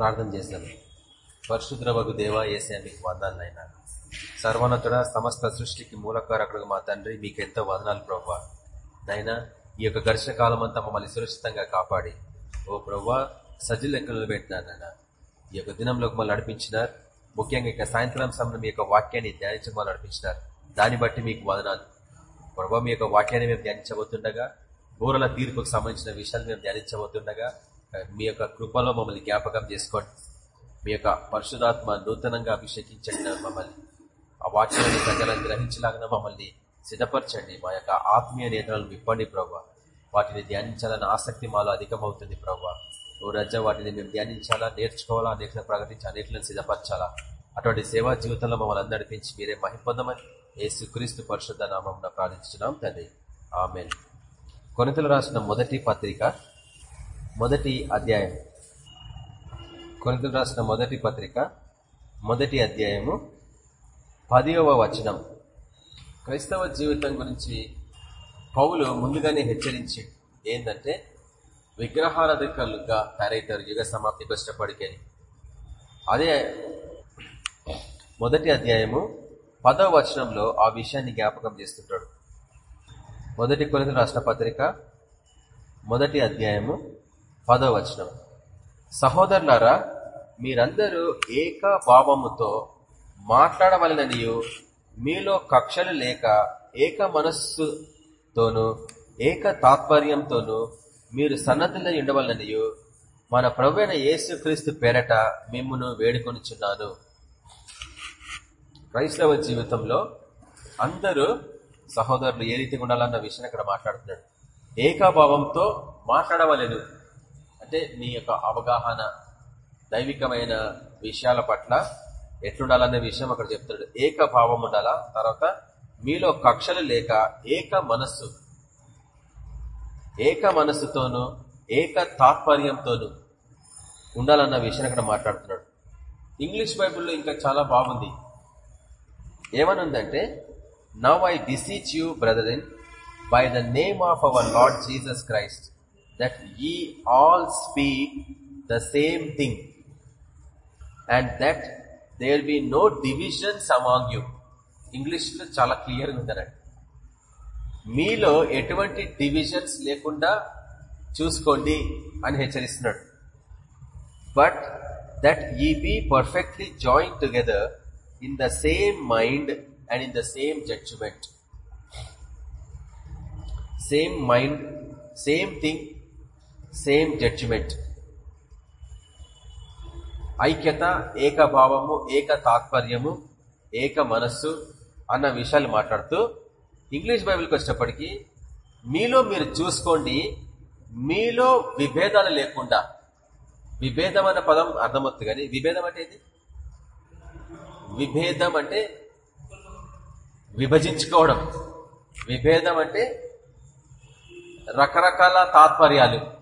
ప్రార్థన చేశాను. పరిశుద్రవగు దేవా ఏసే మీకు వందాలనైనా సర్వోన్నతుడ సమస్త సృష్టికి మూలకారకుడు మా తండ్రి మీకు ఎంతో వదనాలు ప్రభా నైనా ఈ యొక్క ఘర్షణ కాలం అంతా మమ్మల్ని సురక్షితంగా కాపాడి. ఓ ప్రభా సజ్జు లెక్కలు పెట్టినారన్న ఈ యొక్క దినంలోకి మమ్మల్ని నడిపించినారు. ముఖ్యంగా ఇక సాయంత్రం సమయం మీ యొక్క వాక్యాన్ని ధ్యానించమని నడిపించినారు. దాన్ని బట్టి మీకు వదనాలు. ప్రభా మీ యొక్క వాక్యాన్ని మేము ధ్యానించబోతుండగా బూరల తీర్పుకు సంబంధించిన విషయాలు మేము ధ్యానించబోతుండగా మీ యొక్క కృపలో మమ్మల్ని జ్ఞాపకం చేసుకోండి. మీ యొక్క పరిశుధాత్మ నూతనంగా అభిషేకించండి మమ్మల్ని. ఆ వాక్యాన్ని ప్రజలను గ్రహించలాగిన మమ్మల్ని సిద్ధపరచండి. మా యొక్క ఆత్మీయ నేతలను విప్పండి ప్రభావ వాటిని ధ్యానించాలని ఆసక్తి మాలో అధికమవుతుంది ప్రభావ ఓ రజ వాటిని మేము ధ్యానించాలా నేర్చుకోవాలా అనేక ప్రకటించి అనేకలను సిద్ధపరచాలా. అటువంటి సేవా జీవితంలో మమ్మల్ని నడిపించి మీరే మహిపొందమని ఏసు క్రీస్తు పరిశుద్ధ నామం ప్రార్థించున్నాం తండ్రి. ఆమె కొనితలు రాసిన మొదటి పత్రిక మొదటి అధ్యాయం కొనితలు రాసిన మొదటి పత్రిక మొదటి అధ్యాయము పదివ వచనం. క్రైస్తవ జీవితం గురించి పౌలు ముందుగానే హెచ్చరించి ఏంటంటే విగ్రహారాధికలుగా తయారైతారు యుగ సమాప్తికి కష్టపడికని అదే మొదటి అధ్యాయము పదవ వచనంలో ఆ విషయాన్ని జ్ఞాపకం చేస్తుంటాడు. మొదటి కొలిత రాష్ట్ర పత్రిక మొదటి అధ్యాయము పదవచనం. సహోదరులారా మీరందరూ ఏక భావముతో మాట్లాడవలననియు మీలో కక్షలు లేక ఏక మనస్సుతోనూ ఏక తాత్పర్యంతోనూ మీరు సన్నద్ధులై ఉండవలననియు మన ప్రవైన యేసుక్రీస్తు పేరట మిమ్మును వేడుకొనిచున్నాను. క్రైస్తవ జీవితంలో అందరూ సహోదరులు ఏ రీతిగా ఉండాలన్న విషయాన్ని అక్కడ మాట్లాడుతున్నాడు. ఏకాభావంతో మాట్లాడవలేదు అంటే నీ యొక్క అవగాహన దైవికమైన విషయాల పట్ల ఎట్లుండాలనే విషయం అక్కడ చెప్తున్నాడు ఏకభావం ఉండాలా? తర్వాత మీలో కక్షలు లేక ఏక మనస్సు. ఏక మనస్సుతోనూ ఏక తాత్పర్యంతోనూ ఉండాలన్న విషయాన్ని అక్కడ మాట్లాడుతున్నాడు. ఇంగ్లీష్ బైబుల్లో ఇంకా చాలా బాగుంది. ఏమనుందంటే now I beseech you brother by the name of our Lord Jesus Christ that ye all speak the same thing and that there be no divisions among you ఇంగ్లీష్లో చాలా క్లియర్గా ఉందనండి మీలో ఎటువంటి డివిజన్స్ లేకుండా చూసుకోండి అని హెచ్చరిస్తున్నాడు. But that ye be perfectly join together in the same mind and in the same judgement same mind same thing same judgement. ఐక్యత ఏకభావము ఏక తాత్పర్యము ఏక మనస్సు అన్న విషయాలు మాట్లాడుతూ ఇంగ్లీష్ బైబిల్కి వచ్చేటప్పటికి మీలో మీరు చూసుకోండి మీలో విభేదాలు లేకుండా. విభేదం అన్న పదం అర్థమవుతుంది కానీ విభేదం అంటే ఇది విభేదం అంటే విభజించుకోవడం. విభేదం అంటే రకరకాల తాత్పర్యాలు.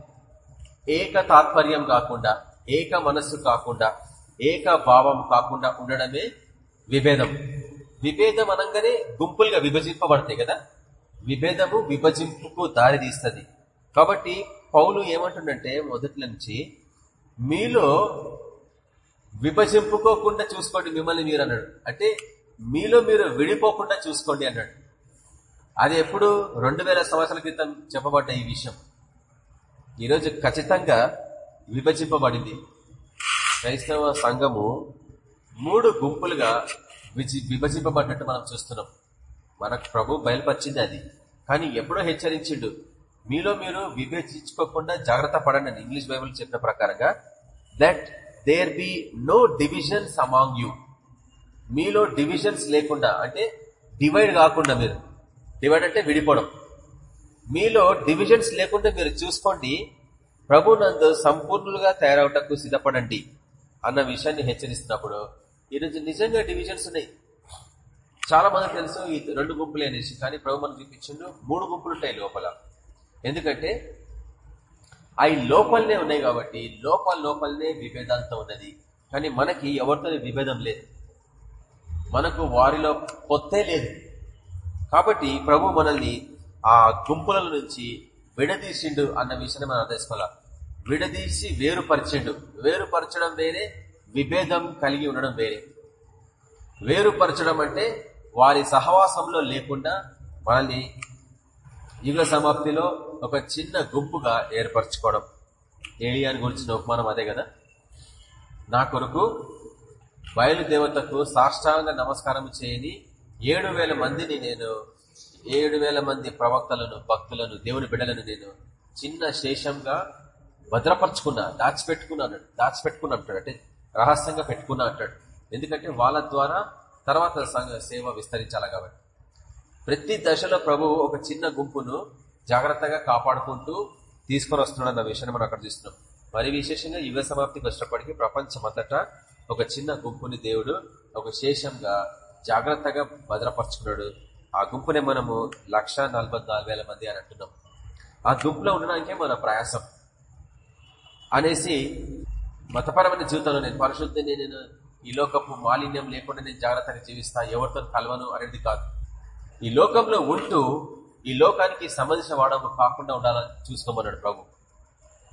ఏక తాత్పర్యం కాకుండా ఏక మనస్సు కాకుండా ఏక భావం కాకుండా ఉండడమే విభేదం. విభేదం అనగానే గుంపులుగా విభజింపబడతాయి కదా? విభేదము విభజింపుకు దారి తీస్తుంది. కాబట్టి పౌలు ఏమంటుండంటే మొదటి నుంచి మీలో విభజింపుకోకుండా చూసుకోండి మిమ్మల్ని మీరు అన్నాడు. అంటే మీలో మీరు విడిపోకుండా చూసుకోండి అన్నాడు. అది ఎప్పుడు? రెండు వేల సంవత్సరాల క్రితం చెప్పబడ్డ ఈ విషయం. ఈరోజు ఖచ్చితంగా విభజింపబడింది. క్రైస్తవ సంఘము మూడు గుంపులుగా విభజింపబడినట్టు మనం చూస్తున్నాం. మనకు ప్రభు బయలుపరిచింది అది. కానీ ఎప్పుడో హెచ్చరించిండు మీలో మీరు విభజించుకోకుండా జాగ్రత్త పడండి ఇంగ్లీష్ బైబుల్ చెప్పిన ప్రకారంగా that there be no divisions among you మీలో డివిజన్స్ లేకుండా అంటే డివైడ్ కాకుండా మీరు డివైడ్ అంటే విడిపోవడం. మీలో డివిజన్స్ లేకుండా మీరు చూసుకోండి. ప్రభు నందు సంపూర్ణులుగా తయారవటకు సిద్ధపడండి అన్న విషయాన్ని హెచ్చరిస్తున్నప్పుడు ఈరోజు నిజంగా డివిజన్స్ ఉన్నాయి. చాలా మంది తెలుసు ఈ రెండు గుంపులు అనేసి కానీ ప్రభు మనం చూపించిండు మూడు గుంపులు ఉంటాయి లోపల. ఎందుకంటే అవి లోపలనే ఉన్నాయి కాబట్టి లోపల లోపలనే విభేదాలతో ఉన్నది. కానీ మనకి ఎవరితో విభేదం లేదు. మనకు వారిలో పొత్తే లేదు. కాబట్టి ప్రభు మనల్ని ఆ గుంపుల నుంచి విడదీసిండు అన్న విషయాన్ని మనం అర్థేసుకోవాలా విడదీసి వేరుపరిచిండు. వేరుపరచడం వేరే విభేదం కలిగి ఉండడం వేరే. వేరుపరచడం అంటే వారి సహవాసంలో లేకుండా మనల్ని యుగ సమాప్తిలో ఒక చిన్న గుంపుగా ఏర్పరచుకోవడం. ఏలియాని గురించిన ఉపమానం అదే కదా? నా కొరకు బయలుదేవతకు సాష్టాంగ నమస్కారం చేయని ఏడు వేల మందిని నేను ఏడు వేల మంది ప్రవక్తలను భక్తులను దేవుని బిడ్డలను నేను చిన్న శేషంగా భద్రపరుచుకున్నా దాచిపెట్టుకున్నా అన్నాడు. దాచిపెట్టుకున్నా అంటాడు. అంటే రహస్యంగా పెట్టుకున్నా అంటాడు. ఎందుకంటే వాళ్ళ ద్వారా తర్వాత సంఘ సేవ విస్తరించాలి కాబట్టి. ప్రతి దశలో ప్రభు ఒక చిన్న గుంపును జాగ్రత్తగా కాపాడుకుంటూ తీసుకొని వస్తున్నాడు అన్న విషయాన్ని మనం అక్కడ చూస్తున్నాం. మరి విశేషంగా యుగ సమాప్తికి వచ్చినప్పటికీ ప్రపంచమంతటా ఒక చిన్న గుంపుని దేవుడు ఒక శేషంగా జాగ్రత్తగా భద్రపరుచుకున్నాడు. ఆ గుంపునే మనము లక్ష మంది అని అంటున్నాం. ఆ గుంపులో ఉండడానికే మన ప్రయాసం. అనేసి మతపరమైన జీవితంలో నేను పరిశుద్ధిని నేను ఈ లోకపు మాలిన్యం లేకుండా నేను జాగ్రత్తగా జీవిస్తా ఎవరితో కలవను అనేది కాదు. ఈ లోకంలో ఉంటూ ఈ లోకానికి సంబంధించిన వాడము కాకుండా ఉండాలని చూసుకోమన్నాడు ప్రభు.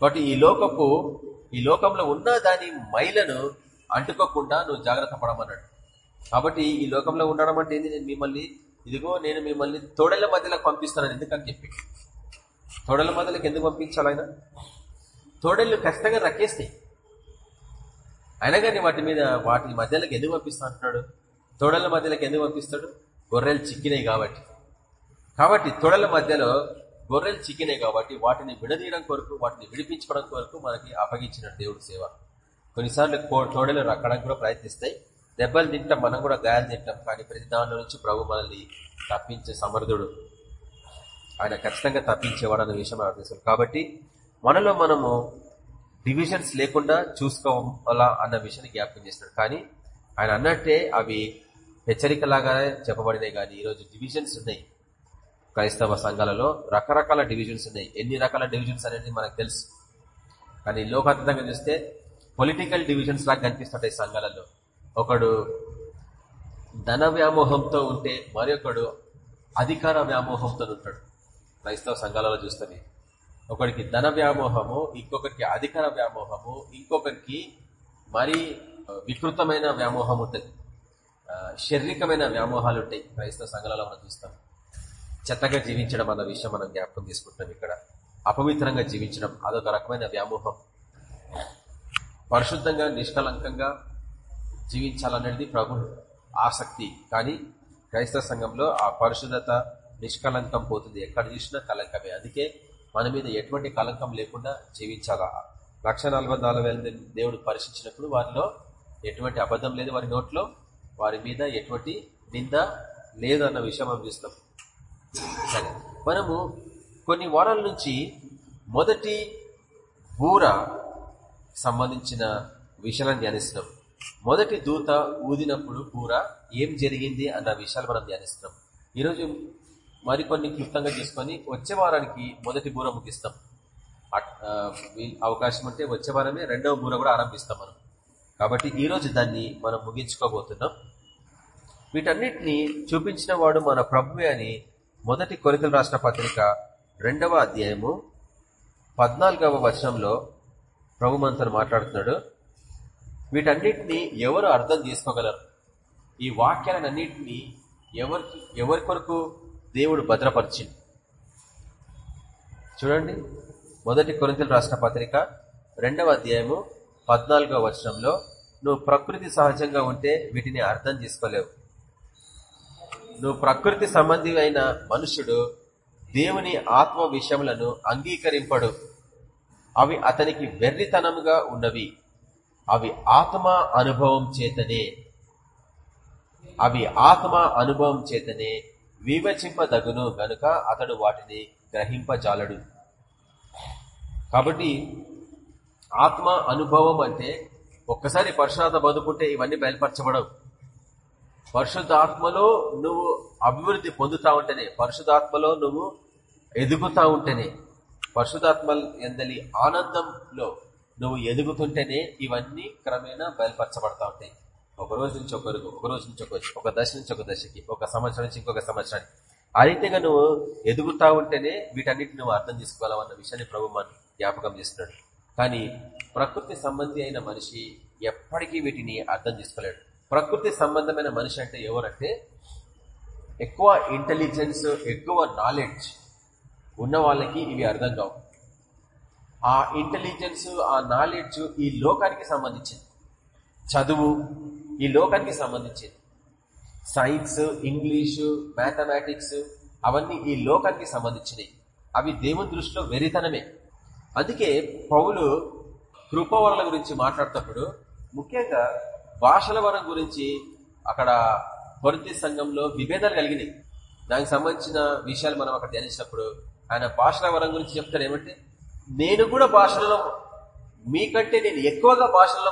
కాబట్టి ఈ లోకపు ఈ లోకంలో ఉన్న దాని మైలను అంటుకోకుండా నువ్వు జాగ్రత్త పడమన్నాడు. కాబట్టి ఈ లోకంలో ఉండడం అంటే నేను మిమ్మల్ని ఇదిగో నేను మిమ్మల్ని తోడల మధ్యలో పంపిస్తాను ఎందుకని చెప్పి. తోడల మధ్యలోకి ఎందుకు పంపించాలి ఆయన? తొడళ్ళు ఖచ్చితంగా రక్కేస్తాయి అయినా కానీ వాటి మీద వాటి మధ్యలోకి ఎందుకు పంపిస్తా అంటున్నాడు? తోడల మధ్యలోకి ఎందుకు పంపిస్తాడు? గొర్రెలు చిక్కినాయి కాబట్టి. కాబట్టి తొడల మధ్యలో గొర్రెలు చిక్కినాయి కాబట్టి వాటిని విడదీయడం కొరకు వాటిని విడిపించుకోవడం కొరకు మనకి అప్పగించిన దేవుడు సేవ. కొన్నిసార్లు తోడలు రక్కడానికి కూడా ప్రయత్నిస్తాయి. దెబ్బలు తింటాం మనం కూడా గాయాలు తింటాం. కానీ ప్రతి దానిలో నుంచి ప్రభు మనల్ని తప్పించే సమర్థుడు. ఆయన ఖచ్చితంగా తప్పించేవాడు అన్న విషయం అర్థం కాబట్టి మనలో మనము డివిజన్స్ లేకుండా చూసుకోవాలా అన్న విషయాన్ని జ్ఞాపకం చేస్తున్నాడు. కానీ ఆయన అన్నట్టే అవి హెచ్చరికలాగానే చెప్పబడినాయి. కానీ ఈరోజు డివిజన్స్ ఉన్నాయి. క్రైస్తవ సంఘాలలో రకరకాల డివిజన్స్ ఉన్నాయి. ఎన్ని రకాల డివిజన్స్ అనేది మనకు తెలుసు. కానీ లోకాతీతంగా చూస్తే పొలిటికల్ డివిజన్స్ లాగా కనిపిస్తుంటాయి సంఘాలలో. ఒకడు ధన వ్యామోహంతో ఉంటే మరొకడు అధికార వ్యామోహంతో ఉంటాడు. క్రైస్తవ సంఘాలలో చూస్తుంది ఒకరికి ధన వ్యామోహము ఇంకొకరికి అధికార వ్యామోహము ఇంకొకరికి మరీ వికృతమైన వ్యామోహం ఉంటుంది. శారీరకమైన వ్యామోహాలు ఉంటాయి క్రైస్తవ సంఘాలలో మనం చూస్తాం. చెత్తగా జీవించడం అన్న విషయం మనం జ్ఞాపకం తీసుకుంటాం ఇక్కడ. అపవిత్రంగా జీవించడం అదొక రకమైన వ్యామోహం. పరిశుద్ధంగా నిష్కలంకంగా జీవించాలనేది ప్రభు ఆసక్తి. కానీ క్రైస్తవ సంఘంలో ఆ పరిశుద్ధత నిష్కలంకం పోతుంది. ఎక్కడ చూసినా కలంకమే అందుకే మన మీద ఎటువంటి కలంకం లేకుండా జీవించాలా? లక్ష దేవుడు పరీక్షించినప్పుడు వారిలో ఎటువంటి అబద్ధం లేదు. వారి నోట్లో వారి మీద ఎటువంటి నింద లేదన్న విషయం మనం చూస్తాం. సరే. మనము కొన్ని వారాల నుంచి మొదటి బూర సంబంధించిన విషయాలను ధ్యానిస్తున్నాం. మొదటి దూత ఊదినప్పుడు కూర ఏం జరిగింది అన్న విషయాలు మనం ధ్యానిస్తాం ఈరోజు మరికొన్ని క్లుప్తంగా తీసుకొని వచ్చే వారానికి మొదటి బూర ముగిస్తాం. అవకాశం ఉంటే వచ్చే వారమే రెండవ బూర కూడా ఆరంభిస్తాం మనం. కాబట్టి ఈరోజు దాన్ని మనం ముగించుకోబోతున్నాం. వీటన్నిటిని చూపించిన వాడు మన ప్రభువే అని మొదటి కొరితలు రాష్ట్ర పత్రిక రెండవ అధ్యాయము పద్నాలుగవ వచనంలో ప్రభు మనతో మాట్లాడుతున్నాడు. వీటన్నిటిని ఎవరు అర్థం చేసుకోగలరు? ఈ వాక్యాలన్నింటినీ ఎవరి ఎవరి కొరకు దేవుడు భద్రపరిచింది చూడండి మొదటి కొరింతలు రాష్ట్ర పత్రిక రెండవ అధ్యాయము పద్నాలుగవ వచనంలో నువ్వు ప్రకృతి సహజంగా ఉంటే వీటిని అర్థం చేసుకోలేవు. నువ్వు ప్రకృతి సంబంధి అయిన మనుషుడు దేవుని ఆత్మ విషయములను అంగీకరింపడు. అవి అతనికి వెర్రితనముగా ఉన్నవి. అవి ఆత్మ అనుభవం చేతనే అవి ఆత్మ అనుభవం చేతనే వివచింపదగును గనుక అతడు వాటిని గ్రహింపజాలడు. కాబట్టి ఆత్మ అనుభవం అంటే ఒక్కసారి పరిశుధాత్మ బతుకుంటే ఇవన్నీ బయలుపరచబడవు. పరిశుద్ధాత్మలో నువ్వు అభివృద్ధి పొందుతా ఉంటేనే పరిశుధాత్మలో నువ్వు ఎదుగుతా ఉంటేనే పరిశుధాత్మ ఎందలి ఆనందంలో నువ్వు ఎదుగుతుంటేనే ఇవన్నీ క్రమేణా బయలుపరచబడతా ఉంటాయి. ఒక రోజు నుంచి ఒకరికి ఒక రోజు నుంచి ఒక ఒక దశ నుంచి ఒక దశకి ఒక సంవత్సరం నుంచి ఇంకొక సంవత్సరానికి. ఆ రీతిగా నువ్వు ఎదుగుతా ఉంటేనే వీటన్నిటి నువ్వు అర్థం చేసుకోవాలన్న విషయాన్ని ప్రభు మన జ్ఞాపకం చేస్తున్నాడు. కానీ ప్రకృతి సంబంధి అయిన మనిషి ఎప్పటికీ వీటిని అర్థం చేసుకోలేడు. ప్రకృతి సంబంధమైన మనిషి అంటే ఎవరంటే ఎక్కువ ఇంటెలిజెన్స్ ఎక్కువ నాలెడ్జ్ ఉన్న వాళ్ళకి ఇవి అర్థం కావు. ఆ ఇంటెలిజెన్స్ ఆ నాలెడ్జ్ ఈ లోకానికి సంబంధించింది. చదువు ఈ లోకానికి సంబంధించింది. సైన్స్ ఇంగ్లీషు మ్యాథమెటిక్స్ అవన్నీ ఈ లోకానికి సంబంధించినవి అవి దేవుని దృష్టిలో వెరితనమే అందుకే పౌలు కృపవరల గురించి మాట్లాడేటప్పుడు ముఖ్యంగా భాషల వరం గురించి అక్కడ కొరతి సంఘంలో విభేదాలు కలిగినాయి. దానికి సంబంధించిన విషయాలు మనం అక్కడ ధ్యానించినప్పుడు ఆయన భాషల వరం గురించి చెప్తారు ఏమంటే నేను కూడా భాషలలో మీకంటే నేను ఎక్కువగా భాషల్లో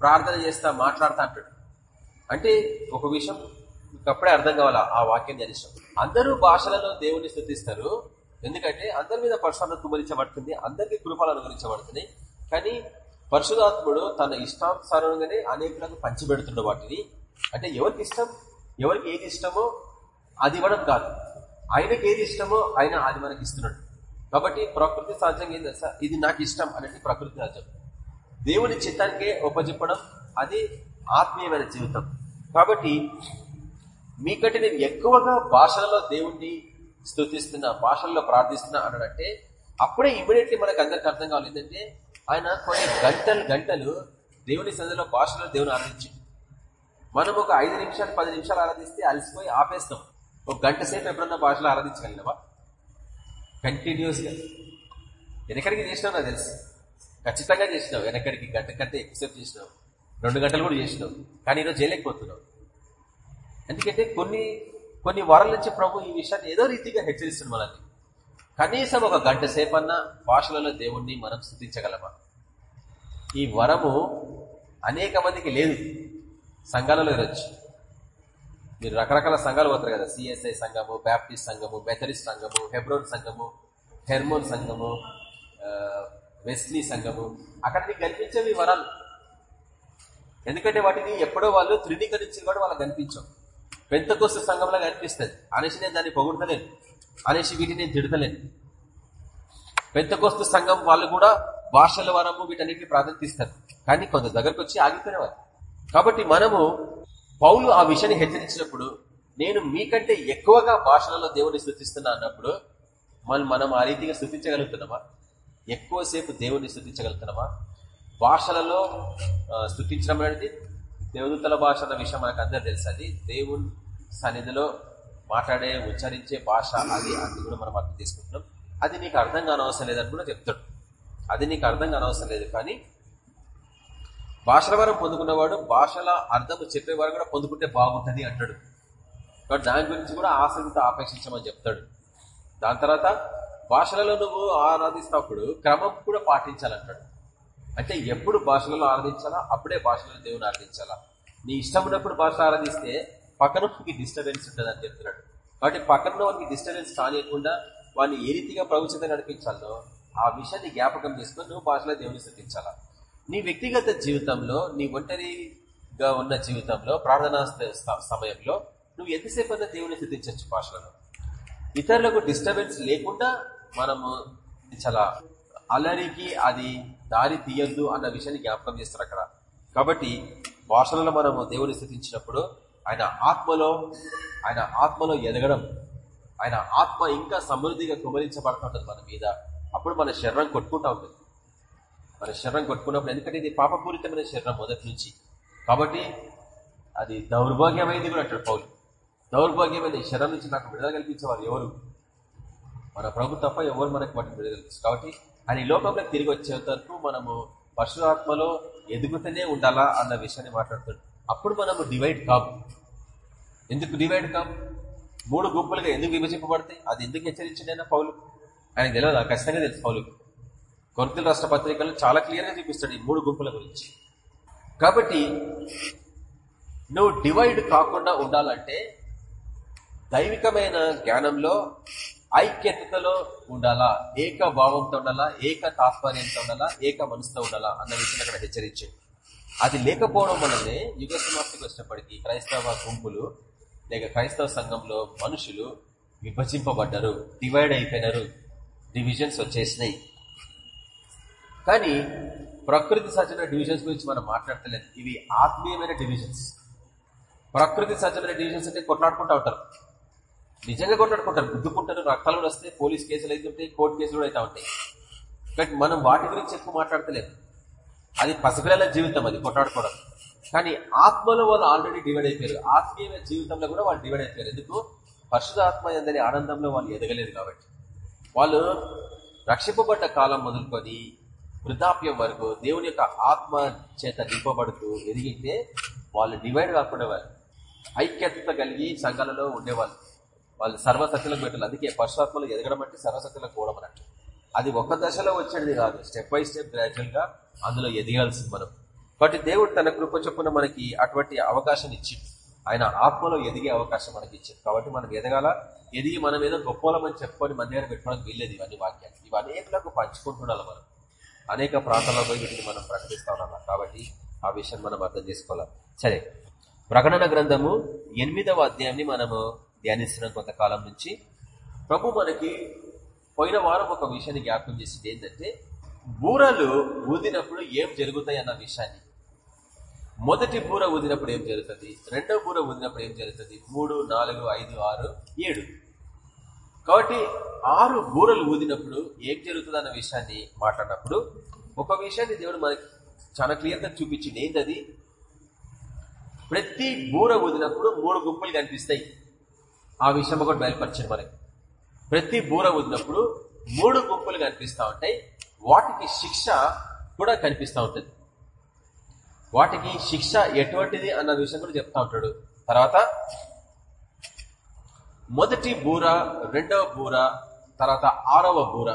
ప్రార్థన చేస్తా మాట్లాడతా అంటాడు. అంటే ఒక విషయం అప్పుడే అర్థం కావాలా? ఆ వాక్యం ధ్యానిస్తాం అందరూ భాషలలో దేవుని స్థుతిస్తారు. ఎందుకంటే అందరి మీద పరిశుభ్రత కుమరించబడుతుంది అందరికీ కృపలు అనుగ్రహించబడుతున్నాయి. కానీ పరశురాత్ముడు తన ఇష్టానుసారంగానే అనేకులకు పంచిపెడుతున్న వాటిని. అంటే ఎవరికి ఇష్టం? ఎవరికి ఏది ఇష్టమో అది ఇవ్వడం కాదు. ఆయనకి ఏది ఇష్టమో ఆయన అది మనకి ఇస్తున్నాడు. కాబట్టి ప్రకృతి సహజంగా ఏం తెలుసా? ఇది నాకు ఇష్టం అనేది ప్రకృతి సహజం. దేవుని చిత్తానికే ఉపజెప్పడం అది ఆత్మీయమైన జీవితం. కాబట్టి మీకంటే నేను ఎక్కువగా భాషలలో దేవుణ్ణి స్థుతిస్తున్నా భాషల్లో ప్రార్థిస్తున్నా అన్నాడంటే అప్పుడే ఇమీడియట్లీ మనకు అందరికి అర్థం కావాలి. ఏంటంటే ఆయన కొన్ని గంటలు గంటలు దేవుని సందులో భాషలో దేవుని ఆరాధించింది మనం ఒక ఐదు నిమిషాలు పది నిమిషాలు ఆరాధిస్తే అలసిపోయి ఆపేస్తాం. ఒక గంట సేపు ఎప్పుడన్నా భాషలో ఆరాధించగలిగినవా కంటిన్యూస్గా వెనకడికి చేసినావు నాకు తెలుసు. ఖచ్చితంగా చేసినావు. వెనకడికి గంట కంటే ఎక్కువసేపు చేసినావు. రెండు గంటలు కూడా చేసినావు. కానీ ఈరోజు చేయలేకపోతున్నావు. ఎందుకంటే కొన్ని కొన్ని వారాల నుంచి ప్రభు ఈ విషయాన్ని ఏదో రీతిగా హెచ్చరిస్తుంది మనల్ని. కనీసం ఒక గంట సేపన్నా భాషలలో దేవుణ్ణి మనం స్థుతించగలమా? ఈ వరము అనేక మందికి లేదు. సంఘాలలో ఈరోజు. మీరు రకరకాల సంఘాలు పోతారు కదా. సిఎస్ఐ సంఘము బ్యాప్టిస్ట్ సంఘము మెథడిస్ట్ సంఘము హెబ్రోన్ సంఘము హెర్మోన్ సంఘము వెస్లీ సంఘము. అక్కడ నీకు కనిపించేవి వరాలు. ఎందుకంటే వాటిని ఎప్పుడో వాళ్ళు త్రిణీకరించి కూడా వాళ్ళకి కనిపించవు. కోసం సంఘంలో కనిపిస్తుంది. అనేసి నేను దాన్ని పొగుడతలేను. అనేసి వీటిని నేను తిడతలేను. పెంతకోస్తు సంఘం వాళ్ళు కూడా భాషల వరము వీటన్నిటిని ప్రాధాన్యత ఇస్తారు. కానీ కొంత దగ్గరకు వచ్చి ఆగిపోయిన కాబట్టి మనము పౌలు ఆ విషయాన్ని హెచ్చరించినప్పుడు నేను మీకంటే ఎక్కువగా భాషలలో దేవుని స్థుతిస్తున్నా అన్నప్పుడు మనం మనం ఆ రీతిగా స్థుతించగలుగుతున్నామా? ఎక్కువసేపు దేవుని స్థుతించగలుగుతున్నామా? భాషలలో స్థుతించడం అనేది దేవదూతల భాష అన్న విషయం మనకు అందరూ తెలుసు అది దేవుని సన్నిధిలో మాట్లాడే ఉచ్చరించే భాష అది అది కూడా మనం అర్థం తీసుకుంటున్నాం అది నీకు అర్థం కానవసరం లేదని కూడా చెప్తాడు. అది నీకు అర్థం కానవసరం లేదు కానీ భాషల వరం పొందుకున్నవాడు భాషల అర్థం చెప్పేవారు కూడా పొందుకుంటే బాగుంటుంది అంటాడు. కాబట్టి దాని గురించి కూడా ఆసక్తితో ఆపేక్షించమని చెప్తాడు. దాని తర్వాత భాషలలో నువ్వు ఆరాధిస్తున్నప్పుడు క్రమం కూడా పాటించాలంటాడు. అంటే ఎప్పుడు భాషలలో ఆరాధించాలా? అప్పుడే భాషలలో దేవుని ఆరాధించాలా? నీ ఇష్టం ఉన్నప్పుడు భాష ఆరాధిస్తే పక్కన డిస్టర్బెన్స్ ఉంటుంది అని చెప్తున్నాడు. కాబట్టి పక్కన వానికి డిస్టర్బెన్స్ కానియకుండా వాడిని ఏ రీతిగా ప్రభుత్వంగా నడిపించాలో ఆ విషయాన్ని జ్ఞాపకం చేసుకొని నువ్వు భాషలో దేవుని స్థుతించాలా? నీ వ్యక్తిగత జీవితంలో నీ ఒంటరిగా ఉన్న జీవితంలో ప్రార్థనా సమయంలో నువ్వు ఎంతసేపు అన్నా దేవుని స్థుతించవచ్చు భాషలను ఇతరులకు డిస్టర్బెన్స్ లేకుండా మనము చాలా అల్లరికి అది దారి తీయద్దు అన్న విషయాన్ని జ్ఞాపకం చేస్తారు అక్కడ. కాబట్టి భాషలలో మనము దేవుని స్థితించినప్పుడు ఆయన ఆత్మలో ఆయన ఆత్మలో ఎదగడం ఆయన ఆత్మ ఇంకా సమృద్ధిగా కుమరించబడుతుంటుంది మన మీద. అప్పుడు మన శరీరం కొట్టుకుంటా ఉంటుంది. మన శరీరం కొట్టుకున్నప్పుడు ఎందుకంటే ఇది పాపపూరితమైన శరీరం మొదటి నుంచి. కాబట్టి అది దౌర్భాగ్యమైంది కూడా అంటాడు పౌలు. దౌర్భాగ్యమైన శరీరం నుంచి నాకు విడుదల కల్పించేవారు ఎవరు? మన ప్రభు తప్ప ఎవరు మనకు వాటిని విడుదల కాబట్టి ఆయన ఈ లోకంలో తిరిగి వచ్చే వరకు మనము పరశురాత్మలో ఎదుగుతూనే ఉండాలా అన్న విషయాన్ని మాట్లాడుతుంది అప్పుడు మనము డివైడ్ కాము. ఎందుకు డివైడ్ కాము? మూడు గుంపులుగా ఎందుకు విభజింపబడతాయి? అది ఎందుకు హెచ్చరించిందైనా పౌలు? ఆయన తెలియదు? ఖచ్చితంగా తెలుసు పౌలు కొరతలు రాష్ట్ర పత్రికలు చాలా క్లియర్గా చూపిస్తాడు ఈ మూడు గుంపుల గురించి. కాబట్టి నువ్వు డివైడ్ కాకుండా ఉండాలంటే దైవికమైన జ్ఞానంలో ఐక్యతలో ఉండాలా? ఏక భావంతో ఉండాలా? ఏక తాత్పర్యంతో ఉండాలా? ఏక మనసుతో ఉండాలా? అన్న విషయం అక్కడ హెచ్చరించే. అది లేకపోవడం వల్లనే యుగ సమాప్తికి వచ్చినప్పటికీ క్రైస్తవ గుంపులు లేక క్రైస్తవ సంఘంలో మనుషులు విభజింపబడ్డారు డివైడ్ అయిపోయినారు. డివిజన్స్ వచ్చేసినాయి. కానీ ప్రకృతి సహజమైన డివిజన్స్ గురించి మనం మాట్లాడతలేదు. ఇవి ఆత్మీయమైన డివిజన్స్. ప్రకృతి సహజమైన డివిజన్స్ అంటే కొట్లాడుకుంటూ ఉంటారు. నిజంగా కొట్లాడుకుంటారు. గుద్దుకుంటారు రక్తాలు కూడా వస్తాయి పోలీస్ కేసులు అయితే ఉంటాయి కోర్టు కేసులు కూడా అయితే ఉంటాయి. బట్ మనం వాటి గురించి ఎక్కువ మాట్లాడతలేదు. అది పసిపిల్లల జీవితం అది కొట్లాడుకోవడం. కానీ ఆత్మలో వాళ్ళు ఆల్రెడీ డివైడ్ అయిపోయారు. ఆత్మీయమైన జీవితంలో కూడా వాళ్ళు డివైడ్ అయిపోయారు. ఎందుకు? పరిశుధాత్మ ఎందని ఆనందంలో వాళ్ళు ఎదగలేదు కాబట్టి. వాళ్ళు రక్షింపబడ్డ కాలం మొదలుకొని వృద్ధాప్యం వరకు దేవుని యొక్క ఆత్మ చేత నింపబడుతూ ఎదిగితే వాళ్ళు డివైడ్ కాకుండా వాళ్ళు ఐక్యత కలిగి సంఘాలలో ఉండేవాళ్ళు. వాళ్ళు సర్వసత్యులకు పెట్టాలి అందుకే పరశురాత్మలు ఎదగడం అంటే సర్వసత్యులకు పోవడం అన్నట్టు అది ఒక దశలో వచ్చేది కాదు. స్టెప్ బై స్టెప్ గ్రాడ్యువల్గా అందులో ఎదగాల్సింది మనం. కాబట్టి దేవుడు తన కృప చొప్పున మనకి అటువంటి అవకాశం ఇచ్చింది ఆయన ఆత్మలో ఎదిగే అవకాశం మనకి ఇచ్చింది కాబట్టి మనం ఎదగాల? ఎదిగి మనం ఏదో గొప్పలమని చెప్పుకొని మన దగ్గర పెట్టుకోవడానికి వీల్లేదు ఇవన్నీ వాక్యాలు. ఇవి అనేకలకు పంచుకుంటుండాలి మనం. అనేక ప్రాంతాల్లో పోయి వీటిని మనం ప్రకటిస్తా ఉన్నాం కాబట్టి ఆ విషయం మనం అర్థం చేసుకోవాలి? సరే. ప్రకటన గ్రంథము ఎనిమిదవ అధ్యాయాన్ని మనము ధ్యానిస్తున్నాం కొంతకాలం నుంచి. ప్రభు మనకి పోయిన వారం ఒక విషయాన్ని జ్ఞాపకం చేసింది. ఏంటంటే బూరలు ఊదినప్పుడు ఏం జరుగుతాయి అన్న విషయాన్ని. మొదటి బూర ఊదినప్పుడు ఏం జరుగుతుంది? రెండో బూర ఊదినప్పుడు ఏం జరుగుతుంది? మూడు నాలుగు ఐదు ఆరు ఏడు. కాబట్టి ఆరు బూరలు ఊదినప్పుడు ఏం జరుగుతుంది అన్న విషయాన్ని మాట్లాడినప్పుడు ఒక విషయాన్ని దేవుడు మనకి చాలా క్లియర్గా చూపించింది ఏంటది ప్రతి బూర ఊదినప్పుడు మూడు గుంపులు కనిపిస్తాయి. ఆ విషయం ఒకటి బయలుపరిచింది మనకి. ప్రతి బూర ఊదినప్పుడు మూడు గుంపులు కనిపిస్తూ ఉంటాయి. వాటికి శిక్ష కూడా కనిపిస్తూ ఉంటుంది. వాటికి శిక్ష ఎటువంటిది అన్న విషయం కూడా చెప్తా ఉంటాడు. తర్వాత మొదటి బూర రెండవ బూర తర్వాత ఆరవ బూర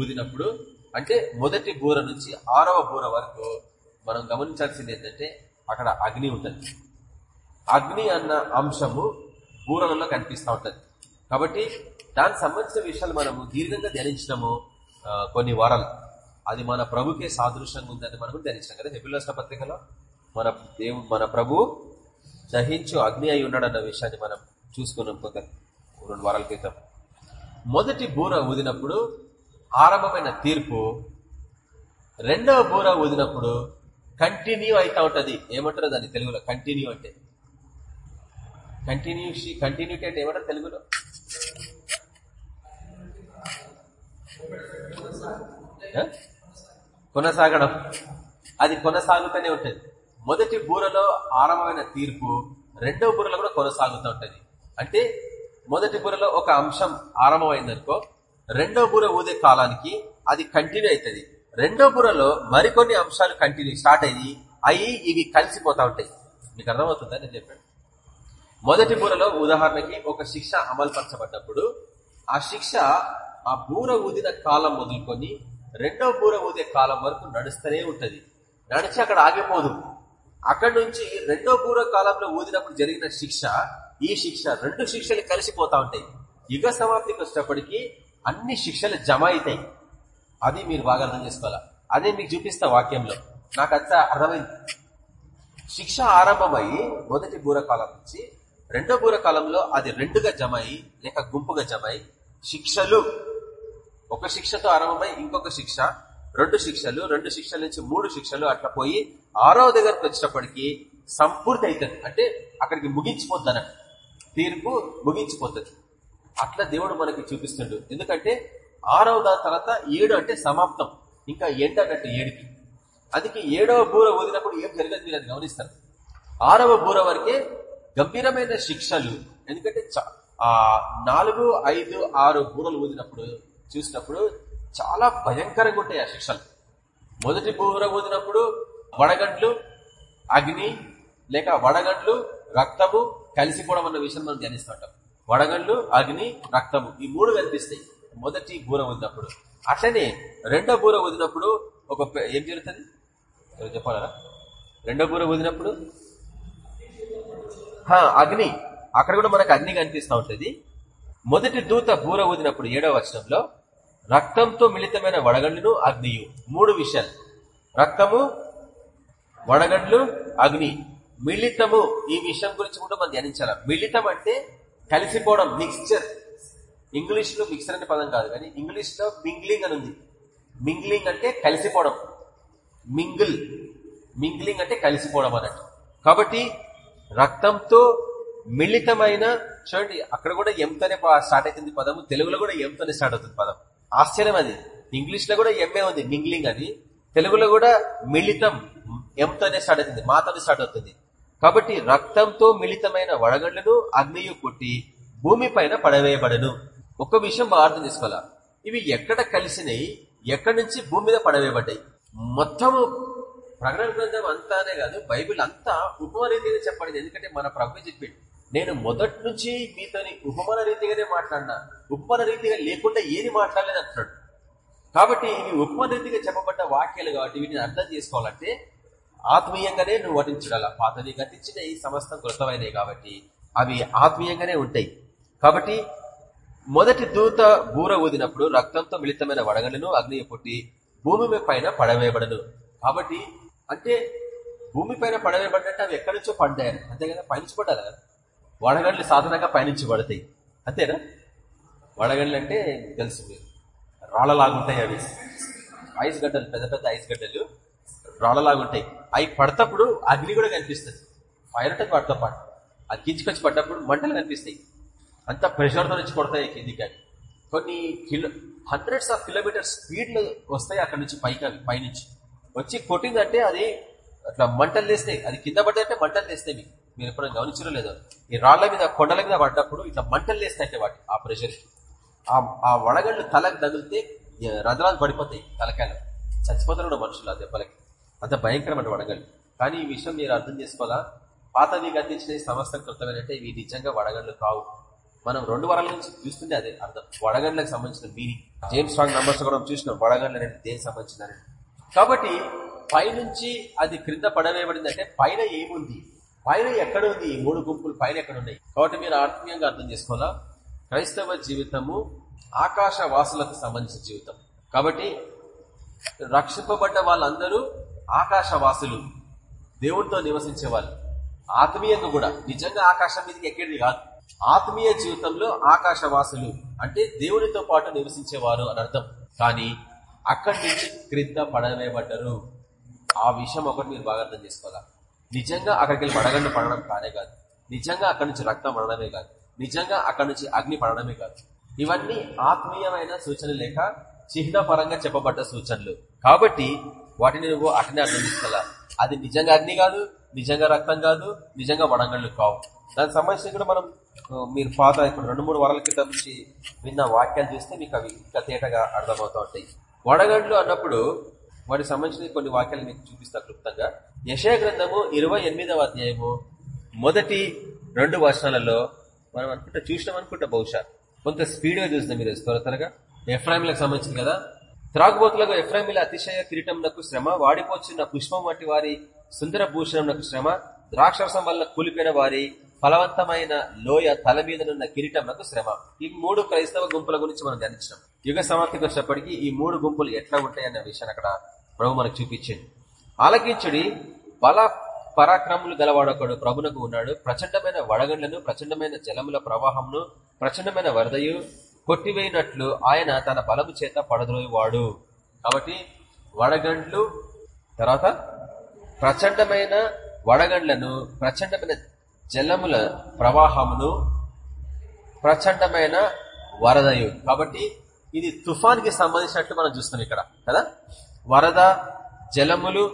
ఊదినప్పుడు అంటే మొదటి బూర నుంచి ఆరవ బూర వరకు మనం గమనించాల్సింది ఏంటంటే అక్కడ అగ్ని ఉంటుంది. అగ్ని అన్న అంశము బూరలలో కనిపిస్తూ ఉంటుంది. కాబట్టి దానికి సంబంధించిన విషయాలు మనము దీర్ఘంగా ధ్యానించినాము కొన్ని వారాలు. అది మన ప్రభుకే సాదృశ్యంగా ఉందని మనం ధ్యానించాం కదా. హెబిల్లాస్ల పత్రికలో మన దేవు మన ప్రభు దహించు అగ్ని అయి ఉన్నాడన్న విషయాన్ని మనం చూసుకున్నాం కొంత రెండు వారాల క్రితం. మొదటి బూర ఊదినప్పుడు ఆరంభమైన తీర్పు రెండవ బూర ఊదినప్పుడు కంటిన్యూ అవుతా ఉంటుంది. ఏమంటారు దాన్ని తెలుగులో? కంటిన్యూ అంటే? కంటిన్యూ కంటిన్యూటీ అంటే ఏమంటారు తెలుగులో? కొనసాగడం. అది కొనసాగుతూనే ఉంటుంది. మొదటి బూరలో ఆరంభమైన తీర్పు రెండవ బూరలో కూడా కొనసాగుతూ ఉంటుంది. అంటే మొదటి బూరలో ఒక అంశం ఆరంభమైందనుకో రెండో బూర ఊదే కాలానికి అది కంటిన్యూ అవుతుంది రెండో బురలో మరికొన్ని అంశాలు కంటిన్యూ స్టార్ట్ అయ్యి అవి ఇవి కలిసిపోతా ఉంటాయి. మీకు అర్థమవుతుందా? నేను చెప్పాను. మొదటి బూరలో ఉదాహరణకి ఒక శిక్ష అమలుపరచబడ్డప్పుడు ఆ శిక్ష ఆ బూర ఊదిన కాలం మొదలుకొని రెండో బూర ఊదే కాలం వరకు నడుస్తూనే ఉంటుంది. నడిచి అక్కడ ఆగిపోదు. అక్కడి నుంచి రెండో బూర కాలంలో ఊదినప్పుడు జరిగిన శిక్ష ఈ శిక్ష రెండు శిక్షలు కలిసిపోతా ఉంటాయి. యుగ సమాప్తికి వచ్చేటప్పటికి అన్ని శిక్షలు జమ అవుతాయి. అది మీరు బాగా అర్థం చేసుకోవాలా? అదే మీకు చూపిస్తా వాక్యంలో. నాకు అంత అర్థమైంది. శిక్ష ఆరంభమై మొదటి బూరకాలం నుంచి రెండో బూరకాలంలో అది రెండుగా జమై లేక గుంపుగా జమై శిక్షలు. ఒక శిక్షతో ఆరంభమై ఇంకొక శిక్ష రెండు శిక్షలు రెండు శిక్షల నుంచి మూడు శిక్షలు అట్లా పోయి ఆరో దగ్గరకు వచ్చేటప్పటికి సంపూర్తి అవుతుంది. అంటే అక్కడికి ముగించిపోద్ది అన్నట్టు. తీర్పు ముగించిపోతుంది. అట్లా దేవుడు మనకి చూపిస్తుండు. ఎందుకంటే ఆరవ దాని తర్వాత ఏడు అంటే సమాప్తం. ఇంకా ఎండ్ అన్నట్టు ఏడుకి. అందుకే ఏడవ బూర ఊదినప్పుడు ఏం జరగదు మీరు అది గమనిస్తారు. ఆరవ బూర వరకే గంభీరమైన శిక్షలు. ఎందుకంటే ఆ నాలుగు ఐదు ఆరు బూరలు ఊదినప్పుడు చూసినప్పుడు చాలా భయంకరంగా ఉంటాయి ఆ శిక్షలు. మొదటి బూర ఊదినప్పుడు వడగండ్లు అగ్ని లేక వడగండ్లు రక్తము కలిసిపోవడం అన్న విషయం మనం ధ్యానిస్తుంటాం వడగండ్లు అగ్ని రక్తము ఈ మూడు కనిపిస్తాయి. మొదటి బూర వదినప్పుడు అట్లనే రెండో బూర వదినప్పుడు ఒక ఏం జరుగుతుంది? చెప్పాలరా? రెండో బూర వదినప్పుడు అగ్ని. అక్కడ కూడా మనకు అగ్ని కనిపిస్తూ ఉంటుంది. మొదటి దూత బూర ఊదినప్పుడు ఏడవ వచనంలో రక్తంతో మిళితమైన వడగండ్లను అగ్నియు. మూడు విషయాలు. రక్తము వడగండ్లు అగ్ని. మిళితము ఈ విషయం గురించి కూడా మనం ధ్యానించాలి? మిళితం అంటే కలిసిపోవడం మిక్స్చర్ ఇంగ్లీష్లో మిక్సర్ అనే పదం కాదు కానీ ఇంగ్లీష్లో మింగ్లింగ్ అని ఉంది. మింగ్లింగ్ అంటే కలిసిపోవడం. మింగిల్ మింగ్లింగ్ అంటే కలిసిపోవడం అన్నట్టు. కాబట్టి రక్తంతో మిళితమైన చూడండి అక్కడ కూడా ఎంతోనే స్టార్ట్ అవుతుంది పదము తెలుగులో కూడా ఎంతోనే స్టార్ట్ అవుతుంది పదం. ఆశ్చర్యం అది. ఇంగ్లీష్లో కూడా ఎంఏ ఉంది? మింగ్లింగ్ అని తెలుగులో కూడా మిళితం ఎంతోనే స్టార్ట్ అవుతుంది మాతోనే స్టార్ట్ అవుతుంది. కాబట్టి రక్తంతో మిళితమైన వడగండ్లను అగ్నియు కొట్టి భూమి పైన పడవేయబడను. ఒక విషయం బాగా అర్థం చేసుకోవాలా ఇవి ఎక్కడ కలిసినాయి ఎక్కడి నుంచి భూమి మీద పడవేయబడ్డాయి? మొత్తము ప్రకటన గ్రంథం అంతానే కాదు బైబిల్ అంతా ఉపమాన రీతిగా చెప్పండి ఎందుకంటే మన ప్రభు చెప్పిండు నేను మొదటి నుంచి మీతోని ఉపమాన రీతిగానే మాట్లాడినా ఉపమాన రీతిగా లేకుండా ఏది మాట్లాడలేదు అంటున్నాడు కాబట్టి ఇవి ఉపమాన రీతిగా చెప్పబడ్డ వాక్యాలు కాబట్టి వీటిని అర్థం చేసుకోవాలంటే ఆత్మీయంగానే నువ్వు వాటిని చూడాల పాతవి గతించిన ఈ సమస్తం కృతమైనవి కాబట్టి అవి ఆత్మీయంగానే ఉంటాయి. కాబట్టి మొదటి దూత బూర ఊదినప్పుడు రక్తంతో మిళితమైన వడగలను అగ్ని పుట్టి భూమి పైన పడవేయబడను. కాబట్టి అంటే భూమి పైన పడవేయబడినట్టు అవి ఎక్కడి నుంచో పడ్డాయని. అంతే కదా? పైనుంచి కదా వడగండ్లు సాధారణంగా పయనించబడతాయి అంతేనా? వడగండ్లు అంటే తెలుసు. మీరు రాళ్ళలాగుంటాయి అవి. ఐస్ గడ్డలు పెద్ద పెద్ద ఐస్ గడ్డలు. రాళ్ళలాగా ఉంటాయి అవి పడతప్పుడు అగ్ని కూడా కనిపిస్తుంది. ఫైర్ ఉంటుంది వాటితో పాటు. అది కించుకొచ్చి పడ్డప్పుడు మంటలు కనిపిస్తాయి. అంత ప్రెషర్తో నుంచి కొడతాయి కిందికి అవి కొన్ని కిలో హండ్రెడ్స్ ఆఫ్ కిలోమీటర్ స్పీడ్లు వస్తాయి అక్కడ నుంచి పైకి అవి పైనుంచి. వచ్చి కొట్టిందంటే అది అట్లా మంటలు లేస్తాయి. అది కింద పడ్డంటే మంటలు లేస్తాయి మీకు. మీరు ఎప్పుడైనా గమనించడం లేదో. ఈ రాళ్ళ మీద కొండల మీద పడ్డప్పుడు ఇట్లా మంటలు లేస్తాయి వాటి ఆ ప్రెషర్ ఆ వడగళ్ళు తలకు తగిలితే రథరాలు పడిపోతాయి తలకాయలు. చచ్చిపోతారు కూడా మనుషులు ఆ దెబ్బలకి. అంత భయంకరమైన వడగళ్ళు. కానీ ఈ విషయం మీరు అర్థం చేసుకోవాలా? పాతవి గతించిన సమస్త కృతమైనట్టే ఇవి నిజంగా వడగళ్ళు కావు. మనం రెండు వారాల నుంచి చూస్తుంటే అదే అర్థం. వడగండ్లకు సంబంధించిన మీనింగ్. జేమ్స్ స్ట్రాంగ్ నంబర్స్ కూడా చూసినాం. వడగండ్లు అనేది దేనికి సంబంధించిన కాబట్టి పైనుంచి అది క్రింద పడవేయబడింది అంటే పైన ఏముంది? పైన ఎక్కడ ఉంది? ఈ మూడు గుంపులు పైన ఎక్కడ ఉన్నాయి? కాబట్టి మీరు ఆత్మీయంగా అర్థం చేసుకోవాలా? క్రైస్తవ జీవితము ఆకాశ వాసులకు సంబంధించిన జీవితం. కాబట్టి రక్షింపబడ్డ వాళ్ళందరూ ఆకాశవాసులు దేవుడితో నివసించే వాళ్ళు ఆత్మీయంగా కూడా. నిజంగా ఆకాశం మీదకి ఎక్కేది కాదు. ఆత్మీయ జీవితంలో ఆకాశవాసులు అంటే దేవునితో పాటు నివసించేవారు అని అర్థం. కానీ అక్కడి నుంచి క్రింద పడవేయబడ్డరు. ఆ విషయం ఒకటి మీరు బాగా అర్థం చేసుకోవాలి? నిజంగా అక్కడికి వెళ్ళి పడగండి పడడం కానే కాదు. నిజంగా అక్కడి నుంచి రక్తం పడడమే కాదు. నిజంగా అక్కడి నుంచి అగ్ని పడడమే కాదు. ఇవన్నీ ఆత్మీయమైన సూచనలు లేక చిహ్న పరంగా చెప్పబడ్డ సూచనలు. కాబట్టి వాటిని నువ్వు అటనే అర్థం చేసుకోవాలా అది నిజంగా అగ్ని కాదు నిజంగా రక్తం కాదు నిజంగా వడంగళ్ళు కావు. దానికి సంబంధించి కూడా మనం మీరు పాత ఇప్పుడు రెండు మూడు వారాల క్రితం నుంచి విన్న వాక్యాలు చూస్తే మీకు అవి ఇంకా తేటగా అర్థమవుతూ ఉంటాయి. వడగండ్లు అన్నప్పుడు వాటికి సంబంధించిన కొన్ని వాక్యాలు మీకు చూపిస్తా క్లుప్తంగా. యశయ గ్రంథము ఇరవై ఎనిమిదవ అధ్యాయము మొదటి రెండు వర్షాలలో మనం అనుకుంటా చూసినాం అనుకుంటా బహుశా. కొంత స్పీడ్గా చూసినాం మీరు త్వర త్వరగా. ఎఫ్రాయిమ్లకు సంబంధించింది కదా? త్రాగుబోతులకు ఎఫ్రామిల అతిశయ కిరీటంనకు శ్రమ వాడిపోచున్న పుష్పం వంటి వారి సుందర భూషణంకు శ్రమ ద్రాక్షరసం వల్ల కూలిపోయిన వారి ఫలవంతమైన లోయ తల మీదనున్న కిరీటంకు శ్రమ. ఈ మూడు క్రైస్తవ గుంపుల గురించి మనం ధ్యానించాం యుగ సమాప్తికి వచ్చినప్పటికీ ఈ మూడు గుంపులు ఎట్లా ఉంటాయన్న విషయాన్ని అక్కడ ప్రభు మనకు చూపించింది ఆలకించుడి బల పరాక్రములు గలవాడొకడు ప్రభునకు ఉన్నాడు. ప్రచండమైన వడగండ్లను ప్రచండమైన జలముల ప్రవాహంను ప్రచండమైన వరదయు కొట్టివేయినట్లు ఆయన తన బలము చేత పడద్రోయేవాడు. కాబట్టి వడగండ్లు తర్వాత ప్రచండమైన వడగండ్లను ప్రచండమైన జలముల ప్రవాహమును ప్రచండమైన వరదయు. కాబట్టి ఇది తుఫాన్కి సంబంధించినట్లు మనం చూస్తున్నాం ఇక్కడ కదా? వరద జలములు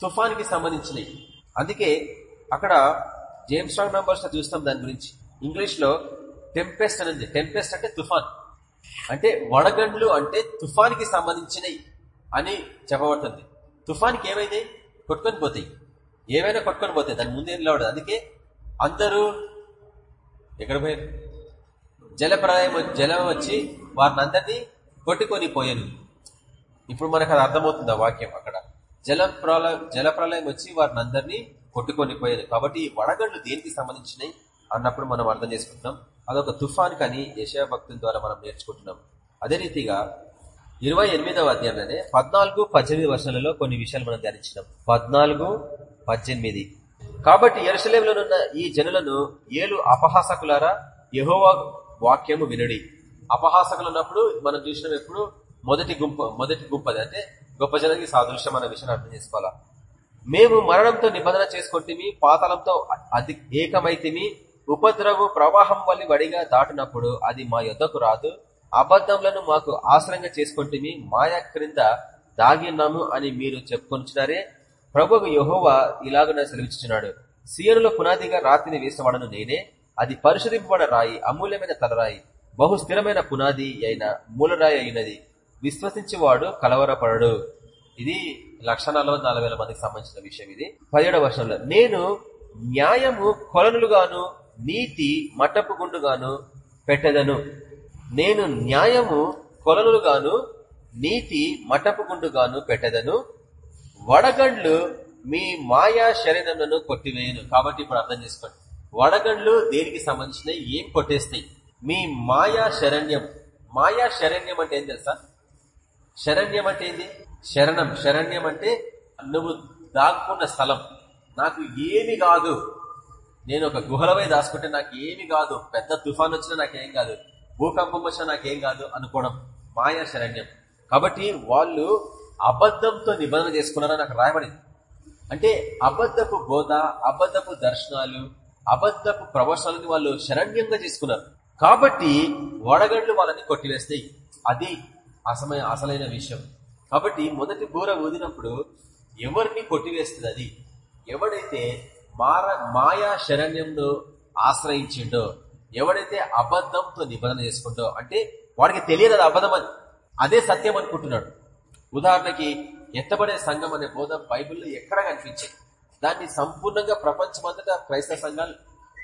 తుఫాన్కి సంబంధించినవి అందుకే అక్కడ జేమ్స్ స్ట్రాంగ్ నంబర్స్ చూస్తాం దాని గురించి. ఇంగ్లీష్లో టెంపెస్ట్ అనేది టెంపెస్ట్ అంటే తుఫాన్. అంటే వడగండ్లు అంటే తుఫాన్కి సంబంధించినవి అని చెప్పబడుతుంది. తుఫాన్కి ఏమైంది? కొట్టుకొని పోతాయి. ఏమైనా కొట్టుకొని పోతాయి. దాని ముందేం లేవడదు అందుకే అందరూ ఎక్కడ పోయారు? జలప్రలయం జలం వచ్చి వారిని అందరినీ కొట్టుకొని పోయాను ఇప్పుడు మనకు అది అర్థమవుతుంది ఆ వాక్యం అక్కడ? జల జలప్రలయం వచ్చి వారిని అందరినీ కొట్టుకొని పోయారు. కాబట్టి వడగండ్లు దేనికి సంబంధించినవి అన్నప్పుడు మనం అర్థం చేసుకుంటున్నాం. అదొక తుఫాన్ కానీ యశా భక్తుల ద్వారా మనం నేర్చుకుంటున్నాం. అదే రీతిగా ఇరవై ఎనిమిదవ అధ్యాయంలోనే పద్నాలుగు పద్దెనిమిది వర్షాలలో కొన్ని విషయాలు మనం ధ్యానించినాం. పద్నాలుగు పద్దెనిమిది. కాబట్టి ఎరుసలేంలోనున్న ఈ జనులను ఏలు అపహాసకులారా యహోవా వాక్యము వినడి. అపహాసకులు ఉన్నప్పుడు మనం చూసినాం ఎప్పుడు? మొదటి గుంపు మొదటి గుంపు అంటే గొప్ప జనానికి సాదృశ్యం అనే విషయాన్ని అర్థం చేసుకోవాలా. మేము మరణంతో నిబంధన చేసుకుంటే పాతాళంతో అది ఏకమైతిమి ఉపద్రవు ప్రవాహం వల్ల వడిగా దాటినప్పుడు అది మా యొద్దకు రాదు. అబద్ధంలను మాకు ఆశ్రయంగా చేసుకుంటేమి. మాయా క్రింద దాగిన్నాము అని మీరు చెప్పుకొనిచ్చినారే ప్రభువు యహోవా ఇలాగనే సెలవిస్తున్నాడు సీయనులో పునాదిగా రాతిని వేసినవాడను నేనే. అది పరిశోధింపబడ రాయి అమూల్యమైన తలరాయి బహు స్థిరమైన పునాది అయిన మూలరాయి అయినది. విశ్వసించేవాడు కలవరపడడు. ఇది లక్ష మందికి సంబంధించిన విషయం ఇది. పదిహేడవ వర్షంలో నేను న్యాయము కొలనులుగాను నీతి మట్టపు గుండుగాను పెట్టదను. నేను న్యాయము కొలనులుగాను నీతి మట్టపు గుండుగాను పెట్టదను. వడగండ్లు మీ మాయా శరీరములను కొట్టివేయను. కాబట్టి ఇప్పుడు అర్థం చేసుకోండి. వడగండ్లు దేనికి సంబంధించిన ఏం కొట్టేస్తాయి? మీ మాయా శరణ్యం మాయా శరణ్యం అంటే ఏం తెలుసా? శరణ్యం అంటే ఏంది? శరణం. శరణ్యం అంటే నువ్వు దాక్కున్న స్థలం. నాకు ఏమి కాదు. నేను ఒక గుహలపై దాచుకుంటే నాకు ఏమి కాదు. పెద్ద తుఫాన్ వచ్చినా నాకేం కాదు. భూకంపం వచ్చినా నాకేం కాదు అనుకోవడం మాయా శరణ్యం. కాబట్టి వాళ్ళు అబద్ధంతో నిబంధన చేసుకున్నారని నాకు రాయబడింది. అంటే అబద్ధపు బోధ అబద్ధపు దర్శనాలు అబద్ధపు ప్రవచనాలని వాళ్ళు శరణ్యంగా చేసుకున్నారు. కాబట్టి వడగండ్లు వాళ్ళని కొట్టివేస్తాయి అది అసమయ అసలైన విషయం. కాబట్టి మొదటి బూర ఊదినప్పుడు ఎవరిని కొట్టివేస్తుంది అది? ఎవడైతే మార మాయా శరణ్యంను ఆశ్రయించిండో. ఎవడైతే అబద్ధంతో నిబంధన చేసుకుంటో అంటే వాడికి తెలియదు అది అబద్ధం అని అదే సత్యం అనుకుంటున్నాడు. ఉదాహరణకి ఎత్తబడే సంఘం అనే బోధ బైబిల్లో ఎక్కడ కనిపించింది? దాన్ని సంపూర్ణంగా ప్రపంచమంతటా క్రైస్తవ సంఘాలు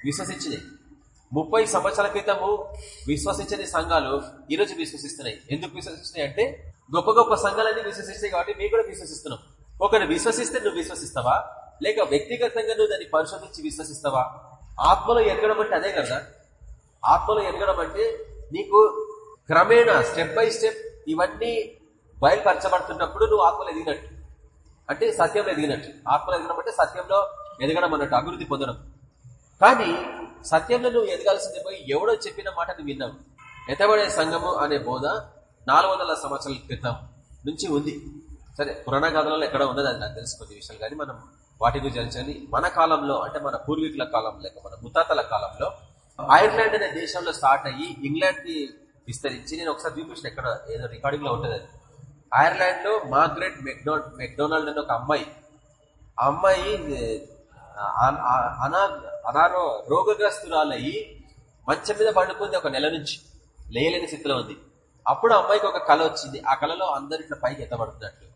విశ్వసించినాయి. ముప్పై సంవత్సరాల క్రితము విశ్వసించని సంఘాలు ఈరోజు విశ్వసిస్తున్నాయి. ఎందుకు విశ్వసిస్తున్నాయి అంటే గొప్ప గొప్ప సంఘాలన్నీ విశ్వసిస్తాయి కాబట్టి మేము కూడా విశ్వసిస్తున్నాం. ఒకరు విశ్వసిస్తే నువ్వు విశ్వసిస్తావా? లేక వ్యక్తిగతంగా నువ్వు దాన్ని పరిశోధించి విశ్వసిస్తావా? ఆత్మలో ఎదగడం అంటే అదే కదా? ఆత్మలో ఎదగడం అంటే నీకు క్రమేణా స్టెప్ బై స్టెప్ ఇవన్నీ బయలుపరచబడుతున్నప్పుడు నువ్వు ఆత్మలో ఎదిగినట్టు. అంటే సత్యంలో ఎదిగినట్టు. ఆత్మలో ఎదగడం అంటే సత్యంలో ఎదగడం అన్నట్టు అభివృద్ధి పొందడం. కానీ సత్యంలో నువ్వు ఎదగాల్సింది పోయి ఎవడో చెప్పిన మాట నువ్వు విన్నావు. ఎతబడే సంఘము అనే బోధ నాలుగు సంవత్సరాల క్రితం నుంచి ఉంది. సరే పురాణ గాథలలో ఎక్కడ ఉన్నది అది నాకు తెలిసిపోతే విషయాలు. కానీ మనం వాటి గురించి మన కాలంలో అంటే మన పూర్వీకుల కాలం లేక మన ముతాతల కాలంలో ఐర్లాండ్ అనే దేశంలో స్టార్ట్ అయ్యి ఇంగ్లాండ్కి విస్తరించి నేను ఒకసారి చూపించిన ఎక్కడ ఏదో రికార్డింగ్లో ఉంటుంది ఐర్లాండ్లో మార్గ్రెట్ మెక్డో మెక్డొనాల్డ్ అనే ఒక అమ్మాయి ఆ అమ్మాయి అనారో రోగగ్రస్తురాలయ్యి మంచం మీద పండుకుంది ఒక నెల నుంచి లేయలేని స్థితిలో ఉంది. అప్పుడు అమ్మాయికి ఒక కళ వచ్చింది. ఆ కళలో అందరి ఇట్లా పైకి ఎత్తబడుతున్నట్లు.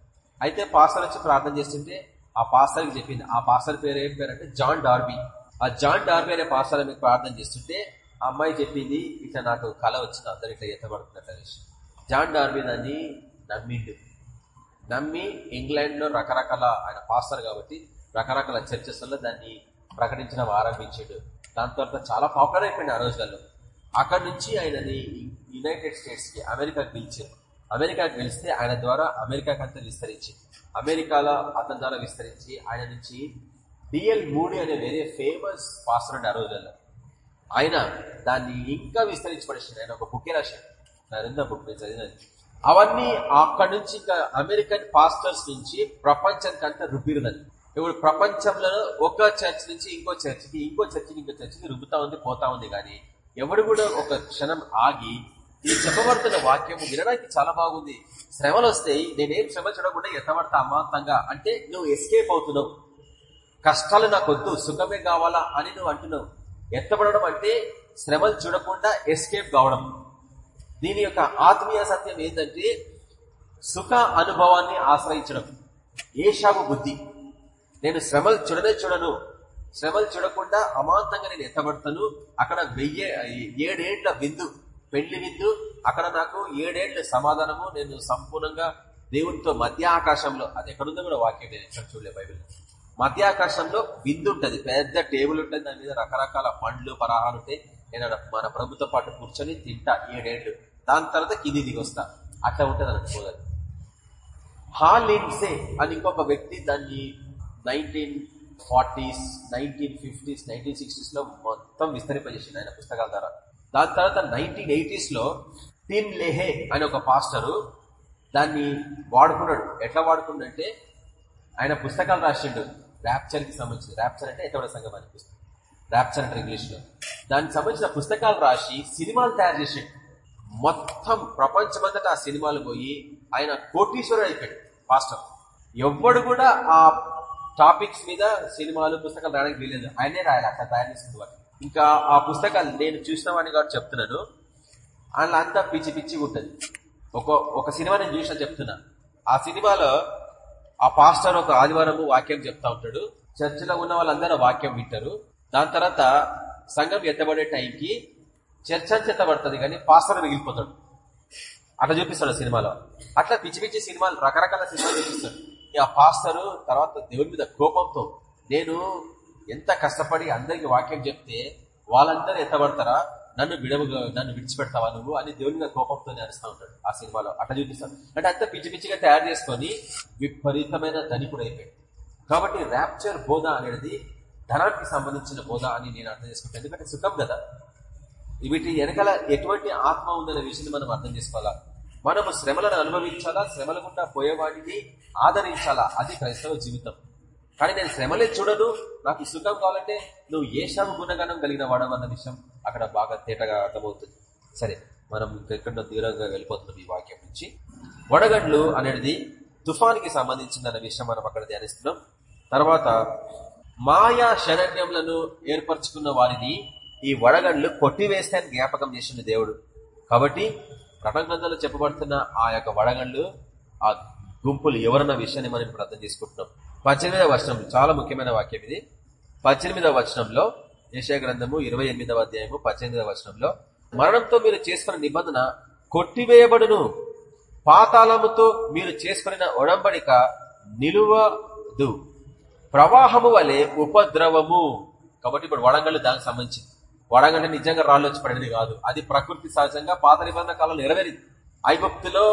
అయితే పాస్టర్ వచ్చి ప్రార్థన చేస్తుంటే ఆ పాస్టర్కి చెప్పింది. ఆ పాస్టర్ పేరు ఏం పేరు అంటే జాన్ డార్బీ. ఆ జాన్ డార్బీ అనే పాస్టర్ మీకు ప్రార్థన చేస్తుంటే ఆ అమ్మాయి చెప్పింది ఇట్లా నాకు కళ వచ్చింది అందరు ఇట్లా ఎత్తబడుతున్నట్టు జాన్ డార్బీ దాన్ని నమ్మిండు. నమ్మి ఇంగ్లాండ్లో రకరకాల ఆయన పాస్టర్ కాబట్టి రకరకాల చర్చస్లో దాన్ని ప్రకటించడం ఆరంభించాడు. దాని తర్వాత చాలా పాపులర్ అయిపోయింది ఆ రోజులలో. అక్కడి నుంచి ఆయనని యునైటెడ్ స్టేట్స్కి అమెరికాకి పిలిచారు. అమెరికాకి పిలిస్తే ఆయన ద్వారా అమెరికాకి అంతా విస్తరించింది. అమెరికాలో అతని ద్వారా విస్తరించి ఆయన నుంచి డిఎల్ మూడి అనే వేరే ఫేమస్ పాస్టర్ ఆ రోజుల్లో. ఆయన దాన్ని ఇంకా విస్తరించి పడేసింది ఆయన ఒక బుక్ రాశాడు నరేంద్ర బుక్ నేను చదివినది అవన్నీ అక్కడి నుంచి ఇంకా అమెరికన్ పాస్టర్స్ నుంచి ప్రపంచానికంతా రుబ్బిరుదని ఇప్పుడు ప్రపంచంలో ఒక చర్చ్ నుంచి ఇంకో చర్చికి ఇంకో చర్చికి ఇంకో చర్చికి రుబ్బుతా ఉంది పోతా ఉంది. కానీ ఎవడు కూడా ఒక క్షణం ఆగి ఈ చెప్పబడుతున్న వాక్యము వినడానికి చాలా బాగుంది. శ్రమలు వస్తాయి నేనేం శ్రమ చూడకుండా ఎత్తబడతా అమాంతంగా. అంటే నువ్వు ఎస్కేప్ అవుతున్నావు. కష్టాలు నాకు వద్దు సుఖమే కావాలా అని నువ్వు అంటున్నావు. ఎత్తబడడం అంటే శ్రమలు చూడకుండా ఎస్కేప్ కావడం. దీని యొక్క ఆత్మీయ సత్యం ఏంటంటే సుఖ అనుభవాన్ని ఆశ్రయించడం. ఏషావు బుద్ధి. నేను శ్రమలు చూడనే చూడను. శ్రమలు చూడకుండా అమాంతంగా నేను ఎత్తబడతాను. అక్కడ వెయ్యి ఏడేండ్ల విందు. పెళ్ళి విందు అక్కడ నాకు ఏడేళ్ళు సమాధానము. నేను సంపూర్ణంగా దేవునితో మధ్య ఆకాశంలో అది ఎక్కడుందో కూడా వాక్యం నేను ఎక్కడ చూడలే బైబిల్. మధ్య ఆకాశంలో విందు ఉంటుంది. పెద్ద టేబుల్ ఉంటుంది. దాని మీద రకరకాల పండ్లు పరాహాలు ఉంటాయి. నేను మన ప్రభుత్వ పాటు కూర్చొని తింటా ఏడేళ్ళు దాని తర్వాత కింది దిగి వస్తా. అట్లా ఉంటుంది అనుకోదని హాలిన్సే అని ఇంకొక వ్యక్తి దాన్ని nineteen forties nineteen fifties nineteen సిక్స్టీస్లో మొత్తం విస్తరింపజేసింది ఆయన పుస్తకాల ద్వారా. దాని తర్వాత నైన్టీన్ ఎయిటీస్లో టిమ్ లెహే అనే ఒక పాస్టరు దాన్ని వాడుకున్నాడు. ఎట్లా వాడుకున్నాడంటే ఆయన పుస్తకాలు రాసిండు. ర్యాప్చర్కి సంబంధించిన సంబంధించి ర్యాప్చర్ అంటే ఎక్కడ సంఘం అని పుస్తకం ర్యాప్చర్ అంటారు ఇంగ్లీష్లో దానికి సంబంధించిన పుస్తకాలు రాసి సినిమాలు తయారు చేసాడు. మొత్తం ప్రపంచమంతటా ఆ సినిమాలు పోయి ఆయన కోటీశ్వరుడు అయిపోయాడు పాస్టర్ ఎవ్వడు కూడా ఆ టాపిక్స్ మీద సినిమాలు పుస్తకాలు రాయడానికి వీలేదు ఆయనే రాయాలి అట్లా తయారు చేసింది వాటి ఇంకా ఆ పుస్తకాలు నేను చూసినామని కాబట్టి చెప్తున్నాను అందులో అంతా పిచ్చి పిచ్చిగా ఉంటుంది. ఒక ఒక సినిమా నేను చూసిన చెప్తున్నా. ఆ సినిమాలో ఆ పాస్టర్ ఒక ఆదివారం వాక్యం చెప్తా ఉంటాడు. చర్చిలో ఉన్న వాళ్ళందరూ వాక్యం వింటారు. దాని తర్వాత సంఘం ఎత్తబడే టైంకి చర్చ ఎత్తబడుతుంది కానీ పాస్టర్ మిగిలిపోతాడు. అట్లా చూపిస్తాడు సినిమాలో. అట్లా పిచ్చి పిచ్చి సినిమాలు రకరకాల సినిమాలు చూపిస్తాడు. ఆ పాస్టర్ తర్వాత దేవుని మీద కోపంతో నేను ఎంత కష్టపడి అందరికి వాక్యం చెప్తే వాళ్ళందరూ ఎత్తబడతారా? నన్ను విడవ నన్ను విడిచిపెడతావా నువ్వు అని దేవుని కోపంతో అరుస్తూ ఉంటాడు ఆ సినిమాలో. అట్లా చూపిస్తాడు. అంటే అంత పిచ్చి పిచ్చిగా తయారు చేసుకొని విపరీతమైన ధనికుడు అయిపోయాడు కాబట్టి ర్యాప్చర్ బోధ అనేది ధనానికి సంబంధించిన బోధ అని నేను అర్థం చేసుకుంటాను. ఎందుకంటే సుఖం కదా. వీటి వెనకాల ఎటువంటి ఆత్మ ఉందనే విషయాన్ని మనం అర్థం చేసుకోవాలా? మనము శ్రమలను అనుభవించాలా? శ్రమల గుండా పోయేవాడిని ఆదరించాలా? అది క్రైస్తవ జీవితం. కానీ నేను శ్రమలే చూడను నాకు సుఖం కావాలంటే నువ్వు ఏ శ్రమ గుణగణం కలిగిన వాడవన్న విషయం అక్కడ బాగా తేటగా అర్థమవుతుంది. సరే మనం ఇంకెక్కడో దూరంగా వెళ్ళిపోతున్నాం ఈ వాక్యం నుంచి. వడగండ్లు అనేది తుఫానికి సంబంధించిందన్న విషయం మనం అక్కడ ధ్యానిస్తున్నాం. తర్వాత మాయా శరణ్యములను ఏర్పరచుకున్న వారిని ఈ వడగండ్లు కొట్టివేస్తే జ్ఞాపకం చేసింది దేవుడు. కాబట్టి ప్రణగ్రంథంలో చెప్పబడుతున్న ఆ యొక్క వడగండ్లు ఆ గుంపులు ఎవరన్న విషయాన్ని మనం ఇప్పుడు అర్థం చేసుకుంటున్నాం. పద్దెనిమిదవ వచనం చాలా ముఖ్యమైన వాక్యం ఇది. పద్దెనిమిదవ వచనంలో యశా గ్రంథము ఇరవై ఎనిమిదవ అధ్యాయము పద్దెనిమిదవ వచనంలో మరణంతో మీరు చేసుకున్న నిబంధన కొట్టివేయబడును. పాతాళముతో మీరు చేసుకున్న ఒడంబడిక నిలువదు. ప్రవాహము వలె ఉపద్రవము. కాబట్టి ఇప్పుడు వడంగళ్ళు దానికి సంబంధించింది. వడంగంటే నిజంగా రాళ్ళు వచ్చి పడినది కాదు. అది ప్రకృతి సహజంగా పాత నిబంధన కాలంలో నెరవేరింది. ఐగుప్తులో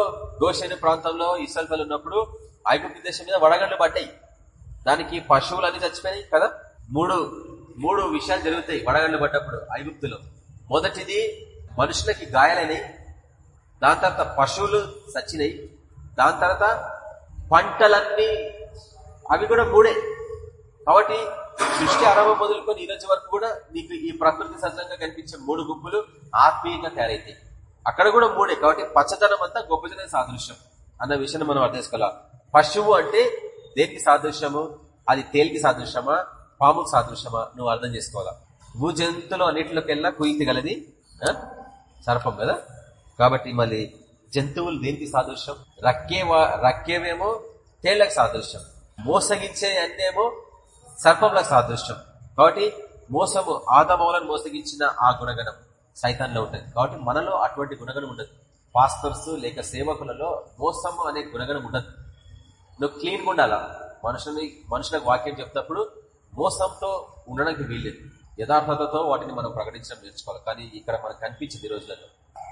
గోషేని ప్రాంతంలో ఇసల్పలు ఉన్నప్పుడు ఐగుప్తు దేశం మీద వడగండ్లు పడ్డాయి. దానికి పశువులు అన్ని చచ్చిపోయినాయి కదా? మూడు మూడు విషయాలు జరుగుతాయి వడగండ్లు పడ్డప్పుడు ఐగుప్తులో. మొదటిది మనుషులకి గాయాలైనవి దాని తర్వాత పశువులు చచ్చినాయి దాని తర్వాత పంటలన్నీ అవి కూడా మూడే. కాబట్టి సృష్టి ఆరంభం మొదలుకొని ఈ రోజు వరకు కూడా నీకు ఈ ప్రకృతి సజ్జంగా కనిపించే మూడు గుంపులు ఆత్మీయంగా తయారైతాయి. అక్కడ కూడా మూడే. కాబట్టి పచ్చదనం అంతా గొప్పజనే సాదృశ్యం. అన్న విషయాన్ని మనం అర్థం చేసుకోవాలి? పశువు అంటే దేనికి సాదృశ్యము? అది తేలికి సాదృశ్యమా? పాముకు సాదృశ్యమా? నువ్వు అర్థం చేసుకోవాలా? భూ జంతువులు అన్నింటిలోకి వెళ్ళినా కుయితి గలది సర్పం కదా? కాబట్టి మళ్ళీ జంతువులు దేనికి సాదృశ్యం? రక్కే రక్కేవేమో తేళ్ళకు సాదృశ్యం. మోసగించే అన్నేమో సర్పంలకు సాదృశ్యం. కాబట్టి మోసము ఆదమౌలను మోసగించిన ఆ గుణగణం సైతాన్లో ఉంటుంది. కాబట్టి మనలో అటువంటి గుణగణం ఉండదు. పాస్టర్స్ లేక సేవకులలో మోసము అనే గుణగణం ఉండదు. నువ్వు క్లీన్గా ఉండాలా? మనుషుని మనుషులకు వాక్యం చెప్తప్పుడు మోసంతో ఉండడానికి వీల్లేదు. యథార్థతతో వాటిని మనం ప్రకటించడం నేర్చుకోవాలి. కానీ ఇక్కడ మనకు కనిపించింది ఈ రోజులలో.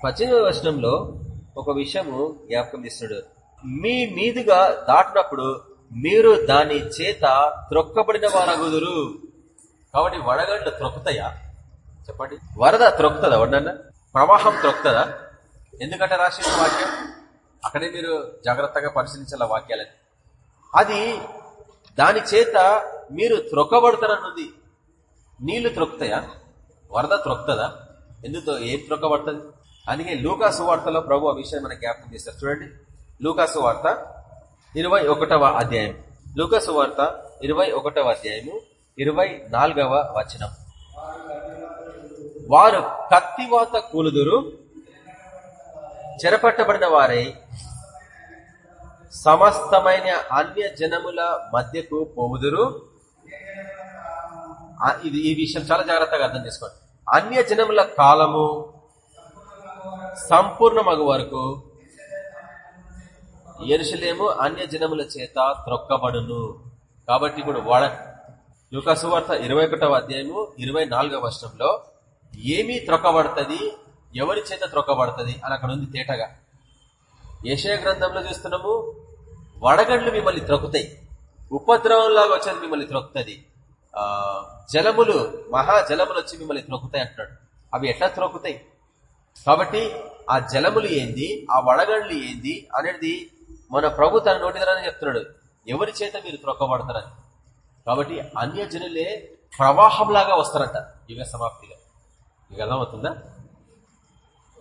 పద్దెనిమిది వర్షంలో ఒక విషయము జ్ఞాపకం చేస్తున్నాడు. మీ మీదుగా దాటినప్పుడు మీరు దాని చేత త్రొక్కబడిన వారగుదురు. కాబట్టి వడగండ్లు త్రొక్కుతాయా? చెప్పండి. వరద త్రొక్కుతుందా వడన్న ప్రవాహం త్రొక్కుతుందా? ఎందుకంటే రాసిన వాక్యం? అక్కడే మీరు జాగ్రత్తగా పరిశీలించాల వాక్యాలని? అది దాని చేత మీరు త్రొక్కబడతారన్నది. నీళ్ళు త్రొక్కుతాయా? వరద త్రొక్కుతుందా? ఎందుకు ఏం త్రొక్కబడుతుంది? అందుకే లూకాసు వార్తలో ప్రభు ఆ విషయం మనకి జ్ఞాపకం చేస్తారు. చూడండి. లూకాసు వార్త ఇరవై ఒకటవ అధ్యాయం. లూకాసు వార్త ఇరవై ఒకటవ అధ్యాయము ఇరవై వచనం. వారు కత్తివాత కూలుదురు చెరపట్టబడిన వారై సమస్తమైన అన్య జనముల మధ్యకు పోవుదురు. ఇది ఈ విషయం చాలా జాగ్రత్తగా అర్థం చేసుకోండి. అన్య జనముల కాలము సంపూర్ణ మగ వరకు ఎరుసలేము అన్య జనముల చేత త్రొక్కబడును. కాబట్టి ఇప్పుడు వాడ యువకసువార్త ఇరవై ఒకటవ అధ్యాయము ఇరవై నాలుగవ వర్షంలో ఏమీ త్రొక్కబడుతుంది? ఎవరి చేత త్రొక్కబడుతుంది? అని అక్కడ ఉంది తేటగా. యశయ గ్రంథంలో చూస్తున్నాము వడగండ్లు మిమ్మల్ని త్రొక్కుతాయి. ఉపద్రవంలాగా వచ్చేది మిమ్మల్ని త్రొక్కుతుంది. ఆ జలములు మహా జలములు వచ్చి మిమ్మల్ని త్రొక్కుతాయి అంటున్నాడు. అవి ఎట్లా త్రొక్కుతాయి? కాబట్టి ఆ జలములు ఏంది ఆ వడగండ్లు ఏంది అనేది మన ప్రభు తన నోటి ద్వారా చెప్తున్నాడు. ఎవరి చేత మీరు త్రొక్కబడతారని. కాబట్టి అన్యజనులే ప్రవాహంలాగా వస్తారంట. యుగ సమాప్తిగా. మీకు అర్థమవుతుందా?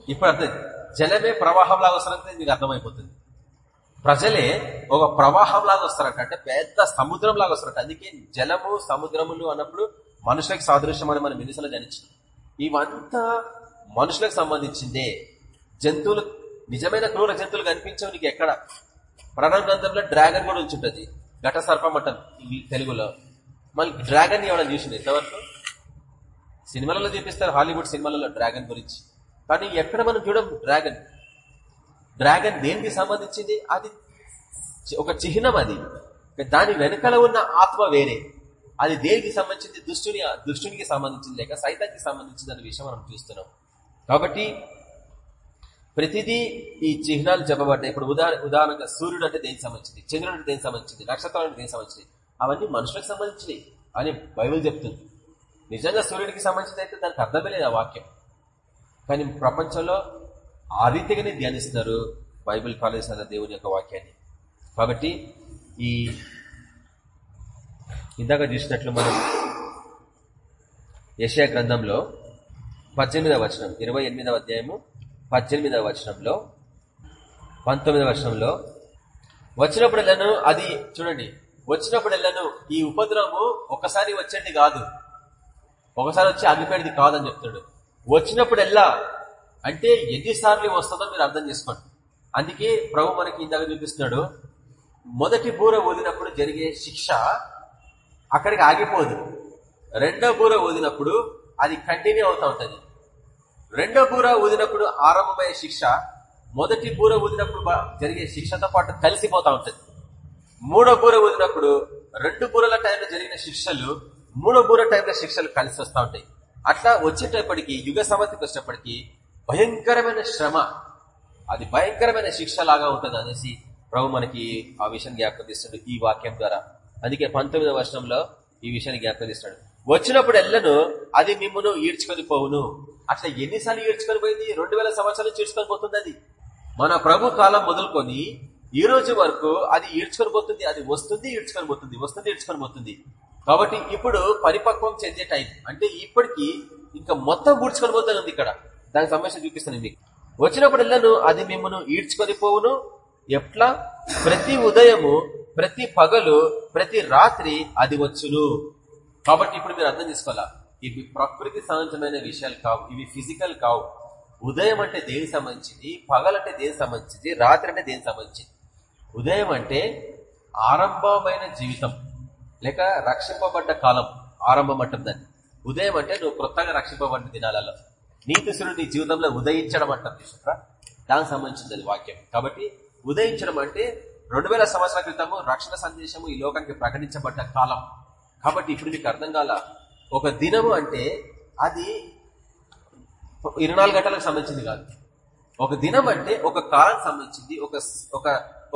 ఇప్పుడు అర్థం జలమే ప్రవాహంలాగా వస్తారంటే మీకు అర్థమైపోతుంది. ప్రజలే ఒక ప్రవాహంలాగా వస్తారంట అంటే పెద్ద సముద్రం లాగా వస్తారంట. అందుకే జలము సముద్రములు అన్నప్పుడు మనుషులకు సాదృశ్యం అని మనం మినిసలో జనించింది ఇవంతా మనుషులకు సంబంధించిందే. జంతువులు నిజమైన క్రూర జంతువులు కనిపించవు నీకు ఎక్కడ. ప్రణాంగంధంలో డ్రాగన్ కూడా ఉంచుంటది. ఘట సర్పం అంటారు తెలుగులో. మళ్ళీ డ్రాగన్ ఎవరైనా చూసింది ఎంతవరకు? సినిమాలలో చూపిస్తారు హాలీవుడ్ సినిమాలలో డ్రాగన్ గురించి. కానీ ఎక్కడ మనం చూడం? డ్రాగన్. డ్రాగన్ దేనికి సంబంధించింది? అది ఒక చిహ్నం అది. దాని వెనకాల ఉన్న ఆత్మ వేరే. అది దేనికి సంబంధించింది? దుష్టుని దుష్టునికి సంబంధించింది లేక సైతానికి సంబంధించింది అనే విషయం మనం చూస్తున్నాం. కాబట్టి ప్రతిదీ ఈ చిహ్నాలు చెప్పబడ్డాయి. ఇప్పుడు ఉదాహరణ ఉదాహరణగా సూర్యుడు అంటే దేనికి సంబంధించింది? చంద్రుడు అంటే దేనికి సంబంధించింది? నక్షత్రాలు అంటే దేనికి సంబంధించింది? అవన్నీ మనుషులకు సంబంధించినవి అని బైబిల్ చెప్తుంది. నిజంగా సూర్యుడికి సంబంధించింది అయితే దానికి అర్థమే లేదు ఆ వాక్యం. కానీ ప్రపంచంలో ఆ రీతిగానే ధ్యానిస్తున్నారు బైబిల్ కాలేజ్ దేవుని యొక్క వాక్యాన్ని. కాబట్టి ఈ ఇందాక చూసినట్లు మనం యశయా గ్రంథంలో పద్దెనిమిదవ వచనం ఇరవై ఎనిమిదవ అధ్యాయము పద్దెనిమిదవ వచనంలో పంతొమ్మిదవ వచనంలో వచ్చినప్పుడెల్లను అది చూడండి వచ్చినప్పుడెల్లను ఈ ఉపద్రవము ఒకసారి వచ్చేది కాదు. ఒకసారి వచ్చి ఆగిపోయేది కాదని చెప్తాడు. వచ్చినప్పుడెల్లా? అంటే ఎన్నిసార్లు వస్తుందో మీరు అర్థం చేసుకోండి. అందుకే ప్రభు మనకి ఇందాక చూపిస్తున్నాడు మొదటి బూర ఊదినప్పుడు జరిగే శిక్ష అక్కడికి ఆగిపోదు. రెండో బూర ఊదినప్పుడు అది కంటిన్యూ అవుతా ఉంటుంది. రెండో బూర ఊదినప్పుడు ఆరంభమయ్యే శిక్ష మొదటి బూర ఊదినప్పుడు జరిగే శిక్షతో పాటు కలిసిపోతా ఉంటుంది. మూడో బూర ఊదినప్పుడు రెండు బూరల టైంలో జరిగిన శిక్షలు మూడో బూర టైంలో శిక్షలు కలిసి వస్తూ ఉంటాయి. అట్లా వచ్చేటప్పటికి యుగ సమతికి వచ్చినప్పటికీ భయంకరమైన శ్రమ అది భయంకరమైన శిక్ష లాగా ఉంటుంది అనేసి ప్రభు మనకి ఆ విషయాన్ని జ్ఞాపకం ఈ వాక్యం ద్వారా. అందుకే పంతొమ్మిదవ వర్షంలో ఈ విషయాన్ని జ్ఞాపకం వచ్చినప్పుడు ఎల్లను అది మిమ్మను ఈడ్చుకొని పోవును. అట్లా ఎన్నిసార్లు ఈడ్చుకొని పోయింది? రెండు వేల సంవత్సరాలు ఈడ్చుకొని పోతుంది అది. మన ప్రభు కాలం మొదలుకొని ఈ రోజు వరకు అది ఈడ్చుకొని పోతుంది అది వస్తుంది ఈడ్చుకొని పోతుంది వస్తుంది ఈడ్చుకొని పోతుంది. కాబట్టి ఇప్పుడు పరిపక్వం చెందే టైం అంటే ఇప్పటికి ఇంకా మొత్తం ఊడ్చుకొని పోతుంది ఇక్కడ. దానికి సమస్య చూపిస్తాను మీకు. వచ్చినప్పుడు అది మిమ్మల్ని ఈడ్చుకొని పోవును. ఎట్లా? ప్రతి ఉదయము ప్రతి పగలు ప్రతి రాత్రి అది వచ్చును. కాబట్టి ఇప్పుడు మీరు అర్థం చేసుకోవాలా? ఇవి ప్రకృతి సహజమైన విషయాలు కావు. ఇవి ఫిజికల్ కావు. ఉదయం అంటే దేనికి సంబంధించింది? పగలంటే దేనికి సంబంధించింది? రాత్రి అంటే దేనికి సంబంధించింది? ఉదయం అంటే ఆరంభమైన జీవితం. లేక రక్షింపబడ్డ కాలం ఆరంభం అంటుంది ఉదయం అంటే నువ్వు కొత్తగా రక్షింపబడ్డ దినాలలో. నీతిశుడు నీ జీవితంలో ఉదయించడం అంటారు చూసారా దానికి సంబంధించింది వాక్యం. కాబట్టి ఉదయించడం అంటే రెండు వేల సంవత్సరాల క్రితము రక్షణ సందేశము ఈ లోకానికి ప్రకటించబడ్డ కాలం. కాబట్టి ఇప్పుడు మీకు అర్థం కాల ఒక దినము అంటే అది ఇరవై నాలుగు గంటలకు సంబంధించింది కాదు. ఒక దినం అంటే ఒక కాలానికి సంబంధించింది ఒక ఒక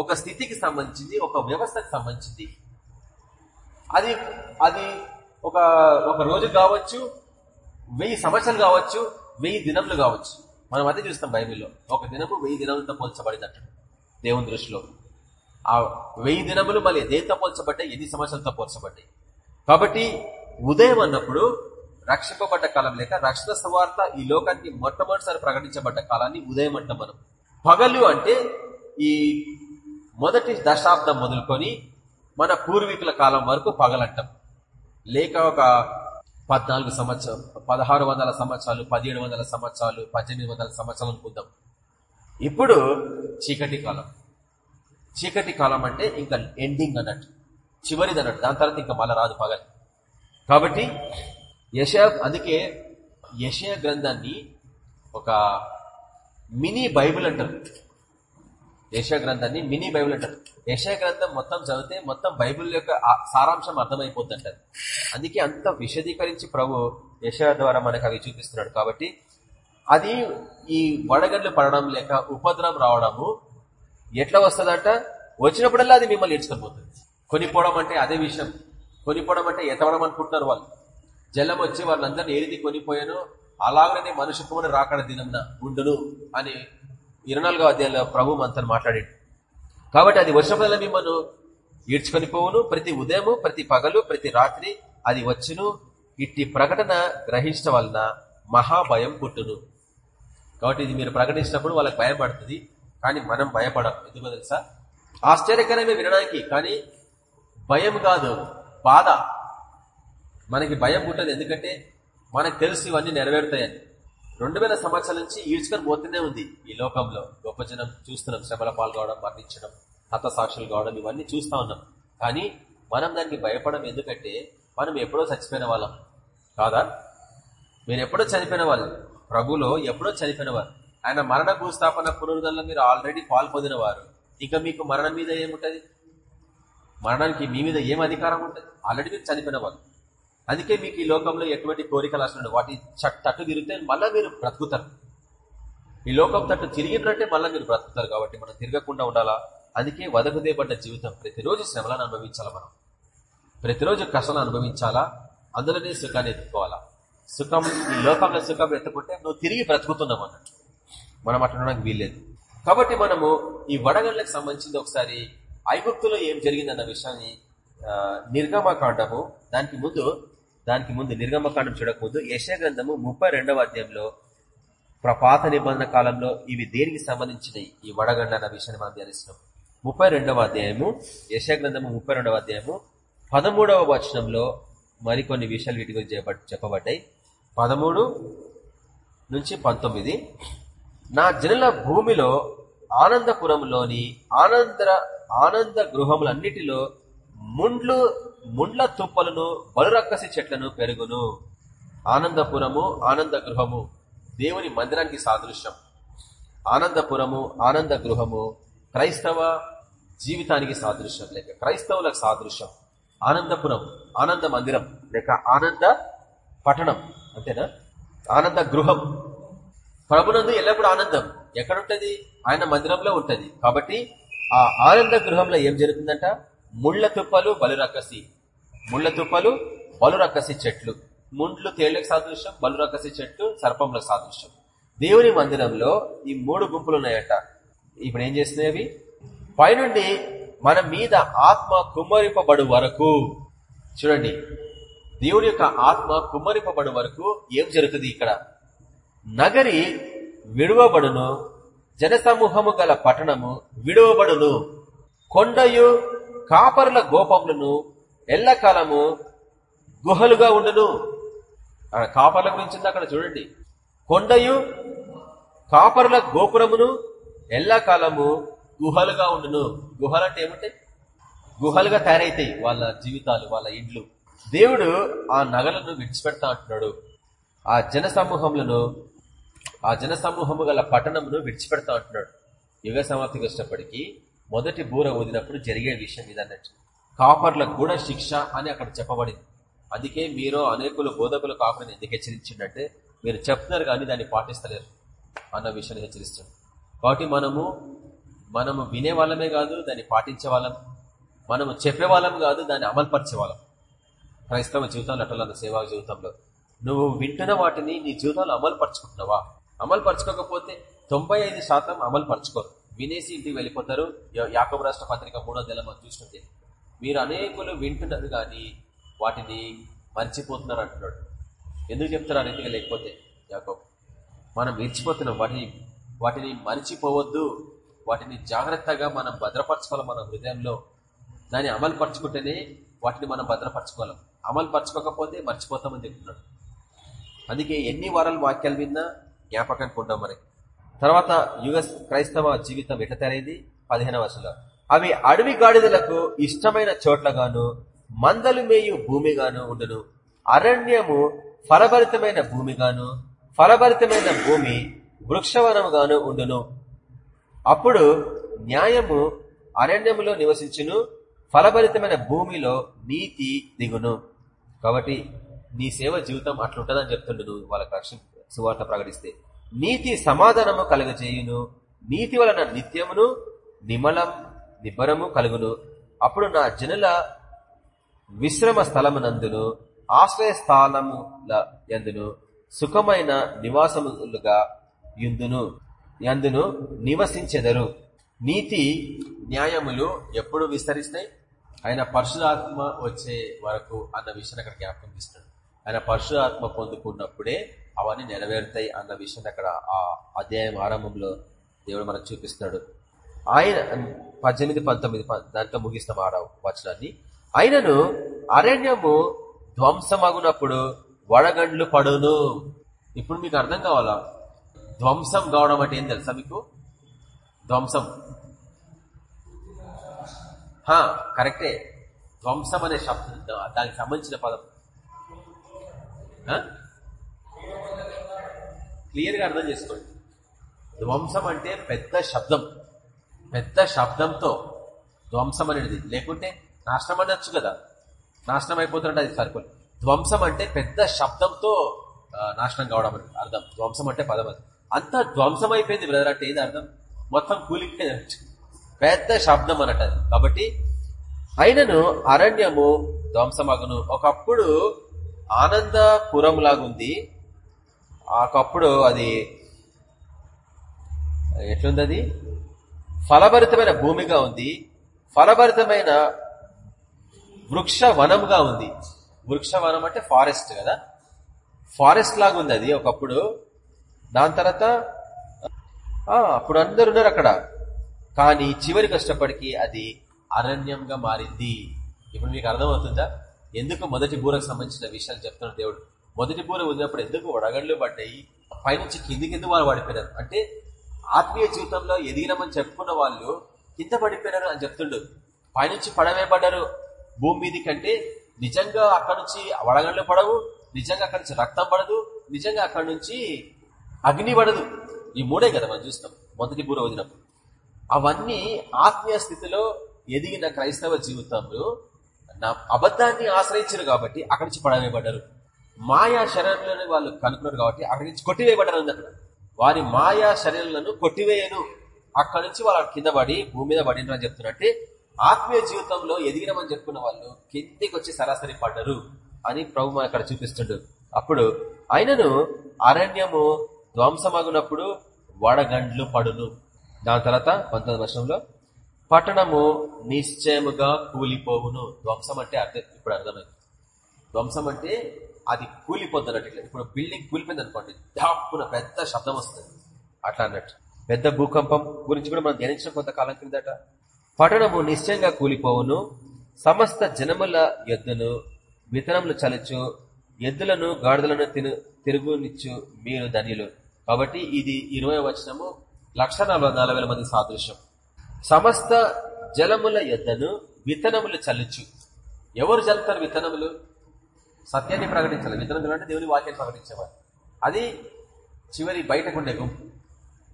ఒక స్థితికి సంబంధించింది ఒక వ్యవస్థకు సంబంధించింది. అది అది ఒక ఒక రోజు కావచ్చు వెయ్యి సంవత్సరాలు కావచ్చు వెయ్యి దినములు కావచ్చు. మనం అదే చూస్తాం బైబిల్లో. ఒక దినము వెయ్యి దినములతో పోల్చబడిందట దేవుని దృష్టిలో. ఆ వెయ్యి దినములు మళ్ళీ దేంతో పోల్చబడ్డాయి? ఎన్ని సంవత్సరాలతో పోల్చబడ్డాయి? కాబట్టి ఉదయం అన్నప్పుడు రక్షింపబడ్డ కాలం లేక రక్షణ సువార్త ఈ లోకానికి మొట్టమొదటిసారి ప్రకటించబడ్డ కాలాన్ని ఉదయం అంటాం మనం. పగలు అంటే ఈ మొదటి దశాబ్దం మొదలుకొని మన పూర్వీకుల కాలం వరకు పగలంటాం. లేక ఒక పద్నాలుగు సంవత్సరం పదహారు వందల సంవత్సరాలు పదిహేడు వందల సంవత్సరాలు పద్దెనిమిది వందల సంవత్సరాలు అనుకుందాం. ఇప్పుడు చీకటి కాలం. చీకటి కాలం అంటే ఇంకా ఎండింగ్ అన్నట్టు. చివరిది అన్నట్టు. దాని తర్వాత ఇంకా మళ్ళా రాదు పగలు. కాబట్టి యశ అందుకే యశయ గ్రంథాన్ని ఒక మినీ బైబిల్ అంటారు. యశా గ్రంథాన్ని మినీ బైబిల్ అంటారు. యశా గ్రంథం మొత్తం చదివితే మొత్తం బైబిల్ యొక్క సారాంశం అర్థమైపోద్ది అంటారు అందుకే అంత విశదీకరించి ప్రభు యశా ద్వారా మనకు అవి చూపిస్తున్నాడు. కాబట్టి అది ఈ వడగడ్లు పడడం లేక ఉపద్రవం రావడము ఎట్లా వస్తుందంట? వచ్చినప్పుడల్లా అది మిమ్మల్ని ఏడ్చుకొని పోతుంది. కొనిపోవడం అంటే అదే విషయం. కొనిపోవడం అంటే ఎతవడం అనుకుంటున్నారు వాళ్ళు. జలం వచ్చి వాళ్ళందరినీ ఏది కొనిపోయాను. అలాగనే మనుషు రాకడ దినం ఉండును అని ఇరవై నాలుగో అధ్యాయంలో ప్రభు మనతో మాట్లాడాడు. కాబట్టి అది వర్షపదల మిమ్మల్ని ఈడ్చుకొని పోవును. ప్రతి ఉదయము ప్రతి పగలు ప్రతి రాత్రి అది వచ్చును. ఇట్టి ప్రకటన గ్రహించడం వలన మహాభయం పుట్టును. కాబట్టి ఇది మీరు ప్రకటించినప్పుడు వాళ్ళకి భయపడుతుంది కానీ మనం భయపడం. ఎందుకో తెలుసా? ఆశ్చర్యకరమే వినడానికి కానీ భయం కాదు. బాధ. మనకి భయం పుట్టదు. ఎందుకంటే మనకు తెలుసు ఇవన్నీ నెరవేరుతాయని. రెండు వేల సంవత్సరాల నుంచి ఈడ్చుకొని పోతూనే ఉంది ఈ లోకంలో. గొప్ప జనం చూస్తున్నాం శ్రమల పాల్గొవడం మరణించడం హతసాక్షులు కావడం ఇవన్నీ చూస్తా ఉన్నాం. కానీ మనం దానికి భయపడడం ఎందుకంటే మనం ఎప్పుడో చచ్చిపోయిన వాళ్ళం. కాదా? మీరు ఎప్పుడో చనిపోయిన వాళ్ళు. ప్రభులో ఎప్పుడో చనిపోయిన వారు. ఆయన మరణ భూస్థాపన పునరుద్ధరణలో మీరు ఆల్రెడీ పాల్పొందిన వారు. ఇక మీకు మరణం మీద ఏముంటది? మరణానికి మీ మీద ఏం అధికారం ఉంటుంది? ఆల్రెడీ మీరు చనిపోయిన వాళ్ళు. అందుకే మీకు ఈ లోకంలో ఎటువంటి కోరికలు అసలు వాటి తట్టు తిరిగితే మళ్ళీ మీరు బ్రతుకుతారు. ఈ లోకం తట్టు తిరిగినట్టే మళ్ళీ మీరు బ్రతుకుతారు కాబట్టి మనం తిరగకుండా ఉండాలా? అందుకే వదకుదేబడ్డ జీవితం ప్రతిరోజు శ్రమలను అనుభవించాలా మనం? ప్రతిరోజు కష్టాలను అనుభవించాలా? అందులోనే సుఖాన్ని ఎత్తుకోవాలా సుఖం ఈ లోకంలో సుఖం ఎత్తుకుంటే నువ్వు తిరిగి బ్రతుకుతున్నావు అన్నట్టు. మనం అట్లా వీల్లేదు. కాబట్టి మనము ఈ వడగళ్ళకి సంబంధించింది ఒకసారి ఐగుప్తులో ఏం జరిగిందన్న విషయాన్ని నిర్గమకాండము దానికి ముందు దానికి ముందు నిర్గమకాండం చూడకముందు యశగ్రంథము ముప్పై రెండవ అధ్యాయంలో ప్రపాత నిబంధన కాలంలో ఇవి దేనికి సంబంధించినవి? ఈ వడగండ్ల అన్న విషయాన్ని మనం ధ్యానిస్తున్నాం. ముప్పై రెండవ అధ్యాయము యశగ్రంథము ముప్పై రెండవ అధ్యాయము పదమూడవ వచనంలో మరికొన్ని విషయాలు వీటి గురించి చెప్పబడ్డాయి. పదమూడు నుంచి పంతొమ్మిది. నా జనుల భూమిలో ఆనందపురంలోని ఆనంద ఆనంద గృహములన్నిటిలో ముండ్లు ముండ్ల తుప్పలను బలురక్కసి చెట్లను పెరుగును. ఆనందపురము ఆనంద గృహము దేవుని మందిరానికి సాదృశ్యం. ఆనందపురము ఆనంద గృహము క్రైస్తవ జీవితానికి సాదృశ్యం. లేక క్రైస్తవులకు సాదృశ్యం. ఆనందపురం ఆనంద మందిరం లేక ఆనంద పట్టణం. అంతేనా? ఆనంద గృహం. ప్రభునందు ఎల్లప్పుడూ ఆనందం. ఎక్కడుంటది? ఆయన మందిరంలో ఉంటది. కాబట్టి ఆ ఆనంద గృహంలో ఏం జరుగుతుందంట? ముళ్ళ తుప్పలు బలురక్కసి. బలురకసి తుప్పలు చెట్లు. ముండ్లు తేళ్ళకు సాదృశ్యం బలురకసి చెట్లు సర్పంలకు సాదృశ్యం. దేవుని మందిరంలో ఈ మూడు గుంపులు ఉన్నాయట ఇప్పుడు ఏం చేస్తున్నాయి పైనుండి మన మీద ఆత్మ కుమ్మరింపబడు వరకు. చూడండి. దేవుని యొక్క ఆత్మ కుమ్మరింపబడు వరకు ఏం జరుగుతుంది ఇక్కడ? నగరి విడువబడును జనసమూహము గల పట్టణము విడువబడును. కొండయు కాపరుల గోపములను ఎల్లకాలము గుహలుగా ఉండును. కాపర్ల గురించి అక్కడ చూడండి. కొండయు కాపరుల గోపురమును ఎల్లకాలము గుహలుగా ఉండును. గుహలు అంటే ఏముంటాయి గుహలుగా తయారైతాయి వాళ్ళ జీవితాలు వాళ్ళ ఇండ్లు. దేవుడు ఆ నగలను విడిచిపెడతా అంటున్నాడు. ఆ జన సమూహములను ఆ జన సమూహము గల పట్టణమును విడిచిపెడతా అంటున్నాడు. యుగ సమాప్తికి వచ్చినప్పటికీ మొదటి బూర ఊదినప్పుడు జరిగే విషయం ఇదన్నట్టు. కాపర్లకు కూడా శిక్ష అని అక్కడ చెప్పబడింది. అందుకే మీరు అనేకులు బోధకులు కాపర్ని ఎందుకు హెచ్చరించిందంటే మీరు చెప్తున్నారు కానీ దాన్ని పాటిస్తలేరు అన్న విషయాన్ని హెచ్చరిస్తుంది కాబట్టి మనము మనము వినే వాళ్ళమే కాదు దాన్ని పాటించే వాళ్ళం. మనము చెప్పే వాళ్ళం కాదు దాన్ని అమలుపరిచే వాళ్ళం. క్రైస్తవ జీవితంలో అట్లా సేవా జీవితంలో. నువ్వు వింటున్న వాటిని నీ జీవితంలో అమలుపరుచుకుంటున్నావా? అమలుపరచుకోకపోతే తొంభై ఐదు శాతం అమలుపరచుకోరు. వినేసి ఇంటికి వెళ్ళిపోతారు. యాకబ రాష్ట్ర పత్రిక మూడో నెల మనం చూసినది మీరు అనేకులు వింటున్నారు కానీ వాటిని మర్చిపోతున్నారు అంటున్నాడు. ఎందుకు చెప్తారు అనేది లేకపోతే? యాకబ్ మనం మర్చిపోతున్నాం వాటిని వాటిని మర్చిపోవద్దు. వాటిని జాగ్రత్తగా మనం భద్రపరచుకోవాలి మన హృదయంలో. దాన్ని అమలు పరచుకుంటేనే వాటిని మనం భద్రపరచుకోవాలి. అమలు పరచుకోకపోతే మర్చిపోతామని చెప్తున్నాడు. అందుకే ఎన్ని వారాలు వాక్యాలు విన్నా జ్ఞాపకానికి ఉండం మనకి తర్వాత యుగ క్రైస్తవ జీవితం ఎట్లా తయారైంది పదిహేను వర్షంలో అవి అడవి గాడిదలకు ఇష్టమైన చోట్లగాను మందలు మేయు భూమిగాను ఉండును. అరణ్యము ఫలభరితమైన భూమిగాను ఫలభరితమైన భూమి వృక్షవనముగాను ఉండును. అప్పుడు న్యాయము అరణ్యములో నివసించును ఫలభరితమైన భూమిలో నీతి దిగును. కాబట్టి నీ సేవ జీవితం అట్లుంటదని చెప్తుండు నువ్వు వాళ్ళకి రక్షణ సువార్త ప్రకటిస్తే. నీతి సమాధానము కలుగజేయును. నీతి వలన నిత్యమును నిమలం నిబ్బరము కలుగును. అప్పుడు నా జనుల విశ్రమ స్థలమునందును ఆశ్రయ స్థానముల ఎందును సుఖమైన నివాసములుగా యుందును ఎందును నివసించెదరు. నీతి న్యాయములు ఎప్పుడు విస్తరిస్తాయి? ఆయన పరశురాత్మ వచ్చే వరకు అన్న విషయాన్ని అక్కడ జ్ఞాపకం ఇస్తున్నాడు ఆయన పరశురాత్మ పొందుకున్నప్పుడే అవన్నీ నెరవేరుతాయి అన్న విషయాన్ని అక్కడ ఆ అధ్యాయం ఆరంభంలో దేవుడు మనకు చూపిస్తున్నాడు ఆయన పద్దెనిమిది పంతొమ్మిది దాంతో ముగిస్తాం ఆడ వచనాన్ని. ఆయనను అరణ్యము ధ్వంసమగునప్పుడు వడగండ్లు పడును. ఇప్పుడు మీకు అర్థం కావాలా? ధ్వంసం కావడం అంటే ఏం తెలుసా మీకు? ధ్వంసం. కరెక్టే. ధ్వంసం అనే శబ్దం దానికి సంబంధించిన పదం. క్లియర్గా అర్థం చేసుకోండి. ధ్వంసం అంటే పెద్ద శబ్దం. పెద్ద శబ్దంతో ధ్వంసం అనేది లేకుంటే నాశనం అనొచ్చు కదా. నాశనం అయిపోతున్నట్టు అది సరుకులు. ధ్వంసం అంటే పెద్ద శబ్దంతో నాశనం కావడం అని అర్థం. ధ్వంసం అంటే పదం అది. అంత ధ్వంసం అయిపోయింది బ్రదర్ అంటే ఏది అర్థం? మొత్తం కూలిపోయింది పెద్ద శబ్దం అన్నట్టు అది. కాబట్టి అయినను అరణ్యము ధ్వంసమగును. ఒకప్పుడు ఆనందపురం లాగుంది ఒకప్పుడు అది ఎట్లుంది అది ఫలభరితమైన భూమిగా ఉంది. ఫలభరితమైన వృక్ష వనంగా ఉంది. వృక్ష వనం అంటే ఫారెస్ట్ కదా? ఫారెస్ట్ లాగా ఉంది అది ఒకప్పుడు. దాని తర్వాత అప్పుడు అందరు ఉన్నారు అక్కడ. కానీ చివరి కష్టపడికి అది అరణ్యంగా మారింది. ఇప్పుడు మీకు అర్థమవుతుందా? ఎందుకు మొదటి బూరకు సంబంధించిన విషయాలు చెప్తున్నాడు దేవుడు? మొదటి బూర ఉన్నప్పుడు ఎందుకు వడగండ్లు పడ్డాయి? పైనుంచి కిందికి ఎందుకు వాళ్ళు పడిపోయినారు అంటే ఆత్మీయ జీవితంలో ఎదిగినామని చెప్పుకున్న వాళ్ళు కింద పడిపోయినారు అని చెప్తుండు. పైనుంచి పడవే పడ్డారు భూమి మీది కంటే నిజంగా అక్కడ నుంచి వడగండ్లు పడవు నిజంగా అక్కడి నుంచి రక్తం పడదు నిజంగా అక్కడి నుంచి అగ్ని పడదు. ఈ మూడే కదా మనం చూస్తాం మొదటి బూర వదినప్పుడు అవన్నీ ఆత్మీయ స్థితిలో ఎదిగిన క్రైస్తవ జీవితంలో నా అబద్ధాన్ని ఆశ్రయించరు కాబట్టి అక్కడి నుంచి పడవేయబడ్డారు. మాయా శరీరంలోనే వాళ్ళు కనుక్కున్నారు కాబట్టి అక్కడి నుంచి కొట్టివేయబడ్డారు అక్కడ వారి మాయా శరీరాలను కొట్టివేయను. అక్కడి నుంచి వాళ్ళ కింద పడి భూమి మీద పడిన అని చెప్తున్నట్టే ఆత్మీయ జీవితంలో ఎదిగినమని చెప్పుకున్న వాళ్ళు కిందికి వచ్చి సరాసరి పడ్డరు అని ప్రభు అక్కడ చూపిస్తుండు. అప్పుడు ఆయనను అరణ్యము ధ్వంసమగునప్పుడు వడగండ్లు పడును. దాని తర్వాత పంతొమ్మిది వర్షంలో పట్టణము నిశ్చయముగా కూలిపోవును. ధ్వంసం అంటే అర్థం ఇప్పుడు అర్థమైంది. ధ్వంసం అంటే అది కూలిపోతున్నట్టు ఇప్పుడు బిల్డింగ్ కూలిపోయింది అనుకోండి దాపున పెద్ద శబ్దం వస్తుంది. అట్లా అన్నట్టు. పెద్ద భూకంపం గురించి కూడా మనం ధ్యానించిన కొంతకాలం క్రిందట. పట్టణము నిశ్చయంగా కూలిపోవును. సమస్త జనముల ఎద్దును విత్తనములు చలచు ఎద్దులను గాడిదలను తిను తిరుగునిచ్చు మీరు ధనిలు కాబట్టి ఇది ఇరవై వచనము లక్ష మంది సాదృశ్యం. సమస్త జలముల ఎద్దను విత్తనములు చల్లుచు. ఎవరు చల్లుతారు విత్తనములు? సత్యాన్ని ప్రకటించాలి విత్తనములు అంటే దేవుని వాక్యాన్ని ప్రకటించేవారు. అది చివరి బయటకు ఉండే గుంపు.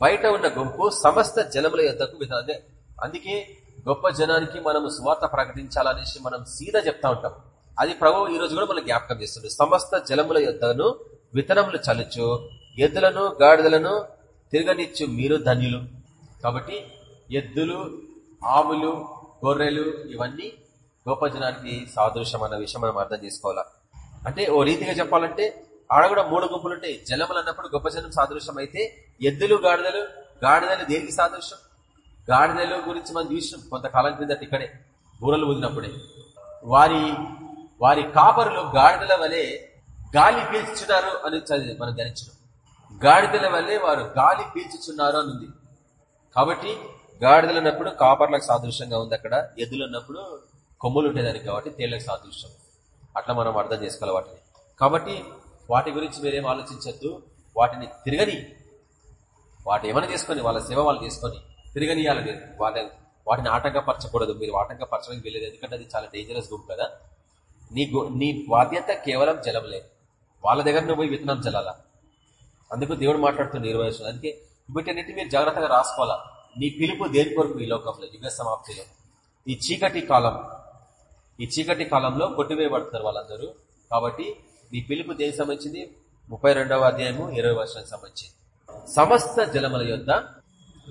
బయట ఉన్న గుంపు సమస్త జలముల యొద్దకు విధానం అందుకే గొప్ప జనానికి మనం సువార్త ప్రకటించాలనేసి మనం సీదా చెప్తా ఉంటాం. అది ప్రభు ఈ రోజు కూడా మనం జ్ఞాపకం చేస్తుంది సమస్త జలముల యొద్దను విత్తనములు చలుచు ఎద్దులను గాడిదలను తిరగనిచ్చు మీరు ధన్యులు. కాబట్టి ఎద్దులు ఆవులు గొర్రెలు ఇవన్నీ గొప్ప జనానికి సాదృశ్యం అన్న విషయం మనం అర్థం చేసుకోవాలా? అంటే ఓ రీతిగా చెప్పాలంటే ఆడ కూడా మూడు గుంపులు ఉంటాయి. జలములు అన్నప్పుడు గొప్ప జనం సాదృశ్యం అయితే ఎద్దులు గాడిదలు గాడిదలు దేనికి సాదృశ్యం? గాడిదలు గురించి మనం చూసినాం కొంతకాలం క్రిందట ఇక్కడే బూరలు ఊదినప్పుడే. వారి వారి కాపరులు గాడిదల వలె గాలి పీల్చున్నారు అని మనం ధ్యానించినాం. గాడిదల వల్లే వారు గాలి పీల్చుచున్నారు అని ఉంది. కాబట్టి గాడిదలు ఉన్నప్పుడు కాపర్లకు సాదృశ్యంగా ఉంది అక్కడ ఎద్దులు ఉన్నప్పుడు కొమ్ములు ఉండేదానికి కాబట్టి తేళ్ళకు సాదృశ్యం. అట్లా మనం అర్థం చేసుకోవాలి వాటిని. కాబట్టి వాటి గురించి మీరేం ఆలోచించద్దు. వాటిని తిరగని వాటి ఏమైనా చేసుకొని వాళ్ళ సేవ వాళ్ళు చేసుకొని తిరగనియాలి వాళ్ళ వాటిని ఆటంకపరచకూడదు. మీరు ఆటంకపరచడానికి వెళ్ళేది ఎందుకంటే అది చాలా డేంజరస్ గుంపు కదా. నీ నీ బాధ్యత కేవలం జలంలే వాళ్ళ దగ్గర నువ్వు పోయి విత్తనం జలాలా అందుకు దేవుడు మాట్లాడుతున్న నిర్వహించు అందుకే వీటన్నిటి మీరు జాగ్రత్తగా రాసుకోవాలా? నీ పిలుపు దేని కొరకు ఈ లోకంలో? యుగ సమాప్తిలో. ఈ చీకటి కాలం ఈ చీకటి కాలంలో కొట్టివేయబడుతున్నారు వాళ్ళందరూ. కాబట్టి నీ పిలుపు దేనికి సంబంధించింది? ముప్పై అధ్యాయము ఇరవై వర్షానికి సంబంధించింది. సమస్త జలముల యొద్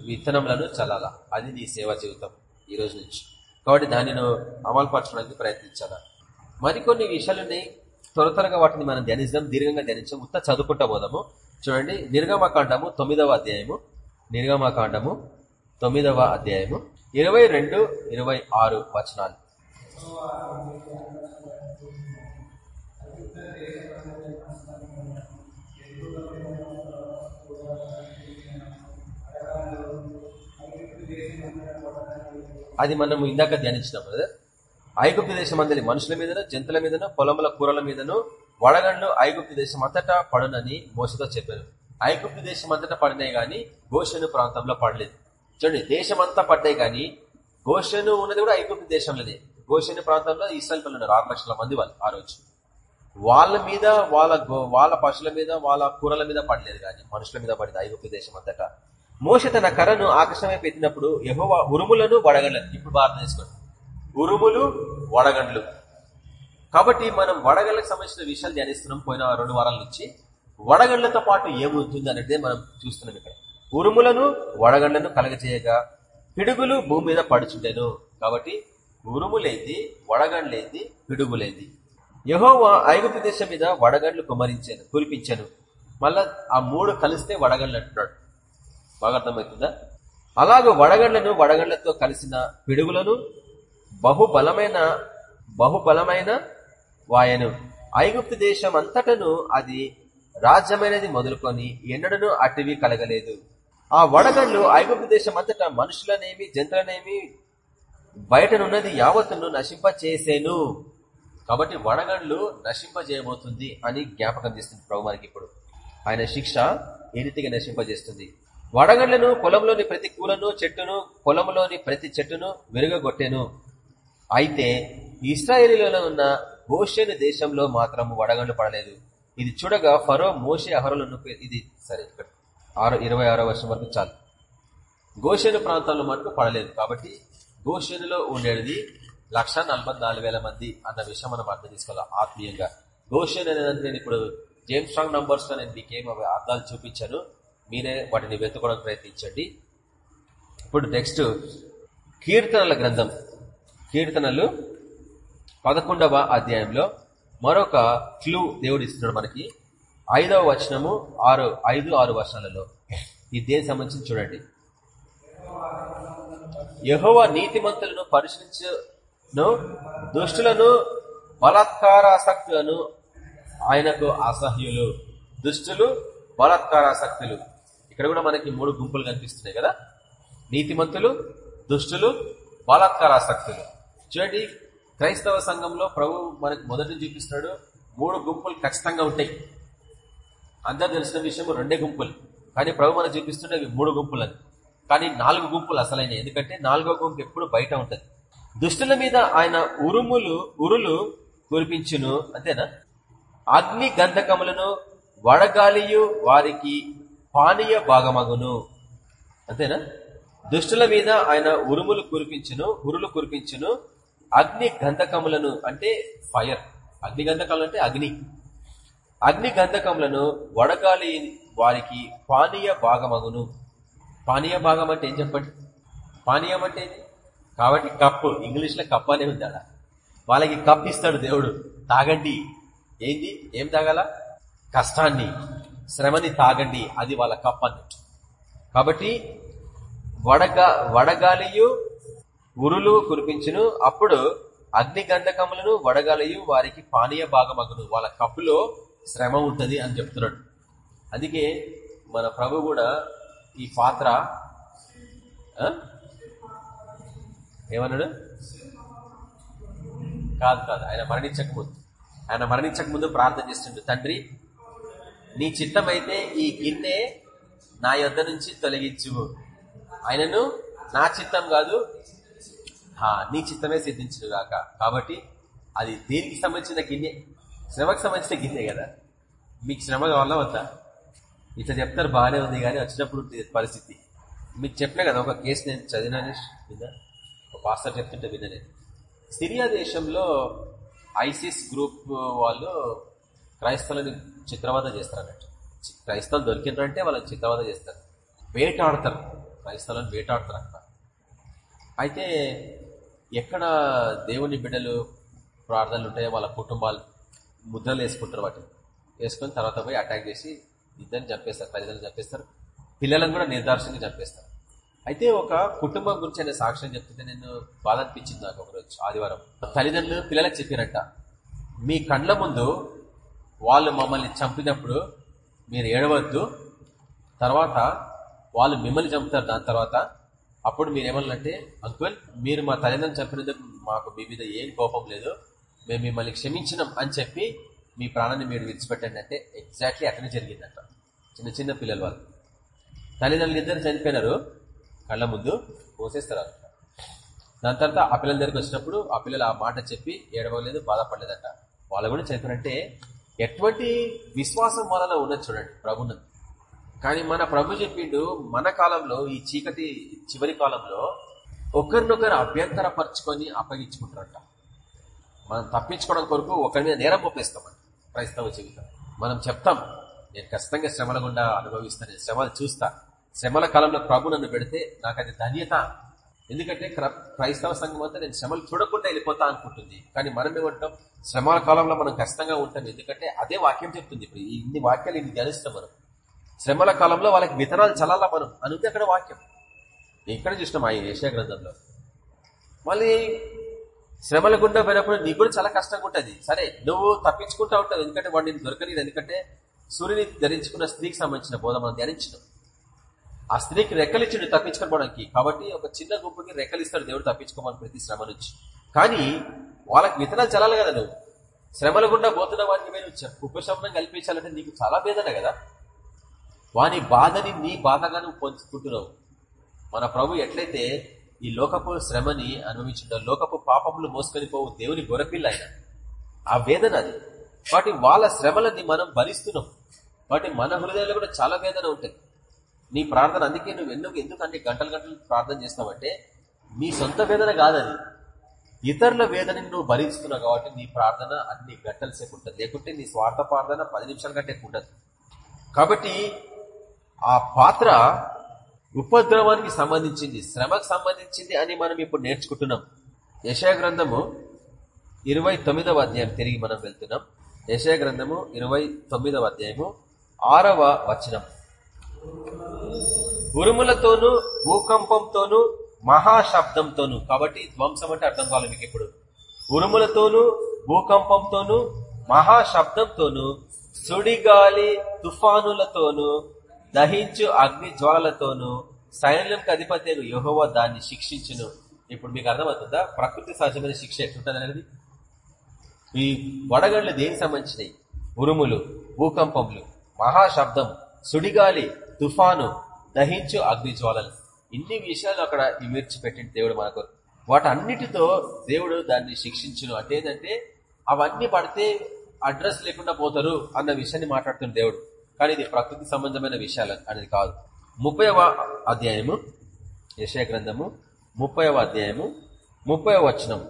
విత్తనములను చల్లాలా. అది నీ సేవా జీవితం ఈ రోజు నుంచి. కాబట్టి దానిని అమలుపరచడానికి ప్రయత్నించాలా. మరికొన్ని విషయాలున్నాయి త్వర త్వరగా వాటిని మనం ధ్యానిస్తాం దీర్ఘంగా ధ్యానించాం. ఉత్త చదువుకుంటా పోదాము. చూడండి. నిర్గమకాండము తొమ్మిదవ అధ్యాయము. నిర్గమకాండము తొమ్మిదవ అధ్యాయము. ఇరవై రెండు ఇరవై ఆరు వచనాలు. అది మనం ఇందాక ధ్యానించినాం కదా ఐగుప్తు దేశం అందరి మనుషుల మీదను జంతువుల మీదను పొలముల కూరల మీదను వడగండ్లు ఐగుప్తు దేశం అంతటా పడునని మోసతో చెప్పారు. ఐగుప్తు దేశం అంతటా పడినాయి కానీ గోషను ప్రాంతంలో పడలేదు. చూడండి దేశం అంతా పడ్డాయి కానీ గోషను ఉన్నది కూడా ఐగుప్తు దేశంలోనే. గోషణ ప్రాంతంలో ఇస్రాయల్ పిల్లలు ఉన్నారు ఆరు లక్షల మంది వాళ్ళు ఆ రోజు. వాళ్ళ మీద వాళ్ళ వాళ్ళ పశువుల మీద వాళ్ళ కూరల మీద పడలేదు కానీ మనుషుల మీద పడింది ఐగుప్తు దేశం అంతటా. మోష తన కర్రను ఆకాశమే పెట్టినప్పుడు యహోవా ఉరుములను వడగండ్లను ఇప్పుడు భారతదేశంలో ఉరుములు వడగండ్లు. కాబట్టి మనం వడగండ్లకు సంబంధించిన విషయాలు ధ్యానిస్తున్నాం. పోయిన రెండు వారాల నుంచి వడగండ్లతో పాటు ఏముంటుంది అనేది మనం చూస్తున్నాం ఇక్కడ. ఉరుములను వడగండ్లను కలగజేయగా పిడుగులు భూమి మీద పడుచుండెను. కాబట్టి ఉరుములేంది వడగండ్లేంది పిడుగులేంది యహోవా ఐగుప్తు దేశం మీద వడగండ్లు కుమరించాను కురిపించాను. మళ్ళా ఆ మూడు కలిస్తే వడగండ్లు అంటున్నాడు. బాగా అర్థమవుతుందా? అలాగ వడగండ్లను వడగండ్లతో కలిసిన పిడుగులను బహుబలమైన బహుబలమైన వాయను. ఐగుప్తు దేశం అంతటను అది రాజ్యమైనది మొదలుకొని ఎన్నడను అటవీ కలగలేదు. ఆ వడగండ్లు ఐగుప్తు దేశం అంతటా మనుషులనేమి జంతువులనేమి బయటనున్నది యావత్తును నశింపచేసేను. కాబట్టి వడగండ్లు నశింపజేయబోతుంది అని జ్ఞాపకం చేస్తుంది ప్రభు మనకి ఇప్పుడు. ఆయన శిక్ష ఏ రీతిగా నశింపజేస్తుంది? వడగండ్లను పొలంలోని ప్రతి కూలను చెట్టును పొలంలోని ప్రతి చెట్టును విరుగగొట్టెను. అయితే ఇస్రాయేలీలో ఉన్న గోషేను దేశంలో మాత్రం వడగండ్లు పడలేదు. ఇది చూడగా ఫరో మోషే అహరులను ఇది సరే ఇక్కడ ఆరో ఇరవై ఆరో వర్షం వరకు చాలు. గోషేను ప్రాంతాల్లో మటుకు పడలేదు. కాబట్టి గోషేనులో ఉండేది లక్ష మంది అన్న విషయం మనం అర్థం చేసుకోవాలి ఆత్మీయంగా. గోషన్ అనేది నేను ఇప్పుడు జేమ్స్ స్ట్రాంగ్ నంబర్స్లో నేను మీకేం అర్థాలు చూపించాను. మీరే వాటిని వెతుకోవడానికి ప్రయత్నించండి. ఇప్పుడు నెక్స్ట్ కీర్తనల గ్రంథం. కీర్తనలు పదకొండవ అధ్యాయంలో మరొక క్లూ దేవుడు ఇస్తున్నాడు మనకి. ఐదవ వచనము ఆరు ఐదు ఆరు వర్షాలలో. ఈ దేని సంబంధించి చూడండి. యహోవ నీతిమంతులను పరిశీలించను దుష్టులను బలాత్కారాసక్తులను ఆయనకు అసహ్యులు. దుష్టులు బలాత్కారాసక్తులు. ఇక్కడ కూడా మనకి మూడు గుంపులు కనిపిస్తున్నాయి కదా. నీతిమంతులు దుష్టులు బలాత్కారాసక్తులు. చూడండి క్రైస్తవ సంఘంలో ప్రభు మనకు మొదటి చూపిస్తున్నాడు మూడు గుంపులు ఖచ్చితంగా ఉంటాయి. అందరు తెలిసిన విషయం రెండే గుంపులు. కానీ ప్రభు మనకు చూపిస్తుంటే అవి మూడు గుంపులు కానీ నాలుగు గుంపులు అసలైన ఎందుకంటే నాలుగో గుంపు ఎప్పుడు బయట ఉంటుంది. దుష్టుల మీద ఆయన ఉరుములు ఉరులు కురిపించును అంతేనా? అగ్ని గంధకములను వడగాలియు వారికి పానీయ భాగమగును అంతేనా? దుష్టుల మీద ఆయన ఉరుములు కురిపించును ఉరులు కురిపించును అగ్ని గంధకములను అంటే ఫైర్. అగ్ని గంధకములు అంటే అగ్ని. అగ్ని గంధకములను వడగాలి వారికి పానీయ భాగమగును. పానీయ భాగం అంటే ఏం చెప్పండి? పానీయం అంటే కాబట్టి కప్పు ఇంగ్లీష్లో కప్పు అనే ఉంది అలా. వాళ్ళకి కప్ ఇస్తాడు దేవుడు. తాగండి. ఏంది? ఏం తాగాల? కష్టాన్ని శ్రమని తాగండి. అది వాళ్ళ కప్ అన్నట్టు. కాబట్టి వడగా వడగాలియు ఉరులు కురిపించును. అప్పుడు అగ్ని గంధకములను వడగాలియు వారికి పానీయ భాగమగును. వాళ్ళ కప్పులో శ్రమ ఉంటుంది అని చెప్తున్నాడు. అందుకే మన ప్రభు కూడా ఈ పాత్ర ఏమన్నాడు? కాదు కాదు. ఆయన మరణించక ముందు. ఆయన మరణించక ముందు ప్రార్థన చేస్తుండే. తండ్రి నీ చిత్తమైతే ఈ గిన్నె నా యొద్ద నుంచి తొలగించు ఆయనను నా చిత్తం కాదు నీ చిత్తమే సిద్ధించు కాక కాబట్టి అది దేనికి సంబంధించిన గిన్నె? శ్రమకు సంబంధించిన గిన్నె కదా. మీకు శ్రమ కావాలా వద్దా? ఇట్లా చెప్తారు బాగానే ఉంది కానీ వచ్చినప్పుడు పరిస్థితి. మీకు చెప్పిన కదా ఒక కేసు నేను చదివినానే విన్నా? ఒక పాస్టర్ చెప్తుంటే విన్నా నేను. సిరియా దేశంలో ఐసిస్ గ్రూప్ వాళ్ళు క్రైస్తవులని చిత్రవద చేస్తారు అన్నట్టు క్రైస్తవులు దొరికినారంటే వాళ్ళని చిత్రవద చేస్తారు. వేటాడతారు. క్రైస్తవులను వేటాడతారు అక్కడ. అయితే ఎక్కడ దేవుని బిడ్డలు ప్రార్థనలు ఉంటాయో వాళ్ళ కుటుంబాలు ముద్రలు వేసుకుంటారు వాటిని. వేసుకొని తర్వాత పోయి అటాక్ చేసి ఇద్దరిని చంపేస్తారు తల్లిదండ్రులు చంపేస్తారు పిల్లలను కూడా నిర్దాక్షంగా చంపేస్తారు. అయితే ఒక కుటుంబం గురించి ఆయన సాక్ష్యం చెప్తుంటే నేను బాధ అనిపించింది నాకు ఒకరోజు ఆదివారం. తల్లిదండ్రులు పిల్లలకు చెప్పారంట మీ కండ్ల ముందు వాళ్ళు మమ్మల్ని చంపినప్పుడు మీరు ఏడవద్దు తర్వాత వాళ్ళు మిమ్మల్ని చంపుతారు దాని తర్వాత అప్పుడు మీరు ఏమన్నంటే అంకుల్ మీరు మా తల్లిదండ్రులు చంపినందుకు మాకు మీ మీద ఏం కోపం లేదు మేము మిమ్మల్ని క్షమించినాం అని చెప్పి మీ ప్రాణాన్ని మీరు విడిచిపెట్టండి అంటే ఎగ్జాక్ట్లీ అట్లనే జరిగిందంట. చిన్న చిన్న పిల్లలు వాళ్ళు. తల్లిదండ్రులు ఇద్దరు చనిపోయినారు. కళ్ళ ముందు పోసేస్తారు దాని తర్వాత ఆ పిల్లల దగ్గరికి వచ్చినప్పుడు ఆ పిల్లలు ఆ మాట చెప్పి ఏడవలేదు బాధపడలేదంట. వాళ్ళు కూడా చనిపోయినంటే ఎటువంటి విశ్వాసం వలన ఉన్నది చూడండి ప్రభునందు కానీ మన ప్రభు చెప్పిండు మన కాలంలో ఈ చీకటి చివరి కాలంలో ఒకరినొకరు అభ్యంతరపరుచుకొని అప్పగించుకుంటారంట. మనం తప్పించుకోవడం కొరకు ఒకరి మీద నేరం పంపిస్తామంట క్రైస్తవ జీవితం. మనం చెప్తాం నేను ఖచ్చితంగా శ్రమల గుండా అనుభవిస్తాను నేను శ్రమలు చూస్తా. శ్రమల కాలంలో ప్రభు నన్ను పెడితే నాకు అది ధన్యత. ఎందుకంటే క్రైస్తవ సంఘం అంతా నేను శ్రమలు చూడకుండా వెళ్ళిపోతా అనుకుంటుంది. కానీ మనం ఏమంటాం శ్రమల కాలంలో మనం ఖచ్చితంగా ఉంటాం. ఎందుకంటే అదే వాక్యం చెప్తుంది ఇప్పుడు. ఇన్ని వాక్యాలు ఇన్ని ధ్యానిస్తాం మనం. శ్రమల కాలంలో వాళ్ళకి విత్తనాలు చల్లాలా మనం? అనుంది అక్కడ వాక్యం. ఎక్కడ చూసినాం ఆ ఏషియా గ్రంథంలో. మళ్ళీ శ్రమల గుండా పోయినప్పుడు నీకు కూడా చాలా కష్టంగా ఉంటుంది. సరే నువ్వు తప్పించుకుంటా ఉంటావు. ఎందుకంటే వాడు నేను దొరకలేదు. ఎందుకంటే సూర్యుని ధరించుకున్న స్త్రీకి సంబంధించిన బోధ మనం ధ్యానించడం ఆ స్త్రీకి రెక్కలిచ్చిండు తప్పించుకోవడానికి. కాబట్టి ఒక చిన్న గుంపుకి రెక్కలిస్తాడు దేవుడు తప్పించుకోమని ప్రతి శ్రమ నుంచి. కానీ వాళ్ళకి విత్తనాలు చల్లాలి కదా నువ్వు. శ్రమల గుండా పోతున్న వాటికి మీరు ఉపశమనం కల్పించాలంటే నీకు చాలా వేదన కదా. వాని బాధని నీ బాధగా నువ్వు పొందుకుంటున్నావు మన ప్రభు ఎట్లయితే ఈ లోకపు శ్రమని అనుభవించిన లోకపు పాపములు మోసుకొని పోవు దేవుని గొరపిల్ల ఆయన ఆ వేదన అది. వాటి వాళ్ళ శ్రమలని మనం భరిస్తున్నాం. వాటి మన హృదయంలో కూడా చాలా వేదన ఉంటుంది. నీ ప్రార్థన అందుకే నువ్వు ఎందుకు ఎందుకు అన్ని గంటలు గంటలు ప్రార్థన చేస్తావంటే నీ సొంత వేదన కాదని ఇతరుల వేదనని నువ్వు భరిస్తున్నావు కాబట్టి నీ ప్రార్థన అన్ని గంటల సేపు ఉంటుంది. లేకుంటే నీ స్వార్థ ప్రార్థన పది నిమిషాల కంటే ఉంటుంది. కాబట్టి ఆ పాత్ర ఉపద్రవానికి సంబంధించింది శ్రమకు సంబంధించింది అని మనం ఇప్పుడు నేర్చుకుంటున్నాం. యశాగ్రంథము ఇరవై తొమ్మిదవ అధ్యాయం. తిరిగి మనం వెళ్తున్నాం. యశాగ్రంథము ఇరవై తొమ్మిదవ అధ్యాయము ఆరవ వచనం. ఉరుములతోనూ భూకంపంతోనూ మహాశబ్దంతోనూ కాబట్టి ధ్వంసం అంటే అర్థం కావాలి మీకు ఇప్పుడు. ఉరుములతోనూ భూకంపంతోనూ మహాశబ్దంతోనూ సుడిగాలి తుఫానులతోనూ దహించు అగ్ని జ్వాలలతోనూ సైన్యంకి అధిపతి యహోవ దాన్ని శిక్షించును. ఇప్పుడు మీకు అర్థమవుతుందా? ప్రకృతి సహజమైన శిక్ష ఎట్లుంటుంది అనేది? ఈ వడగళ్ళు దేనికి సంబంధించినవి ఉరుములు భూకంపములు మహాశబ్దం సుడిగాలి తుఫాను దహించు అగ్ని జ్వాలలు. ఇన్ని విషయాలు అక్కడ పెట్టింది దేవుడు మనకు. వాటన్నిటితో దేవుడు దాన్ని శిక్షించును. అంటే ఏంటంటే అవన్నీ పడితే అడ్రస్ లేకుండా పోతారు అన్న విషయాన్ని మాట్లాడుతున్న దేవుడు. కానీ ఇది ప్రకృతి సంబంధమైన విషయాలు అనేది కాదు. ముప్పైవ అధ్యాయము యశయ గ్రంథము ముప్పైవ అధ్యాయము ముప్పైవ వచనం.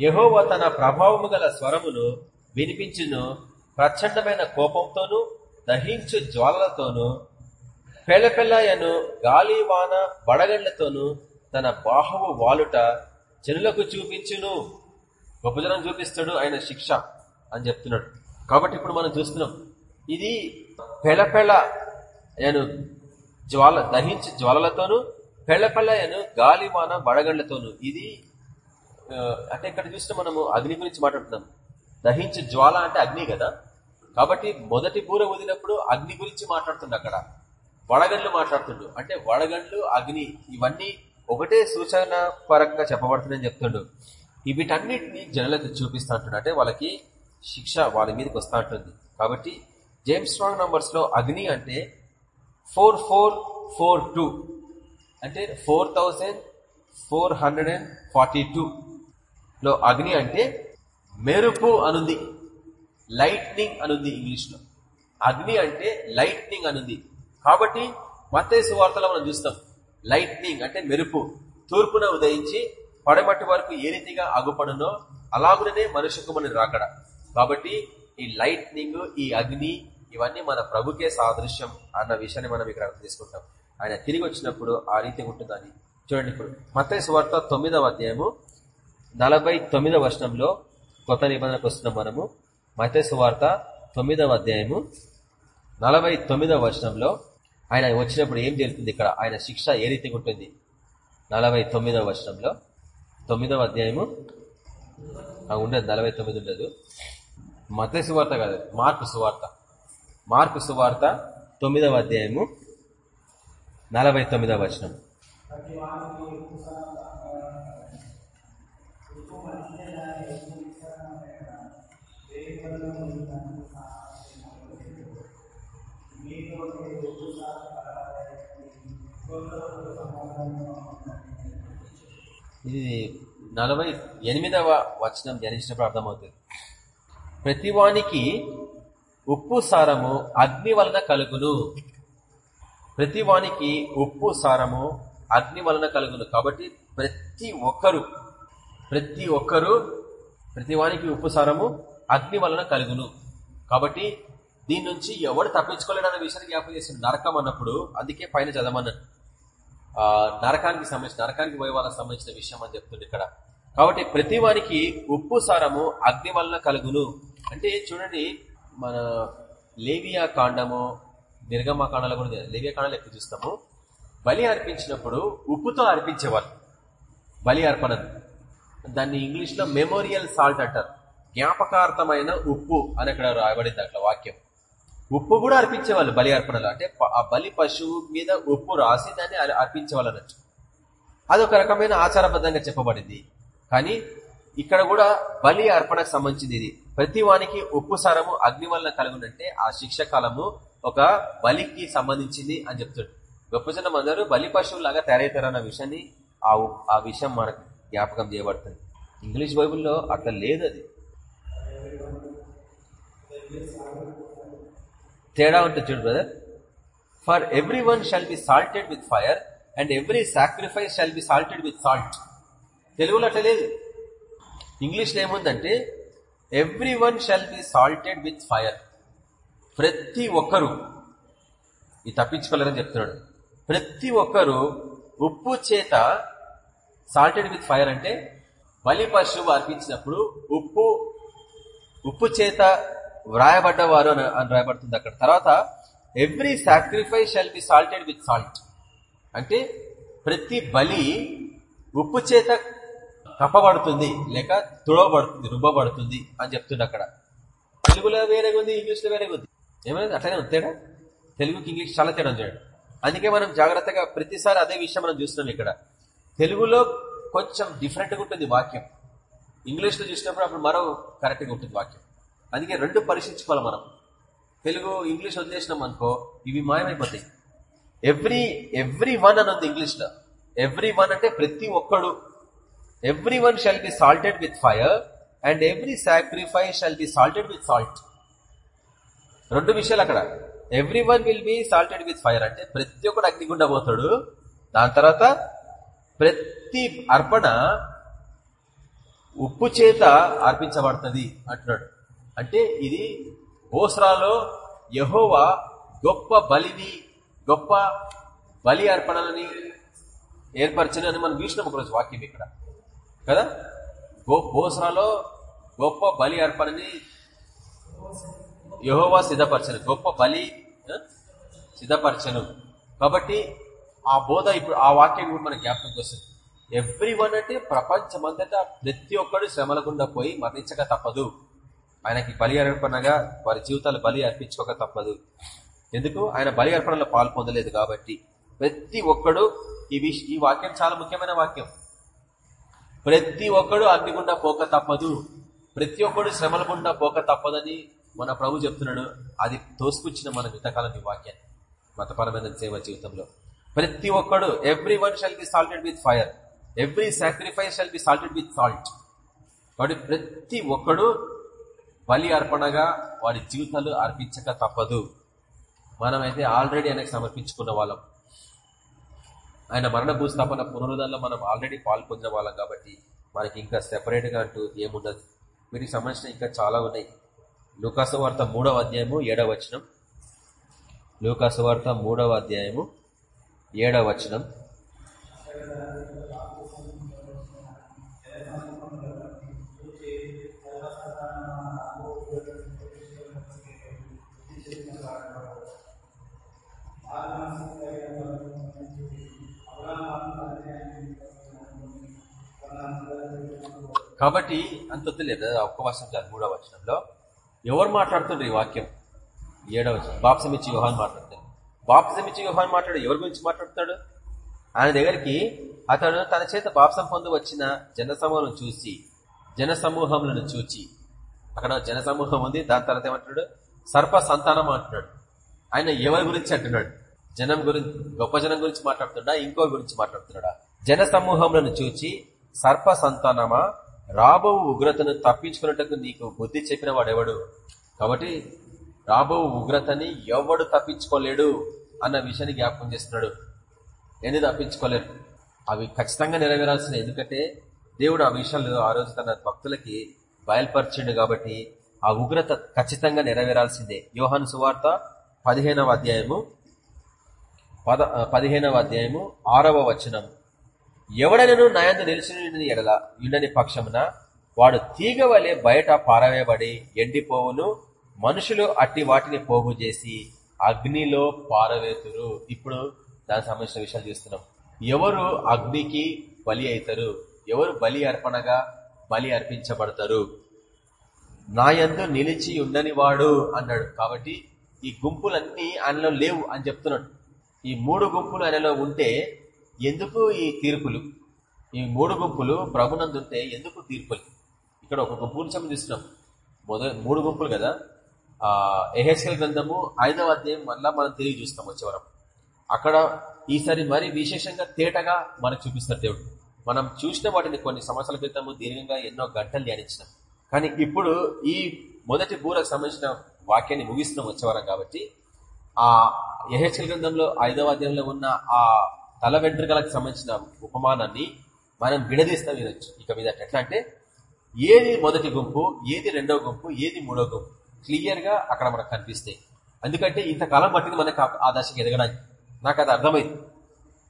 యహోవ తన ప్రభావము గల స్వరమును వినిపించును ప్రచండమైన కోపంతోనూ దహించు జ్వాలలతోనూ పెళ్ళపెళ్ళయను గాలివాన బడగండ్లతోనూ తన బాహువు వాలుట జనులకు చూపించును. గొప్ప చూపిస్తాడు ఆయన శిక్ష అని చెప్తున్నాడు. కాబట్టి ఇప్పుడు మనం చూస్తున్నాం. ఇది పెళ్ళపెళ్ళ అను జ్వాల దహించి జ్వాలలతోనూ పెళ్ళపెళ్ళయను గాలివాన వడగండ్లతోను. ఇది అంటే ఇక్కడ చూస్తే మనము అగ్ని గురించి మాట్లాడుతున్నాం. దహించి జ్వాల అంటే అగ్ని కదా? కాబట్టి మొదటి బూర వదిలినప్పుడు అగ్ని గురించి మాట్లాడుతుంది అక్కడ. వడగండ్లు మాట్లాడుతుండు. అంటే వడగండ్లు అగ్ని ఇవన్నీ ఒకటే సూచన పరంగా చెప్పబడుతుందని చెప్తుండు. వీటన్నిటిని జనులకు చూపిస్తూ అంటే వాళ్ళకి శిక్ష వాళ్ళ మీదకి వస్తూ ఉంటుంది కాబట్టి జేమ్స్ స్ట్రాంగ్ నంబర్స్లో అగ్ని అంటే ఫోర్ ఫోర్ ఫోర్ టూ అంటే four thousand four hundred and forty two లో అగ్ని అంటే మెరుపు అనుంది. లైట్నింగ్ అనుంది ఇంగ్లీష్లో అగ్ని అంటే లైట్నింగ్ అనుంది. కాబట్టి మత్తేసు వార్తలో మనం చూస్తాం. లైట్నింగ్ అంటే మెరుపు. తూర్పున ఉదయించి పడమటి వరకు ఏ రీతిగా అగుపడునో అలాగునే మనుషుకు మన రాకడ. కాబట్టి ఈ లైట్నింగ్ ఈ అగ్ని ఇవన్నీ మన ప్రభుకే సాదృశ్యం అన్న విషయాన్ని మనం ఇక్కడ తీసుకుంటాం. ఆయన తిరిగి వచ్చినప్పుడు ఆ రీతి ఉంటుందని. చూడండి ఇప్పుడు మత్తేసు వార్త తొమ్మిదవ అధ్యాయము నలభై తొమ్మిదవ వర్షంలో కొత్త నిబంధనకు వస్తున్నాం మనము మతేసు వార్త తొమ్మిదవ అధ్యాయము నలభై తొమ్మిదవ వర్షంలో ఆయన వచ్చినప్పుడు ఏం జరుగుతుంది ఇక్కడ? ఆయన శిక్ష ఏ రీతిగా ఉంటుంది? నలభై తొమ్మిదవ వర్షంలో తొమ్మిదవ అధ్యాయము ఉండదు నలభై తొమ్మిది ఉండదు. మత సువార్త కాదు మార్పు సువార్త. మార్కు సువార్త తొమ్మిదవ అధ్యాయము నలభై తొమ్మిదవ వచనం. ఇది నలభై ఎనిమిదవ వచనం ధ్యానించినప్పుడు అర్థమవుతుంది. ప్రతివానికి ఉప్పు సారము అగ్ని వలన కలుగును. ప్రతి వానికి ఉప్పు సారము అగ్ని వలన కలుగును. కాబట్టి ప్రతి ఒక్కరు ప్రతి ఒక్కరు ప్రతి వానికి ఉప్పు సారము అగ్ని వలన కలుగును. కాబట్టి దీని నుంచి ఎవడు తప్పించుకోలేడు అన్న విషయాన్ని జ్ఞాపకం చేసిన నరకం అన్నప్పుడు అందుకే పైన చదవమన్నాను నరకానికి సంబంధించిన నరకానికి పోయే వాళ్ళకి సంబంధించిన విషయం అని చెప్తుంది ఇక్కడ. కాబట్టి ప్రతి వారికి ఉప్పు సారము అగ్ని వలన కలుగును. అంటే చూడండి మన లేవియా కాండము నిర్గమ కాండాలు కూడా లేవియా కాండాలు ఎక్కువ చూస్తాము. బలి అర్పించినప్పుడు ఉప్పుతో అర్పించేవాళ్ళు. బలి అర్పణ దాన్ని ఇంగ్లీష్లో మెమోరియల్ సాల్ట్ అంటారు. జ్ఞాపకార్థమైన ఉప్పు అని అక్కడ రాయబడింది అట్లా వాక్యం. ఉప్పు కూడా అర్పించేవాళ్ళు బలి అర్పణలు. అంటే ఆ బలి పశువు మీద ఉప్పు రాసి దాన్ని అర్పించేవాళ్ళు అనొచ్చు అదొక రకమైన ఆచారబద్ధంగా చెప్పబడింది. కానీ ఇక్కడ కూడా బలి అర్పణకు సంబంధించింది ఇది. ప్రతి వానికి ఉప్పు సారము అగ్ని వలన కలుగునంటే ఆ శిక్ష కాలము ఒక బలికి సంబంధించింది అని చెప్తాడు. గొప్ప జనం అందరూ బలి పశువులాగా తయారవుతారన్న విషయాన్ని ఆ ఆ విషయం మనకు జ్ఞాపకం చేయబడుతుంది. ఇంగ్లీష్ బైబుల్లో అట్లా లేదు అది. తేడా ఉంటుంది చూడు brother for every one shall be salted with fire and every sacrifice shall be salted with salt తెలుగులో అట్లా లేదు. ఇంగ్లీష్లో ఏముందంటే every one shall be salted with fire ప్రతి ఒక్కరు. ఈ తప్పించుకోలేరని చెప్తున్నాడు. ప్రతి ఒక్కరు ఉప్పు చేత సాల్టెడ్ విత్ ఫైర్ అంటే బలి పశువు అర్పించినప్పుడు ఉప్పు ఉప్పు చేత వ్రాయబడ్డవారు అని రాయబడుతుంది అక్కడ. తర్వాత every sacrifice shall be salted with salt అంటే ప్రతి బలి ఉప్పు చేత కప్పబడుతుంది లేక తుడవబడుతుంది రుబ్బబడుతుంది అని చెప్తుంది అక్కడ. తెలుగులో వేరేగా ఉంది ఇంగ్లీష్లో వేరేగా ఉంది. ఏమైనా అట్లనే ఉంది తేడా? తెలుగుకి ఇంగ్లీష్ చాలా తేడా చూడండి. అందుకే మనం జాగ్రత్తగా ప్రతిసారి అదే విషయం మనం చూస్తున్నాం ఇక్కడ. తెలుగులో కొంచెం డిఫరెంట్గా ఉంటుంది వాక్యం. ఇంగ్లీష్లో చూసినప్పుడు అప్పుడు మరో కరెక్ట్గా ఉంటుంది వాక్యం. అందుకే రెండు పరీక్షించుకోవాలి మనం. తెలుగు ఇంగ్లీష్ వదిలేసినాం అనుకో ఇవి మాయమైపోతాయి. ఎవ్రీ ఎవ్రీ వన్ అని ఉంది ఇంగ్లీష్లో. ఎవ్రీ వన్ అంటే ప్రతి ఒక్కడు every one shall be salted with fire and every sacrifice shall be salted with salt రెండు విషయాలు అక్కడ. Every one will be salted with fire అంటే ప్రతి ఒక్కడు అగ్నిగుండా పోతాడు. దాని తర్వాత ప్రతి అర్పణ ఉప్పు చేత అర్పించబడుతుంది అంటున్నాడు. అంటే ఇది ఓస్రాలో యహోవా గొప్ప బలిని గొప్ప బలి అర్పణలని ఏర్పరచని అని మనం చూసినాం ఒకరోజు వాక్యం ఇక్కడ. కదా? బోసరాలో గొప్ప బలి అర్పణని యహోవా సిద్ధపరచను. గొప్ప బలి సిద్ధపరచను. కాబట్టి ఆ బోధ ఇప్పుడు ఆ వాక్యం కూడా మన జ్ఞాపకంకి వస్తుంది. ఎవ్రీ వన్ అంటే ప్రపంచమంతటా ప్రతి ఒక్కడు శ్రమల గుండా పోయి మరణించక తప్పదు. ఆయనకి బలి అర్పణగా వారి జీవితాలు బలి అర్పించుకోక తప్పదు. ఎందుకు? ఆయన బలి అర్పణలో పాల్పొందలేదు కాబట్టి. ప్రతి ఒక్కడు ఈ ఈ వాక్యం చాలా ముఖ్యమైన వాక్యం. ప్రతి ఒక్కడు అగ్నిగుండా పోక తప్పదు. ప్రతి ఒక్కడు శ్రమల గుండా పోక తప్పదని మన ప్రభు చెప్తున్నాడు. అది తోసుకొచ్చిన మన మితకాలం ఈ వాక్యాన్ని. మతపరమైన సేవ జీవితంలో. ప్రతి ఒక్కడు every one shall be salted with fire every sacrifice shall be salted with salt కాబట్టి ప్రతి ఒక్కడు బలి అర్పణగా వాడి జీవితాలు అర్పించక తప్పదు. మనమైతే ఆల్రెడీ ఆయనకు సమర్పించుకున్న వాళ్ళం. ఆయన మరణ భూస్థాపన పునరుద్ధరణలో మనం ఆల్రెడీ పాల్పొందిన వాళ్ళం కాబట్టి మనకి ఇంకా సెపరేట్గా అంటూ ఏముండదు. వీటికి సంబంధించిన ఇంకా చాలా ఉన్నాయి. లూకాసు వార్త మూడవ అధ్యాయము ఏడవ వచనం. లూకాసు వార్త మూడవ అధ్యాయము ఏడవ వచనం. కాబట్టి అంత లేదు. ఒక్క వర్షం మూడవ వచనంలో ఎవరు మాట్లాడుతుండ్రు ఈ వాక్యం? ఏడవ బాప్సమిచ్చి వ్యూహాన్ మాట్లాడుతాడు. బాప్సమిచ్చి వ్యూహాన్ మాట్లాడు ఎవరి గురించి మాట్లాడుతాడు? ఆయన దగ్గరికి అతడు తన చేత బాప్సం పొందు వచ్చిన జనసమూహం చూసి జనసమూహములను చూచి అక్కడ జనసమూహం ఉంది దాని తర్వాత ఏమంటున్నాడు? సర్ప సంతానం అంటున్నాడు. ఆయన ఎవరి గురించి అంటున్నాడు? జనం గురించి గొప్ప జనం గురించి మాట్లాడుతున్నా ఇంకో గురించి మాట్లాడుతున్నాడా? జన సమూహములను చూచి సర్ప సంతానమా? రాబో ఉగ్రతను తప్పించుకున్నట్టుకు నీకు బుద్ధి చెప్పిన వాడెవడు? కాబట్టి రాబో ఉగ్రతని ఎవడు తప్పించుకోలేడు అన్న విషయాన్ని జ్ఞాపకం చేస్తున్నాడు. ఎందుకు తప్పించుకోలేరు? అవి ఖచ్చితంగా నెరవేరాల్సిన ఎందుకంటే దేవుడు ఆ విషయాలు ఆ రోజు తన భక్తులకి బయలుపరిచిండు కాబట్టి ఆ ఉగ్రత ఖచ్చితంగా నెరవేరాల్సిందే. యోహాను సువార్త పదిహేనవ అధ్యాయము పద పదిహేనవ అధ్యాయము ఆరవ వచనం. ఎవడనను నయందు నిలిచిన ఎడల యుండని పక్షమున వాడు తీగ వలె బయట పారవేయబడి ఎండిపోవును మనుషులు అట్టి వాటిని పోగు చేసి అగ్నిలో పారవేతురు. ఇప్పుడు దానికి సంబంధించిన విషయాలు చూస్తున్నాం. ఎవరు అగ్నికి బలి అవుతారు ఎవరు బలి అర్పణగా బలి అర్పించబడతారు? నాయందు నిలిచి ఉండని వాడు అన్నాడు. కాబట్టి ఈ గుంపులన్నీ ఆయనలో లేవు అని చెప్తున్నాడు. ఈ మూడు గుంపులు ఆయనలో ఉంటే ఎందుకు ఈ తీర్పులు? ఈ మూడు గుంపులు ప్రభునందుంటే ఎందుకు తీర్పులు? ఇక్కడ ఒక గుంపు నుంచి చూస్తున్నాం. మూడు గుంపులు కదా? ఆ ఎహెచ్ఎల్ గ్రంథము ఐదవ అధ్యాయం మళ్ళా మనం తిరిగి చూస్తాం వచ్చేవరం అక్కడ ఈసారి మరి విశేషంగా తేటగా మనకు చూపిస్తారు దేవుడు. మనం చూసిన వాటిని కొన్ని సంవత్సరాల క్రితము దీర్ఘంగా ఎన్నో గంటలు ధ్యానించినాం. కానీ ఇప్పుడు ఈ మొదటి బూరకు సంబంధించిన వాక్యాన్ని ముగిస్తున్నాం వచ్చేవారం కాబట్టి ఆ యహెచ్కల్ గ్రంథంలో ఐదవ అధ్యాయంలో ఉన్న ఆ తల వెంట్రుకలకు సంబంధించిన ఉపమానాన్ని మనం విడదీస్తాం వినొచ్చు. ఇక మీద ఎట్లా అంటే ఏది మొదటి గుంపు ఏది రెండో గుంపు ఏది మూడో గుంపు? క్లియర్గా అక్కడ మనకు కనిపిస్తాయి ఎందుకంటే ఇంతకాలం పట్టింది మనకు ఆ దశకి ఎదగడానికి. నాకు అది అర్థమైంది.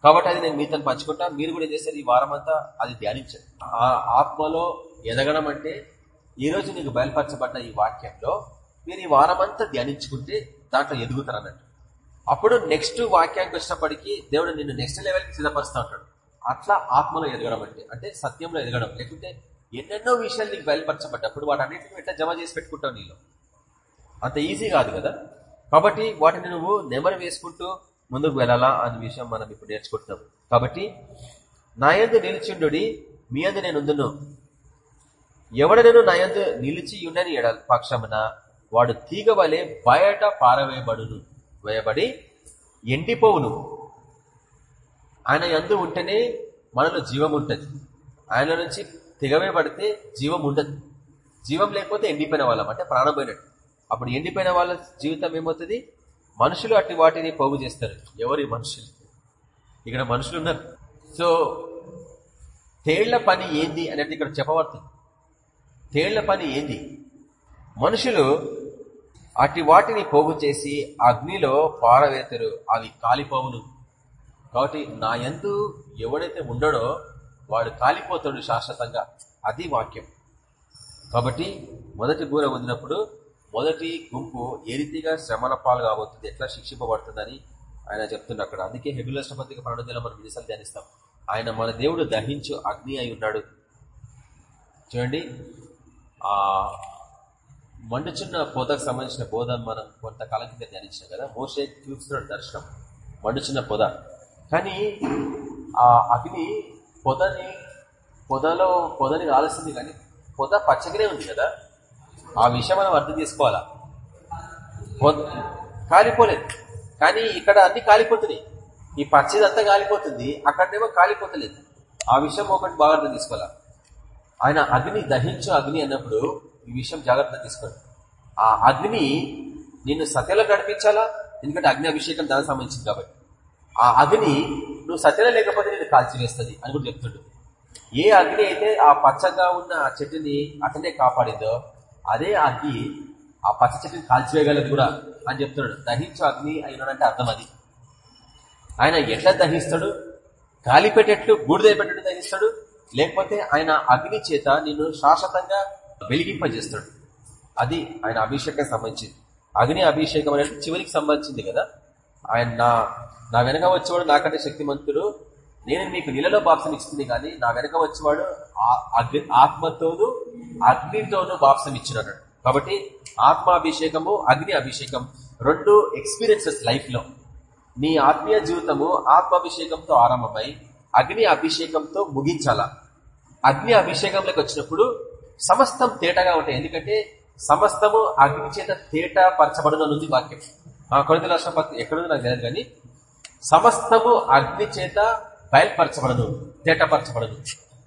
కాబట్టి అది నేను మీతో పంచుకుంటా. మీరు కూడా ఏం చేస్తారు? ఈ వారం అంతా అది ధ్యానించండి. ఆ ఆత్మలో ఎదగడం అంటే ఈ రోజు నీకు బయలుపరచబడ్డ ఈ వాక్యంలో మీరు ఈ వారం అంతా ధ్యానించుకుంటే దాంట్లో ఎదుగుతారు అన్నట్టు అప్పుడు నెక్స్ట్ వాక్యానికి వచ్చినప్పటికీ దేవుడు నిన్ను నెక్స్ట్ లెవెల్కి సిద్ధపరుస్తూ ఉంటాడు. అట్లా ఆత్మలో ఎదగడం అంటే అంటే సత్యంలో ఎదగడం. లేకుంటే ఎన్నెన్నో విషయాలు నీకు బయలుపరచబడ్డప్పుడు వాటన్నిటిని ఎట్లా జమ చేసి పెట్టుకుంటావు నీలో? అంత ఈజీ కాదు కదా? కాబట్టి వాటిని నువ్వు నెమరు వేసుకుంటూ ముందుకు వెళ్ళాలా అనే విషయం మనం ఇప్పుడు నేర్చుకుంటున్నాం. కాబట్టి నా యందు నిలిచిండు మీ అందు నేను ఉందును. ఎవడనను నా యందు నిలిచి ఉండని ఎడ పక్షమున వాడు తీగ వలె బయట పారవేయబడును వేయబడి ఎండిపోవును. ఆయన ఎందు ఉంటేనే మనలో జీవం ఉంటుంది. ఆయన నుంచి తెగవే పడితే జీవం ఉండదు. జీవం లేకపోతే ఎండిపోయిన వాళ్ళం అంటే ప్రాణం పోయినట్టు. అప్పుడు ఎండిపోయిన వాళ్ళ జీవితం ఏమవుతుంది? మనుషులు అట్టి వాటిని పోగు చేస్తారు. ఎవరి మనుషులు? ఇక్కడ మనుషులు ఉన్నారు. సో తేళ్ళ పని ఏంది అనేది ఇక్కడ చెప్పబడుతుంది. తేళ్ళ పని ఏంది? మనుషులు అటు వాటిని పోగు చేసి అగ్నిలో పారవేతరు. అవి కాలిపోవును. కాబట్టి నా ఎందు ఎవడైతే ఉండడో వాడు కాలిపోతాడు శాశ్వతంగా. అది వాక్యం. కాబట్టి మొదటి బూర వదినప్పుడు మొదటి గుంపు ఏ రీతిగా శ్రమల పాలు కాబోతుంది ఎట్లా శిక్షింపబడుతుందని ఆయన చెప్తున్నా అక్కడ. అందుకే హెబిలస్ పత్రిక ప్రణోదయలో మనం విదేశాలు ధ్యానిస్తాం. ఆయన మన దేవుడు దహించు అగ్ని అయి ఉన్నాడు. చూడండి. మండుచున్న పొదకు సంబంధించిన బోధ మనం కొంతకాలం కింద ధ్యానించాం కదా. మోసే చూస్తున్నాడు దర్శనం మండుచున్న పొద. కానీ ఆ అగ్ని పొదని పొదలో పొదని కాల్సింది కానీ పొద పచ్చగానే ఉంది కదా. ఆ విషయం మనం అర్థం చేసుకోవాలా? కాలిపోలేదు. కానీ ఇక్కడ అన్ని కాలిపోతున్నాయి. ఈ పచ్చిదంతా కాలిపోతుంది అక్కడనేమో కాలిపోతలేదు. ఆ విషయం ఒకటి బాగా అర్థం తీసుకోవాలా ఆయన అగ్ని దహించు అగ్ని అన్నప్పుడు ఈ విషయం జాగ్రత్త తీసుకోండి. ఆ అగ్ని నిన్ను సత్యలో నడిపించాలా? ఎందుకంటే అగ్ని అభిషేకం దానికి సంబంధించింది కాబట్టి. ఆ అగ్ని నువ్వు సత్యలో లేకపోతే నేను కాల్చివేస్తుంది అని కూడా చెప్తుడు. ఏ అగ్ని అయితే ఆ పచ్చగా ఉన్న ఆ చెట్టుని అతనే కాపాడిందో అదే అగ్ని ఆ పచ్చ చెట్టుని కాల్చివేయగలదు కూడా అని చెప్తున్నాడు. దహించు అగ్ని అయినాడంటే అర్థం అది. ఆయన ఎట్లా దహిస్తాడు? గాలి పెట్టేట్లు బూడిద పెట్టేట్టు దహిస్తాడు? లేకపోతే ఆయన అగ్ని చేత నిన్ను శాశ్వతంగా వెలిగింపజేస్తాడు. అది ఆయన అభిషేకం సంబంధించింది. అగ్ని అభిషేకం అనేది చివరికి సంబంధించింది కదా? ఆయన నా నా వెనక వచ్చేవాడు నాకంటే శక్తిమంతుడు. నేను మీకు నీళ్ళలో బాప్సం ఇచ్చింది కానీ నా వెనక వచ్చేవాడు ఆత్మతోనూ అగ్నితోనూ బాప్సం ఇచ్చినాడు. కాబట్టి ఆత్మాభిషేకము అగ్ని అభిషేకం రెండు ఎక్స్పీరియన్సెస్ లైఫ్లో నీ ఆత్మీయ జీవితము ఆత్మాభిషేకంతో ఆరంభమై అగ్ని అభిషేకంతో ముగించాల? అగ్ని అభిషేకంలోకి వచ్చినప్పుడు సమస్తం తేటగా ఉంటాయి. ఎందుకంటే సమస్తము అగ్ని చేత తేట పరచబడినది వాక్యం. ఆ కొడుకు రాష్ట్రపతి ఎక్కడుంది నాకు తెలియదు కానీ సమస్తము అగ్ని చేత బయల్పరచబడదు తేటపరచబడను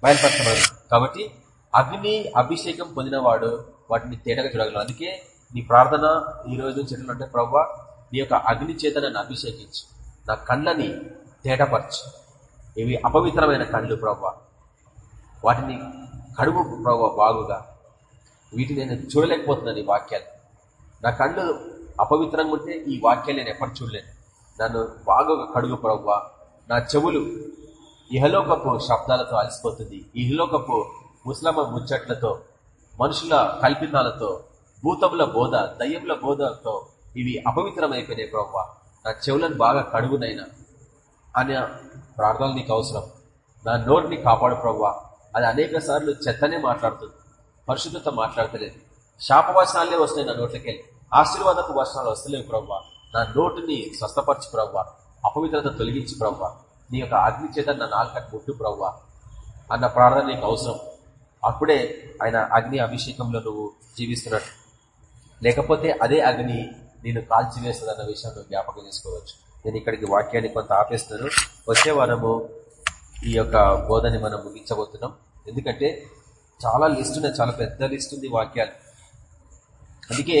బయల్పరచబడదు కాబట్టి అగ్ని అభిషేకం పొందినవాడు వాటిని తేటగా చూడగలరు అందుకే నీ ప్రార్థన ఈ రోజు నుంచి ఎట్లంటే ప్రవ్వ నీ యొక్క అగ్ని చేత నన్ను అభిషేకించు. నా కళ్ళని తేటపరచు. ఇవి అపవిత్రమైన కళ్ళు ప్రవ్వ. వాటిని కడుగు ప్రవ్వ బాగుగా వీటిని నేను చూడలేకపోతున్నాను ఈ వాక్యాలు నా కళ్ళు అపవిత్రంగా ఉంటే ఈ వాక్యాలు నేను ఎప్పటి చూడలేను. నన్ను బాగా కడుగు ప్రవ్వ. నా చెవులు ఇహలోకపు శబ్దాలతో అలసిపోతుంది. ఇహలోకపు ముస్లమ ముచ్చట్లతో మనుషుల కల్పితాలతో భూతముల బోధ దయ్యముల బోధతో ఇవి అపవిత్రమైపోయినాయి ప్రవ్వ. నా చెవులను బాగా కడుగునైనా అనే ప్రార్థనలు నీకు అవసరం. నా నోటిని కాపాడు ప్రవ్వా. అది అనేక సార్లు చెత్తనే మాట్లాడుతుంది. పరిశుద్ధత మాట్లాడతలేదు. శాపవచనాలే వస్తున్నాయి నా నోట్లకెళ్ళి. ఆశీర్వాదపు వచనాలు వస్తలేవు ప్రవ్వా. నా నోటిని స్వస్థపరచు ప్రవ్వ. అపవిత్రత తొలగించి ప్రవ్వ. నీ యొక్క అగ్ని చేత నా నాలుకకు ముట్టు ప్రవ్వా. అన్న ప్రార్థన నీకు అవసరం. అప్పుడే ఆయన అగ్ని అభిషేకంలో నువ్వు జీవిస్తున్నట్టు. లేకపోతే అదే అగ్ని నేను కాల్చివేస్తుంది అన్న విషయం జ్ఞాపకం చేసుకోవచ్చు. నేను ఇక్కడికి వాక్యాన్ని కొంత ఆపేస్తున్నాను వచ్చే వారము ఈ యొక్క బోధని మనం ముగించబోతున్నాం. ఎందుకంటే చాలా లిస్ట్ ఉన్నాయి చాలా పెద్ద లిస్ట్ ఉంది వాక్యాలు. అందుకే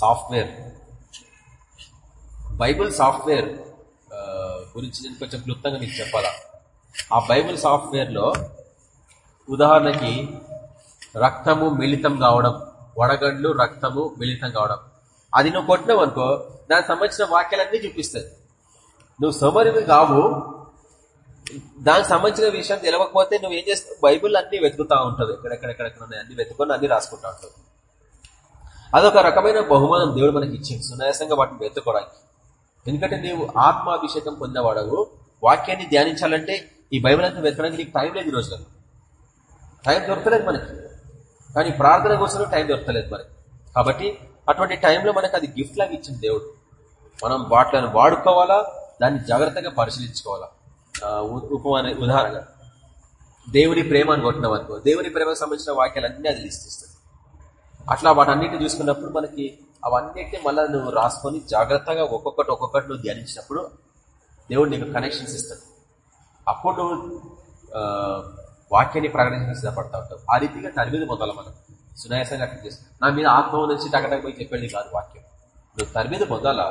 సాఫ్ట్వేర్ బైబుల్ సాఫ్ట్వేర్ గురించి నేను కొంచెం క్లుప్తంగా మీకు చెప్పాలా? ఆ బైబుల్ సాఫ్ట్వేర్లో ఉదాహరణకి రక్తము మిళితం కావడం వడగండ్లు రక్తము మిళితం కావడం. అది నువ్వు కొట్టినావు అనుకో దానికి సంబంధించిన వాక్యాలన్నీ చూపిస్తుంది నువ్వు సమరివి కావు దానికి సంబంధించిన విషయం తెలియకపోతే నువ్వు ఏం చేస్తావు? బైబుల్ అన్ని వెతుకుతా ఉంటుంది. ఎక్కడెక్కడెక్కడ ఉన్నాయి అన్ని వెతుకొని అన్ని రాసుకుంటా ఉంటుంది. అదొక రకమైన బహుమానం దేవుడు మనకి ఇచ్చింది సునాయాసంగా వాటిని వెతుకోవడానికి ఎందుకంటే నీవు ఆత్మాభిషేకం పొందినవాడవు. వాక్యాన్ని ధ్యానించాలంటే ఈ బైబిల్ అంతా వెతకడానికి నీకు టైం లేదు ఈ రోజులలో. టైం దొరకలేదు మనకి. కానీ ప్రార్థన కోసం టైం దొరకలేదు మనకి. కాబట్టి అటువంటి టైంలో మనకు అది గిఫ్ట్ లాగా ఇచ్చింది దేవుడు. మనం వాటిని వాడుకోవాలా? దాన్ని జాగ్రత్తగా పరిశీలించుకోవాలా? ఉపమాన ఉదాహరణ. దేవుని ప్రేమ అని కొట్టినాం అనుకో. దేవుని ప్రేమకు సంబంధించిన వాక్యాలన్నీ అది ఇస్తుంది అట్లా వాటన్నిటిని చూసుకున్నప్పుడు మనకి అవన్నిటిని మళ్ళీ నువ్వు రాసుకొని జాగ్రత్తగా ఒక్కొక్కటి ఒక్కొక్కటి నువ్వు ధ్యానించినప్పుడు దేవుడు నీకు కనెక్షన్స్ ఇస్తాడు. అప్పుడు నువ్వు వాక్యాన్ని ప్రకటించిన సిద్ధపడతా ఉంటావు. ఆ రీతిగా తరిమిది పొందాలి మనం. సునాయాసంగా అట్లా చేస్తాం నా మీద ఆత్మ నుంచి టకటక పోయి చెప్పేది కాదు వాక్యం. నువ్వు తరిమిది పొందాలా?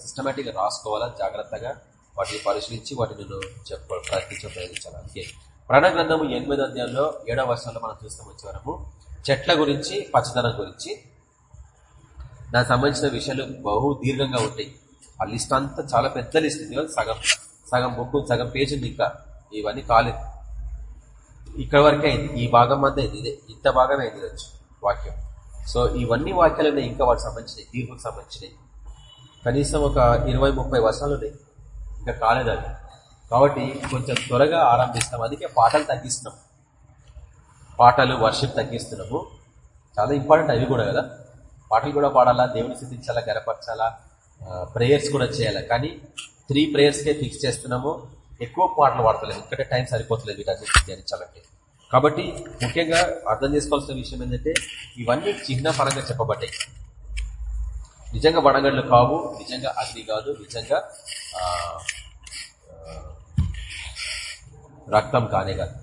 సిస్టమేటిక్గా రాసుకోవాలా? జాగ్రత్తగా వాటిని పరిశీలించి వాటిని నేను చెప్ప ప్రయత్నించడం ప్రయత్నించాలి. అందుకే ప్రాణ గ్రంథము ఎనిమిది అధ్యాయంలో ఏడవ వర్షంలో మనం చూస్తాం వచ్చే వరము చెట్ల గురించి పచ్చదనం గురించి దానికి సంబంధించిన విషయాలు బహు దీర్ఘంగా ఉంటాయి. ఆ లిస్ట్ అంతా చాలా పెద్ద లిస్ట్ ఇది సగం సగం బుక్ సగం పేజ్ ఉంది ఇంకా. ఇవన్నీ కాలేదు. ఇక్కడ వరకే అయింది. ఈ భాగం అంతా ఇదే ఇంత భాగమే అయింది వచ్చి వాక్యం. సో ఇవన్నీ వాక్యాలు ఉన్నాయి. ఇంకా వాటికి సంబంధించినవి తీర్పుకు సంబంధించినవి. కనీసం ఒక ఇరవై ముప్పై వర్షాలు ఉన్నాయి. ఇంకా కాలేదు అది. కాబట్టి కొంచెం త్వరగా ఆరంభిస్తాం. అందుకే పాటలు తగ్గిస్తున్నాం. పాటలు వర్షిప్ తగ్గిస్తున్నాము. చాలా ఇంపార్టెంట్ అవి కూడా కదా. పాటలు కూడా పాడాలా దేవుని స్థితించాలా గనపరచాలా ప్రేయర్స్ కూడా చేయాలా. కానీ త్రీ ప్రేయర్స్కే ఫిక్స్ చేస్తున్నాము. ఎక్కువ పాటలు పాడతలేదు ఎందుకంటే టైం సరిపోతలేదు వీటన్నిటి ధ్యానించాలంటే. కాబట్టి ముఖ్యంగా అర్థం చేసుకోవాల్సిన విషయం ఏంటంటే ఇవన్నీ చిహ్న పరంగా చెప్పబడ్డాయి. నిజంగా వడగడ్లు కావు నిజంగా అగ్ని కాదు నిజంగా రక్తం కానే కాదు.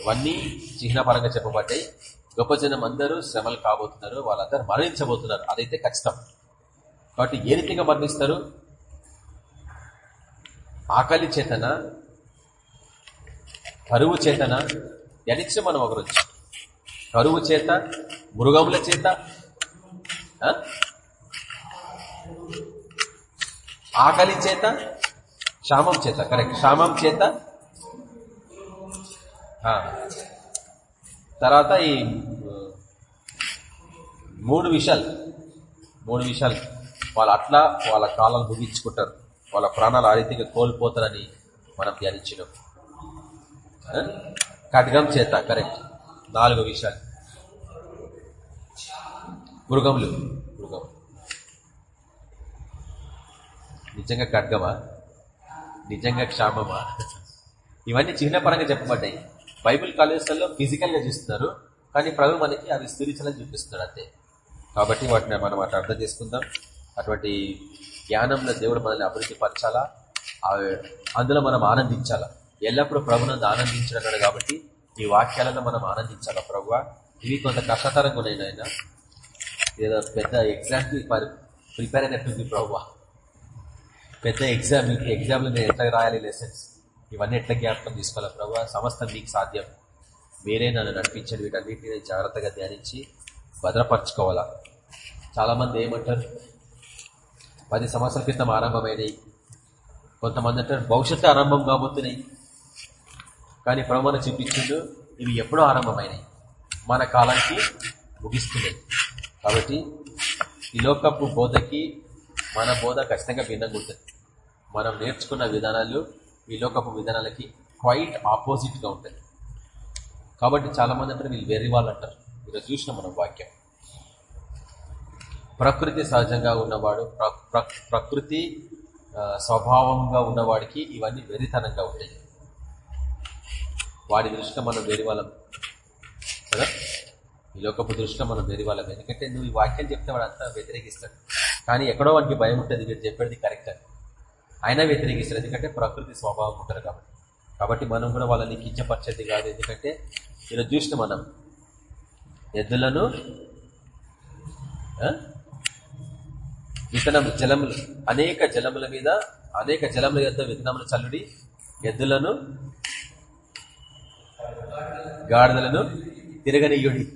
ఇవన్నీ చిహ్నపరంగా చెప్పబడ్డాయి. గొప్ప జనం అందరూ శ్రమలు కాబోతున్నారు వాళ్ళందరూ మరణించబోతున్నారు. అదైతే ఖచ్చితం కాబట్టి ఏ రీతిగా మరణిస్తారు? ఆకలి చేతన కరువు చేతన ఎనిచ్చి మనం ఒకరోజు. కరువు చేత మృగముల చేత ఆకలి చేత క్షామం చేత కరెక్ట్ క్షామం చేత తర్వాత ఈ మూడు విషయాలు. మూడు విషయాలు. వాళ్ళు అట్లా వాళ్ళ కాలం ముగించుకుంటారు. వాళ్ళ ప్రాణాలు ఆ రీతిగా కోల్పోతారని మనం ధ్యానించినాం ఆ? ఖడ్గం చేత కరెక్ట్ నాలుగు విషయాలు. మృగములు. నిజంగా ఖడ్గమా? నిజంగా క్షామమా? ఇవన్నీ చిహ్న పరంగా చెప్పబడ్డాయి. బైబిల్ కాలేజెస్లలో ఫిజికల్గా చూస్తున్నారు కానీ ప్రభు మనకి అవి స్పిరిచువల్ చూపిస్తున్నాడు అంతే. కాబట్టి వాటిని మనం అట్లా అర్థం చేసుకుందాం. అటువంటి జ్ఞానంలో దేవుడు మనల్ని అభివృద్ధి పరచాలా? అందులో మనం ఆనందించాలా? ఎల్లప్పుడూ ప్రభునందు ఆనందించినాడు కాబట్టి ఈ వాక్యాలను మనం ఆనందించాలా ప్రభు ఇవి కొంత కష్టతరంగా ఉన్నాయి నాయన ఏదో పెద్ద ఎగ్జామ్ ప్రిపేర్ అయినట్టుంది ప్రభు పెద్ద ఎగ్జామ్ ఎగ్జామ్లో నేను ఎట్లా రాయాలి లెసన్స్ ఇవన్నీ ఎట్లా జ్ఞాపకం తీసుకోవాలి ప్రభావ సమస్తం మీకు సాధ్యం. మీరే నన్ను నడిపించండి వీటన్నిటిని జాగ్రత్తగా ధ్యానించి భద్రపరచుకోవాలా. చాలామంది ఏమంటారు పది సంవత్సరాల క్రితం ఆరంభమైనవి కొంతమంది అంటారు భవిష్యత్తు ఆరంభం కాబోతున్నాయి. కానీ ప్రభు చూపించిండు ఇవి ఎప్పుడో ఆరంభమైనాయి. మన కాలానికి ముగిస్తున్నాయి. కాబట్టి ఈ లోకపు బోధకి మన బోధ ఖచ్చితంగా భిన్నంగా ఉంటుంది. మనం నేర్చుకున్న విధానాలు ఈ లోకపు విధానాలకి క్వైట్ ఆపోజిట్గా ఉంటాయి. కాబట్టి చాలా మంది అంటారు వీళ్ళు వెర్రి వాళ్ళు అంటారు. ఈరోజు చూసిన మనం వాక్యం. ప్రకృతి సహజంగా ఉన్నవాడు ప్ర- ప్రకృతి స్వభావంగా ఉన్నవాడికి ఇవన్నీ వెరితనంగా ఉంటాయి. వాడి దృష్టిలో మనం వేరే వాళ్ళం. కదా? ఈ లోకపు దృష్టిలో మనం వేరే వాళ్ళం. ఎందుకంటే నువ్వు ఈ వాక్యం చెప్తే వాడు అంతా వ్యతిరేకిస్తాడు. కానీ ఎక్కడో వాడికి భయం ఉంటుంది మీరు చెప్పేది కరెక్ట్ అని. అయినా వ్యతిరేకిస్తారు. ఎందుకంటే ప్రకృతి స్వభావం ఉంటారు కాబట్టి. కాబట్టి మనం కూడా వాళ్ళని కించపరిచేది కాదు. ఎందుకంటే ఇలా చూసిన మనం. ఎద్దులను విత్తనం జలములు. అనేక జలముల మీద అనేక జలముల యొక్క విత్తనములు చల్లుడి ఎద్దులను గాడిదలను తిరగనీయుడి.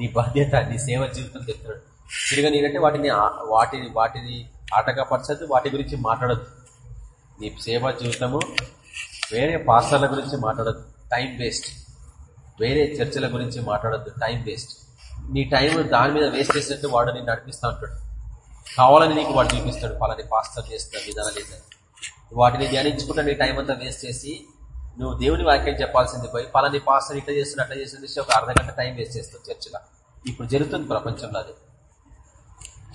నీ బాధ్యత నీ సేవ జీవితం తెస్తున్నాడు తిరగనీయంటే వాటిని వాటిని వాటిని ఆటకపరచద్దు వాటి గురించి మాట్లాడద్దు నీ సేవ జీవితము వేరే పాస్టర్ల గురించి మాట్లాడద్దు టైం వేస్ట్. వేరే చర్చల గురించి మాట్లాడద్దు టైం వేస్ట్. నీ టైం దాని మీద వేస్ట్ చేసినట్టు వాడు నేను నడిపిస్తూ ఉంటాడు. కావాలని నీకు వాడు చూపిస్తాడు పలాని పాస్టర్ చేస్తున్న విధానాలు ఏంటని. వాటిని ధ్యానించుకుంటే నీ టైం అంతా వేస్ట్ చేసి నువ్వు దేవుని వాక్యం చెప్పాల్సింది పోయి పలాని పాస్టర్ ఇట్లా చేస్తున్న అట్లా చేస్తుంది ఒక అర్ధ గంట టైం వేస్ట్ చేస్తావు చర్చిలో. ఇప్పుడు జరుగుతుంది ప్రపంచంలో అది.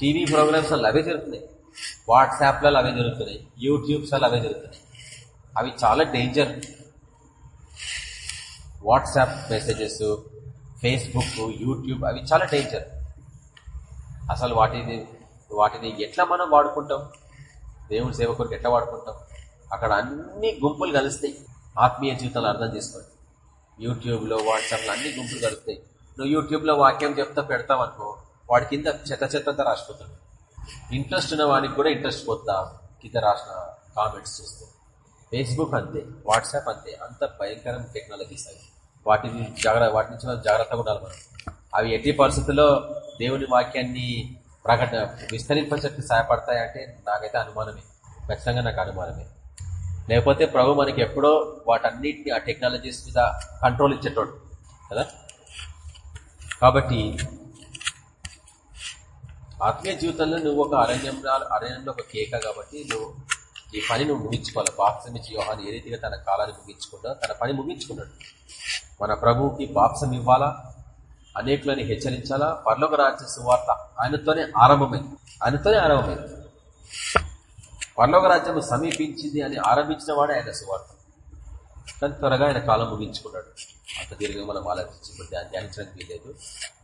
టీవీ ప్రోగ్రామ్స్ వల్ల అవే జరుగుతున్నాయి. వాట్సాప్లలో అవే జరుగుతున్నాయి యూట్యూబ్స్ అవే జరుగుతున్నాయి అవి చాలా danger WhatsApp messages Facebook YouTube అవి చాలా డేంజర్ అసలు వాటిని వాటిని ఎట్లా మనం వాడుకుంటాం? దేవుని సేవకుడికి ఎట్లా వాడుకుంటాం? అక్కడ అన్ని గుంపులు కలుస్తాయి. ఆత్మీయ జీవితాలు అర్థం చేసుకోండి. యూట్యూబ్లో వాట్సాప్లో అన్ని గుంపులు కలుస్తాయి. నువ్వు యూట్యూబ్లో వాక్యం చెప్తా పెడతావు అనుకో వాడి కింద చెత్త చెత్త రాసిపోతాడు ఇంట్రెస్ట్ ఉన్న వాడికి కూడా ఇంట్రెస్ట్ పోతా కింద రాసిన కామెంట్స్ చూస్తే. ఫేస్బుక్ అంతే వాట్సాప్ అంతే. అంత భయంకరం టెక్నాలజీస్ అవి వాటిని జాగ్రత్త వాటి నుంచి మనం జాగ్రత్తగా ఉండాలి మనం. అవి ఎట్టి పరిస్థితుల్లో దేవుని వాక్యాన్ని ప్రకట విస్తరింపచేట్టు సహాయపడతాయంటే నాకైతే అనుమానమే. ఖచ్చితంగా నాకు అనుమానమే. లేకపోతే ప్రభు మనకి ఎప్పుడో వాటన్నిటిని ఆ టెక్నాలజీస్ మీద కంట్రోల్ ఇచ్చేటోడు. కదా? కాబట్టి ఆత్మీయ జీవితంలో నువ్వు ఒక అరణ్యంలో అరణ్యంలో ఒక కేక కాబట్టి నువ్వు ఈ పని నువ్వు ముగించుకోవాలి. బాప్సం ఇచ్చి యోహాన్ ఏ రీతిగా తన కాలాన్ని ముగించుకుంటా తన పని ముగించుకున్నాడు. మన ప్రభువుకి బాప్సం ఇవ్వాలా? అనేకులని హెచ్చరించాలా? పర్లోక రాజ్య సువార్త ఆయనతోనే ఆరంభమైంది. ఆయనతోనే ఆరంభమైంది. పర్లోక రాజ్యం సమీపించింది అని ఆరంభించిన వాడే ఆయన సువార్త. కానీ త్వరగా ఆయన కాలం ముగించుకున్నాడు. అంత దీర్ఘంగా మనం ఆలోచించి ధ్యానించడానికి లేదు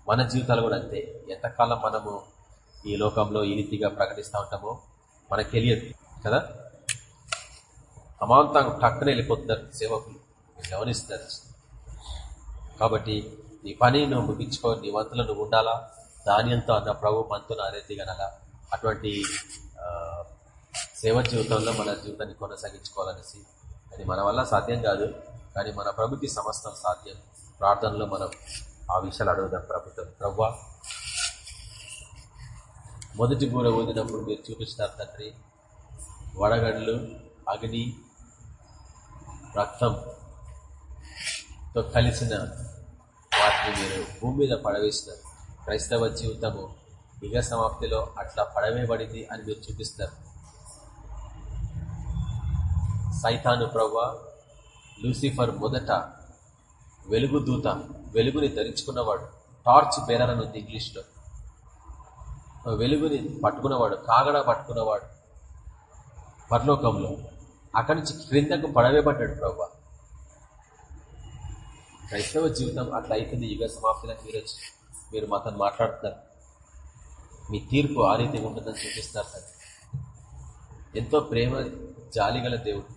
మన జీవితాలు కూడా అంతే. ఎంతకాలం మనము ఈ లోకంలో ఈ రీతిగా ప్రకటిస్తూ ఉంటామో మనకు తెలియదు కదా? అమాంతం టక్కున వెళ్ళిపోతున్నారు సేవకులు. మీరు గమనిస్తున్నారు కాబట్టి నీ పని నువ్వు ముగించుకో నీ వంతులు నువ్వు ఉండాలా? ధాన్యంతో అన్న ప్రభు మనతో అదే అటువంటి ఆ, సేవ జీవితంలో మన జీవితాన్ని కొనసాగించుకోవాలనేసి. అది మన వల్ల సాధ్యం కాదు కానీ మన ప్రభుకి సమస్తం సాధ్యం. ప్రార్థనలో మనం ఆ విషయాలు అడుగుదాం ప్రభుత్వం. ప్రవ్వా మొదటి బూర ఊదినప్పుడు మీరు చూపిస్తారు తండ్రి. వడగండ్లు అగ్ని రక్తంతో కలిసిన వాటిని మీరు భూమి మీద పడవేసినారు క్రైస్తవ జీవితము యుగ సమాప్తిలో అట్లా పడవేయబడింది అని మీరు చూపిస్తారు. సైతాను ప్రవ్వ లూసిఫర్ మొదట వెలుగు దూత వెలుగుని ధరించుకున్నవాడు టార్చ్ బేరర్ అని ఇంగ్లీష్లో. వెలుగుని పట్టుకున్నవాడు కాగడ పట్టుకున్నవాడు పరలోకంలో. అక్కడి నుంచి క్రిందకు పడవే పడ్డాడు ప్రభు క్రైస్తవ జీవితం అట్లా అవుతుంది యుగ సమాప్తిలో మీరు వచ్చి మీరు మాతో మాట్లాడుతున్నారు. మీ తీర్పు ఆ రీతి ఉంటుందని చూపిస్తున్నారు సార్. ఎంతో ప్రేమ జాలిగల దేవుడు.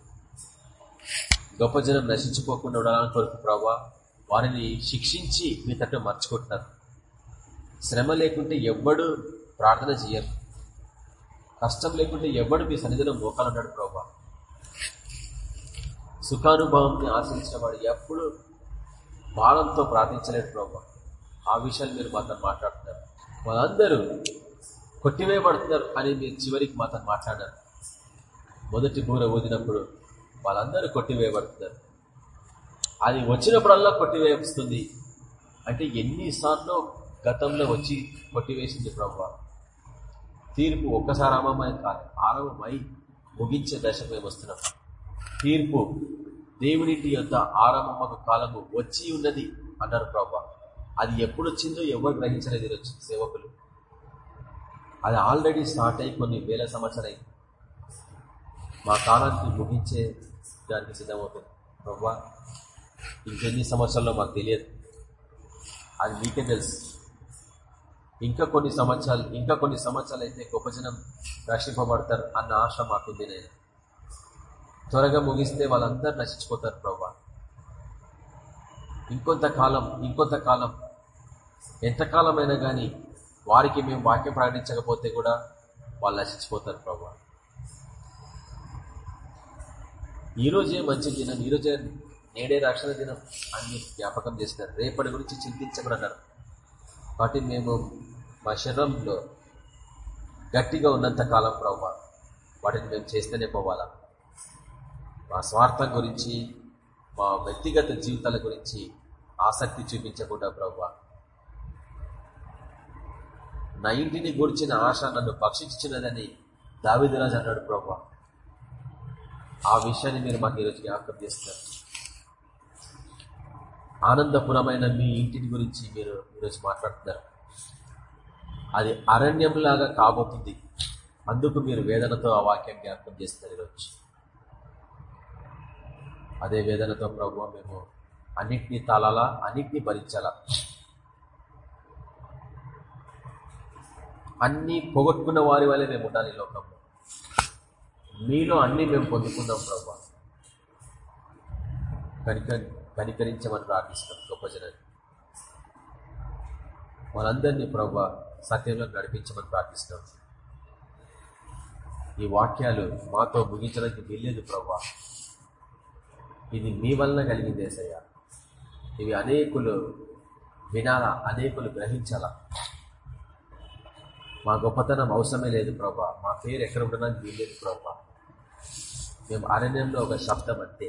గొప్ప జనం నశించిపోకుండా ఉండాలని కోరుకు ప్రభావ వారిని శిక్షించి మీ తట్టు మర్చిపోతున్నారు శ్రమ లేకుంటే ఎవ్వడు ప్రార్థన చేయరు కష్టం లేకుంటే ఎవడు మీ సన్నిధిలో మోకాలన్నాడు ప్రభా? సుఖానుభవంని ఆశ్రయించిన వాడు ఎప్పుడు బాధంతో ప్రార్థించలేడు ప్రభా. ఆ విషయాలు మీరు మాతో మాట్లాడుతున్నారు. వాళ్ళందరూ కొట్టివేయబడుతున్నారు అని మీరు చివరికి మాతో మాట్లాడారు. మొదటి బూర ఊదినప్పుడు వాళ్ళందరూ కొట్టివేయబడుతున్నారు. అది వచ్చినప్పుడల్లా కొట్టివేస్తుంది అంటే ఎన్నిసార్లు గతంలో వచ్చి కొట్టివేసింది ప్రభావ తీర్పు ఒక్కసారి ఆరంభమై కాదు ఆరంభమై ముగించే దశ మేము వస్తున్నాం. తీర్పు దేవునింటి యొక్క ఆరంభమకు కాలము వచ్చి ఉన్నది అన్నారు ప్రభా. అది ఎప్పుడు వచ్చిందో ఎవరు గ్రహించలేదు ఈరోజు సేవకులు. అది ఆల్రెడీ స్టార్ట్ అయ్యి కొన్ని వేల సంవత్సరాలు మా కాలానికి ముగించే దానికి సిద్ధమవుతుంది. ప్రభా ఇంకెన్ని సంవత్సరాల్లో మాకు తెలియదు. అది మీకే తెలుసు. ఇంకా కొన్ని సంవత్సరాలు ఇంకా కొన్ని సంవత్సరాలు అయితే గొప్ప జనం రక్షింపబడతారు అన్న ఆశ మాకుంది నేను త్వరగా ముగిస్తే వాళ్ళందరూ నశించిపోతారు ప్రభా ఇంకొంతకాలం ఇంకొంతకాలం ఎంతకాలమైనా కానీ వారికి మేము వాక్యం ప్రకటించకపోతే కూడా వాళ్ళు నశించిపోతారు ప్రభా ఈరోజే మంచి దినం ఈరోజే నేడే రక్షణ దినం అన్ని జ్ఞాపకం చేస్తారు. రేపటి గురించి చింతించమన్నారు కాబట్టి మేము మా శరీరంలో గట్టిగా ఉన్నంత కాలం ప్రభావ వాటిని మేము చేస్తూనే పోవాలా? మా స్వార్థం గురించి మా వ్యక్తిగత జీవితాల గురించి ఆసక్తి చూపించకుండా ప్రభు నా ఇంటిని గురించిన ఆశ నన్ను భక్షించినదని దావిదరాజు అన్నాడు ప్రభు. ఆ విషయాన్ని మీరు మాకు ఈరోజు జ్ఞాపకం చేస్తున్నారు. ఆనందపురమైన మీ ఇంటిని గురించి మీరు ఈరోజు మాట్లాడుతున్నారు. అది అరణ్యంలాగా కాబోతుంది. అందుకు మీరు వేదనతో ఆ వాక్యం జ్ఞాపకం చేస్తారు ఈరోజు. అదే వేదనతో ప్రభు మేము అన్నిటినీ తాళాలా అన్నిటినీ భరించాలా? అన్నీ పోగొట్టుకున్న వారి వల్లే మేము ఉండాలి లోకంలో. మీలో అన్నీ మేము పొందుకుందాం ప్రభు కనిక కనికరించమని ప్రార్థిస్తాం గొప్ప జనాన్ని మనందరినీ ప్రభు సత్యంలో నడిపించమని ప్రార్థిస్తాం ఈ వాక్యాలు మాతో ముగించడానికి వీల్లేదు ప్రభా ఇది మీ వలన కలిగింది ఏసయ్య. ఇవి అనేకులు వినాలా అనేకులు గ్రహించాలా? మా గొప్పతనం అవసరమే లేదు ప్రభా మా పేరు ఎక్కడ ఉండడానికి వీల్లేదు ప్రభా మేము అరణ్యంలో ఒక శబ్దం అంతే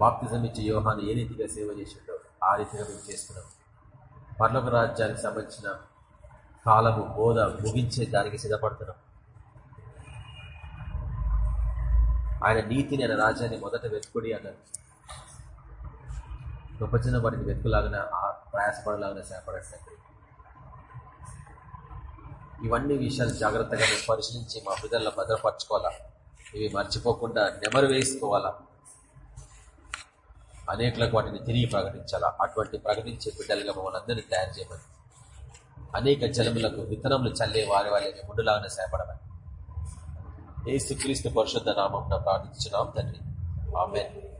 బాప్తిజం ఇచ్చే యోహాను ఏ రీతిగా సేవ చేసిండో ఆ రీతిగా మేము చేస్తున్నాం. పర్లోక రాజ్యానికి సంబంధించిన కాలము బోధ ముగించే దానికి సిద్ధపడుతున్నాం. ఆయన నీతిని ఆయన రాజ్యాన్ని మొదట వెతుకుడి అన్నారు. ప్రపంచం వాటిని వెతుకులాగిన ప్రయాసపడలాగిన సేపడండి ఇవన్నీ విషయాలు జాగ్రత్తగా పరిశీలించి మా బిడ్డల్లో భద్రపరచుకోవాలా? ఇవి మర్చిపోకుండా నెమరు వేసుకోవాలా? అనేకులకు వాటిని తిరిగి ప్రకటించాలా? అటువంటి ప్రకటించే బిడ్డలుగా మమ్మల్ని అందరినీ తయారు చేయమని. అనేక జలములకు విత్తనములు చల్లే వారి వాళ్ళని ముందులాగానే సేపడమని ఏ శుక్రీస్తు పరిశుద్ధ నామం ప్రార్థించున్నాం తండ్రి. ఆమె